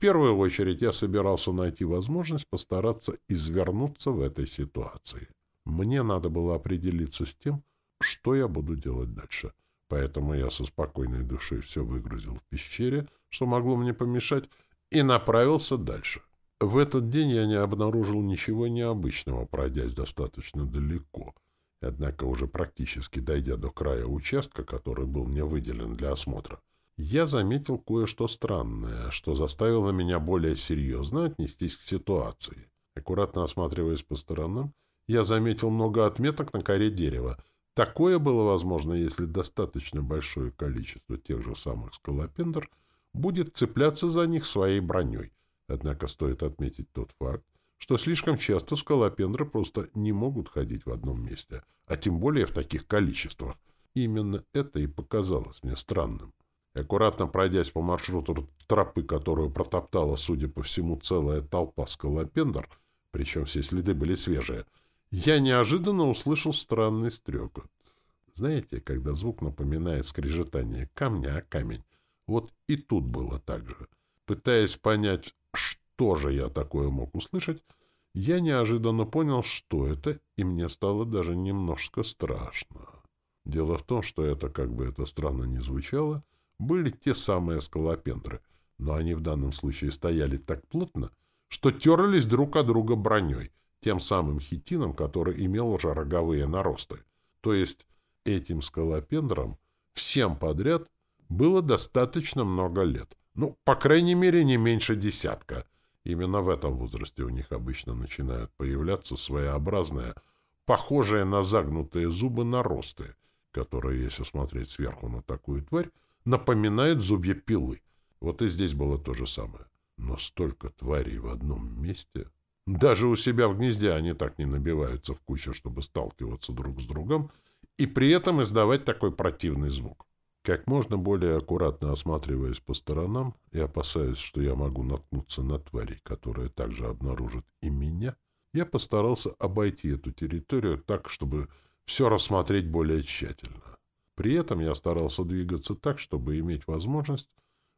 [SPEAKER 1] Первую очередь я собирался найти возможность постараться извернуться в этой ситуации. Мне надо было определиться с тем, что я буду делать дальше. Поэтому я со спокойной душой все выгрузил в пещере, что могло мне помешать, и направился дальше. В этот день я не обнаружил ничего необычного, пройдясь достаточно далеко. Однако уже практически дойдя до края участка, который был мне выделен для осмотра, я заметил кое-что странное, что заставило меня более серьезно отнестись к ситуации. Аккуратно осматриваясь по сторонам, я заметил много отметок на коре дерева — Такое было возможно, если достаточно большое количество тех же самых скалопендр будет цепляться за них своей броней. Однако стоит отметить тот факт, что слишком часто скалопендры просто не могут ходить в одном месте, а тем более в таких количествах. Именно это и показалось мне странным. Аккуратно пройдясь по маршруту тропы, которую протоптала, судя по всему, целая толпа скалопендр, причем все следы были свежие, я неожиданно услышал странный стрекот. Знаете, когда звук напоминает скрежетание камня о камень, вот и тут было так же. Пытаясь понять, что же я такое мог услышать, я неожиданно понял, что это, и мне стало даже немножко страшно. Дело в том, что это, как бы это странно ни звучало, были те самые скалопендры, но они в данном случае стояли так плотно, что терлись друг от друга броней, тем самым хитином, который имел уже роговые наросты. То есть этим скалопендрам всем подряд было достаточно много лет. Ну, по крайней мере, не меньше десятка. Именно в этом возрасте у них обычно начинают появляться своеобразные, похожие на загнутые зубы наросты, которые, если смотреть сверху на такую тварь, напоминают зубья пилы. Вот и здесь было то же самое. Но столько тварей в одном месте... Даже у себя в гнезде они так не набиваются в кучу, чтобы сталкиваться друг с другом, и при этом издавать такой противный звук. Как можно более аккуратно осматриваясь по сторонам и опасаясь, что я могу наткнуться на твари, которые также обнаружат и меня, я постарался обойти эту территорию так, чтобы все рассмотреть более тщательно. При этом я старался двигаться так, чтобы иметь возможность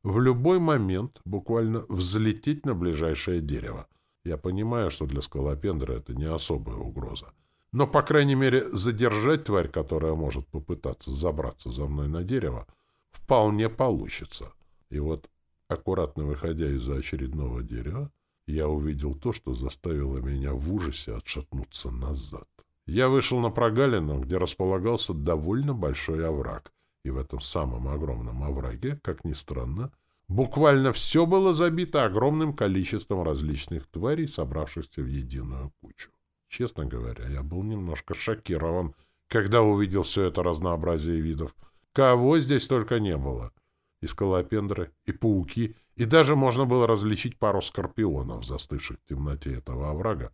[SPEAKER 1] в любой момент буквально взлететь на ближайшее дерево. Я понимаю, что для скалопендра это не особая угроза. Но, по крайней мере, задержать тварь, которая может попытаться забраться за мной на дерево, вполне получится. И вот, аккуратно выходя из-за очередного дерева, я увидел то, что заставило меня в ужасе отшатнуться назад. Я вышел на прогалину, где располагался довольно большой овраг, и в этом самом огромном овраге, как ни странно, буквально все было забито огромным количеством различных тварей, собравшихся в единую кучу. Честно говоря, я был немножко шокирован, когда увидел все это разнообразие видов. Кого здесь только не было. И скалопендры, и пауки, и даже можно было различить пару скорпионов, застывших в темноте этого оврага,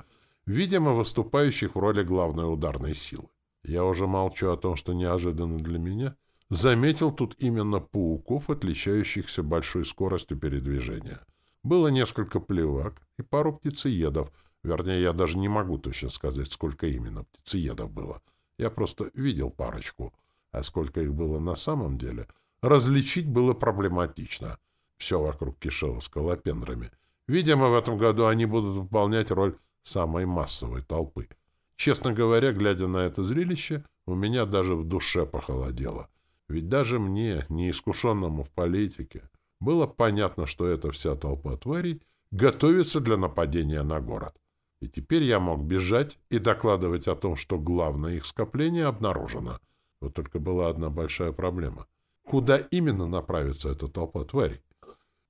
[SPEAKER 1] видимо, выступающих в роли главной ударной силы. Я уже молчу о том, что неожиданно для меня заметил тут именно пауков, отличающихся большой скоростью передвижения. Было несколько плевак и пару птицеедов — Вернее, я даже не могу точно сказать, сколько именно птицеедов было. Я просто видел парочку. А сколько их было на самом деле, различить было проблематично. Все вокруг кишело скалопендрами. Видимо, в этом году они будут выполнять роль самой массовой толпы. Честно говоря, глядя на это зрелище, у меня даже в душе похолодело. Ведь даже мне, неискушенному в политике, было понятно, что эта вся толпа тварей готовится для нападения на город. И теперь я мог бежать и докладывать о том, что главное их скопление обнаружено. Вот только была одна большая проблема. Куда именно направится эта толпа тварей?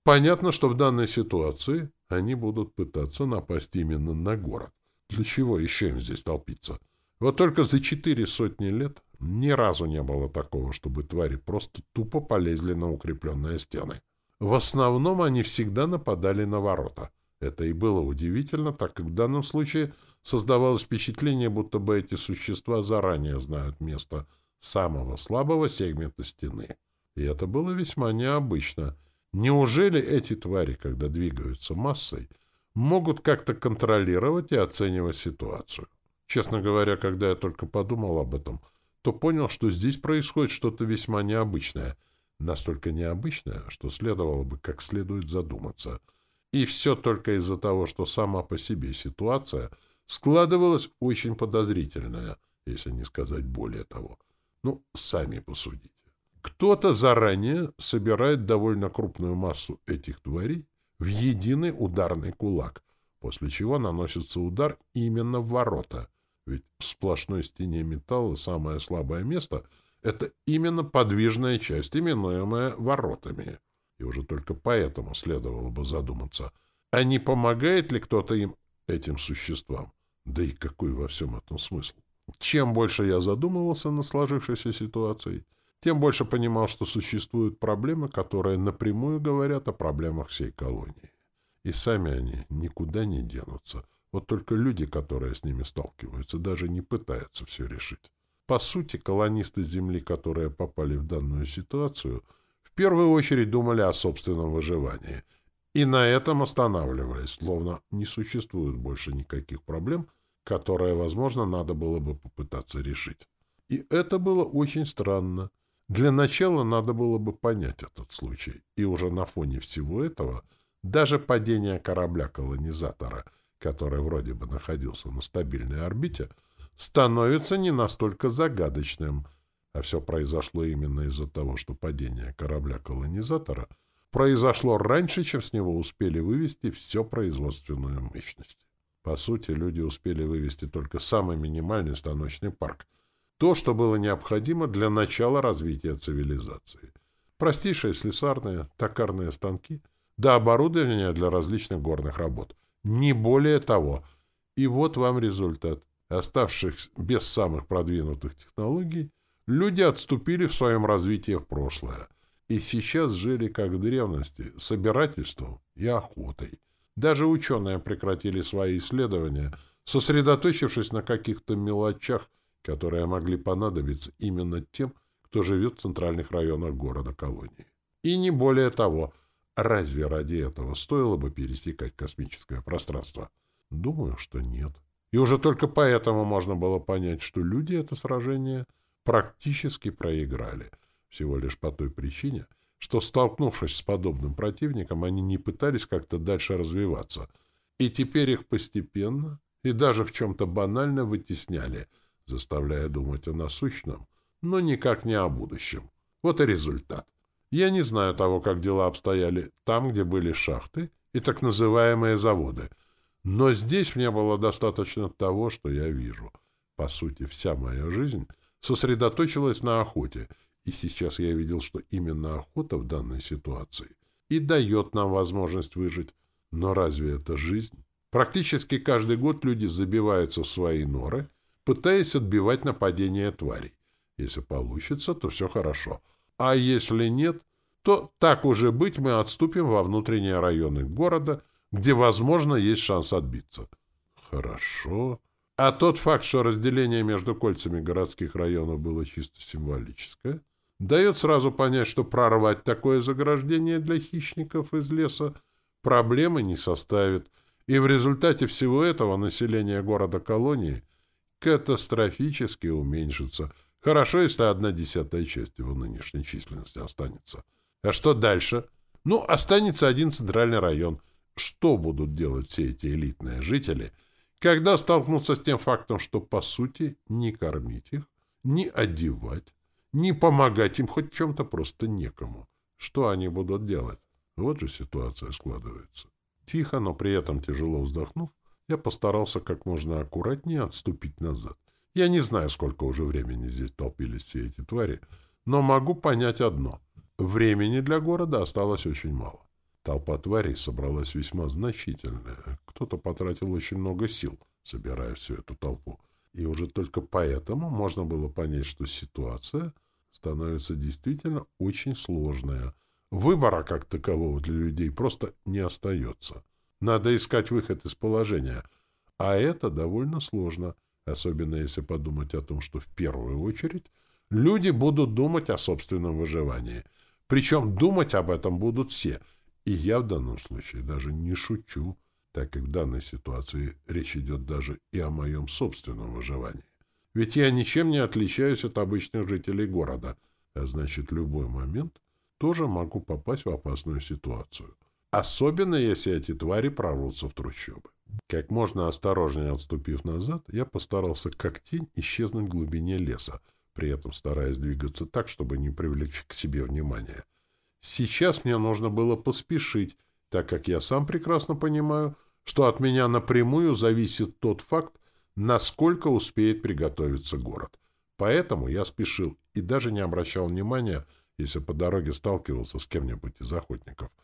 [SPEAKER 1] Понятно, что в данной ситуации они будут пытаться напасть именно на город. Для чего еще им здесь толпиться? Вот только за четыре сотни лет ни разу не было такого, чтобы твари просто тупо полезли на укрепленные стены. В основном они всегда нападали на ворота — это и было удивительно, так как в данном случае создавалось впечатление, будто бы эти существа заранее знают место самого слабого сегмента стены. И это было весьма необычно. Неужели эти твари, когда двигаются массой, могут как-то контролировать и оценивать ситуацию? Честно говоря, когда я только подумал об этом, то понял, что здесь происходит что-то весьма необычное. Настолько необычное, что следовало бы как следует задуматься — и все только из-за того, что сама по себе ситуация складывалась очень подозрительная, если не сказать более того. Ну, сами посудите. Кто-то заранее собирает довольно крупную массу этих тварей в единый ударный кулак, после чего наносится удар именно в ворота. Ведь в сплошной стене металла самое слабое место — это именно подвижная часть, именуемая воротами и уже только поэтому следовало бы задуматься, а не помогает ли кто-то им, этим существам? Да и какой во всем этом смысл? Чем больше я задумывался над сложившейся ситуацией, тем больше понимал, что существуют проблемы, которые напрямую говорят о проблемах всей колонии. И сами они никуда не денутся. Вот только люди, которые с ними сталкиваются, даже не пытаются все решить. По сути, колонисты Земли, которые попали в данную ситуацию — первую очередь думали о собственном выживании. И на этом останавливались, словно не существует больше никаких проблем, которые, возможно, надо было бы попытаться решить. И это было очень странно. Для начала надо было бы понять этот случай, и уже на фоне всего этого даже падение корабля-колонизатора, который вроде бы находился на стабильной орбите, становится не настолько загадочным, а все произошло именно из-за того, что падение корабля-колонизатора произошло раньше, чем с него успели вывести всю производственную мощность. По сути, люди успели вывести только самый минимальный станочный парк — то, что было необходимо для начала развития цивилизации. Простейшие слесарные, токарные станки, да оборудование для различных горных работ. Не более того. И вот вам результат. Оставшись без самых продвинутых технологий, люди отступили в своем развитии в прошлое. И сейчас жили, как в древности, собирательством и охотой. Даже ученые прекратили свои исследования, сосредоточившись на каких-то мелочах, которые могли понадобиться именно тем, кто живет в центральных районах города-колонии. И не более того, разве ради этого стоило бы пересекать космическое пространство? Думаю, что нет. И уже только поэтому можно было понять, что люди это сражение практически проиграли. Всего лишь по той причине, что, столкнувшись с подобным противником, они не пытались как-то дальше развиваться. И теперь их постепенно и даже в чем-то банально вытесняли — заставляя думать о насущном, но никак не о будущем. Вот и результат. Я не знаю того, как дела обстояли там, где были шахты и так называемые заводы, но здесь мне было достаточно того, что я вижу. По сути, вся моя жизнь сосредоточилась на охоте, и сейчас я видел, что именно охота в данной ситуации и дает нам возможность выжить. Но разве это жизнь? Практически каждый год люди забиваются в свои норы — пытаясь отбивать нападение тварей. Если получится, то все хорошо. А если нет, то так уже быть мы отступим во внутренние районы города, где, возможно, есть шанс отбиться. Хорошо. А тот факт, что разделение между кольцами городских районов было чисто символическое, дает сразу понять, что прорвать такое заграждение для хищников из леса проблемы не составит, и в результате всего этого население города-колонии катастрофически уменьшится. Хорошо, если одна десятая часть его нынешней численности останется. А что дальше? Ну, останется один центральный район. Что будут делать все эти элитные жители, когда столкнутся с тем фактом, что, по сути, не кормить их, не одевать, не помогать им хоть чем-то просто некому? Что они будут делать? Вот же ситуация складывается. Тихо, но при этом тяжело вздохнув, я постарался как можно аккуратнее отступить назад. Я не знаю, сколько уже времени здесь толпились все эти твари, но могу понять одно. Времени для города осталось очень мало. Толпа тварей собралась весьма значительная. Кто-то потратил очень много сил, собирая всю эту толпу. И уже только поэтому можно было понять, что ситуация становится действительно очень сложная. Выбора как такового для людей просто не остается. Надо искать выход из положения. А это довольно сложно, особенно если подумать о том, что в первую очередь люди будут думать о собственном выживании. Причем думать об этом будут все. И я в данном случае даже не шучу, так как в данной ситуации речь идет даже и о моем собственном выживании. Ведь я ничем не отличаюсь от обычных жителей города, а значит, любой момент тоже могу попасть в опасную ситуацию. Особенно, если эти твари прорвутся в трущобы. Как можно осторожнее отступив назад, я постарался как тень исчезнуть в глубине леса, при этом стараясь двигаться так, чтобы не привлечь к себе внимания. Сейчас мне нужно было поспешить, так как я сам прекрасно понимаю, что от меня напрямую зависит тот факт, насколько успеет приготовиться город. Поэтому я спешил и даже не обращал внимания, если по дороге сталкивался с кем-нибудь из охотников —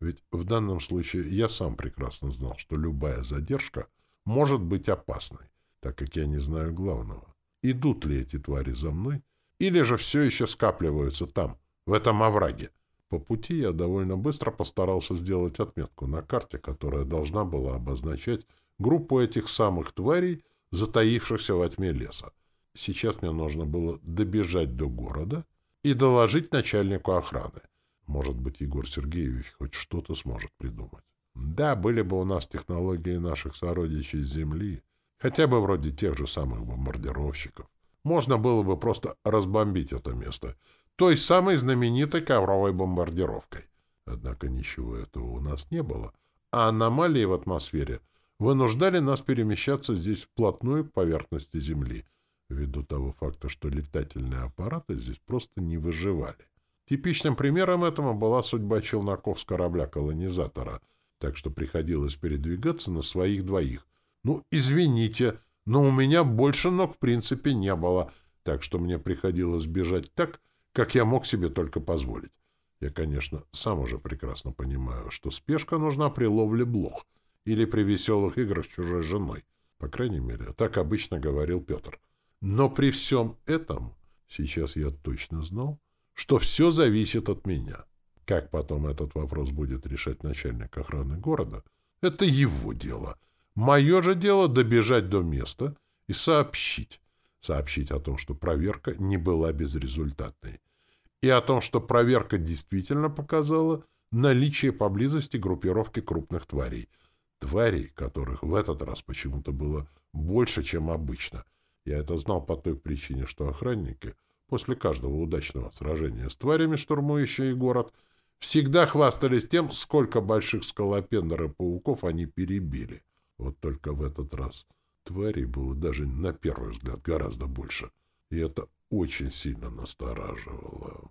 [SPEAKER 1] ведь в данном случае я сам прекрасно знал, что любая задержка может быть опасной, так как я не знаю главного. Идут ли эти твари за мной, или же все еще скапливаются там, в этом овраге. По пути я довольно быстро постарался сделать отметку на карте, которая должна была обозначать группу этих самых тварей, затаившихся во тьме леса. Сейчас мне нужно было добежать до города и доложить начальнику охраны. Может быть, Егор Сергеевич хоть что-то сможет придумать. Да, были бы у нас технологии наших сородичей с Земли, хотя бы вроде тех же самых бомбардировщиков. Можно было бы просто разбомбить это место той самой знаменитой ковровой бомбардировкой. Однако ничего этого у нас не было, а аномалии в атмосфере вынуждали нас перемещаться здесь вплотную к поверхности Земли, ввиду того факта, что летательные аппараты здесь просто не выживали. Типичным примером этому была судьба челноков с корабля-колонизатора, так что приходилось передвигаться на своих двоих. Ну, извините, но у меня больше ног в принципе не было, так что мне приходилось бежать так, как я мог себе только позволить. Я, конечно, сам уже прекрасно понимаю, что спешка нужна при ловле блох или при веселых играх с чужой женой. По крайней мере, так обычно говорил Петр. Но при всем этом сейчас я точно знал, что все зависит от меня. Как потом этот вопрос будет решать начальник охраны города, это его дело. Мое же дело добежать до места и сообщить. Сообщить о том, что проверка не была безрезультатной. И о том, что проверка действительно показала наличие поблизости группировки крупных тварей. Тварей, которых в этот раз почему-то было больше, чем обычно. Я это знал по той причине, что охранники — после каждого удачного сражения с тварями, штурмующие город, всегда хвастались тем, сколько больших скалопендр и пауков они перебили. Вот только в этот раз тварей было даже на первый взгляд гораздо больше, и это очень сильно настораживало.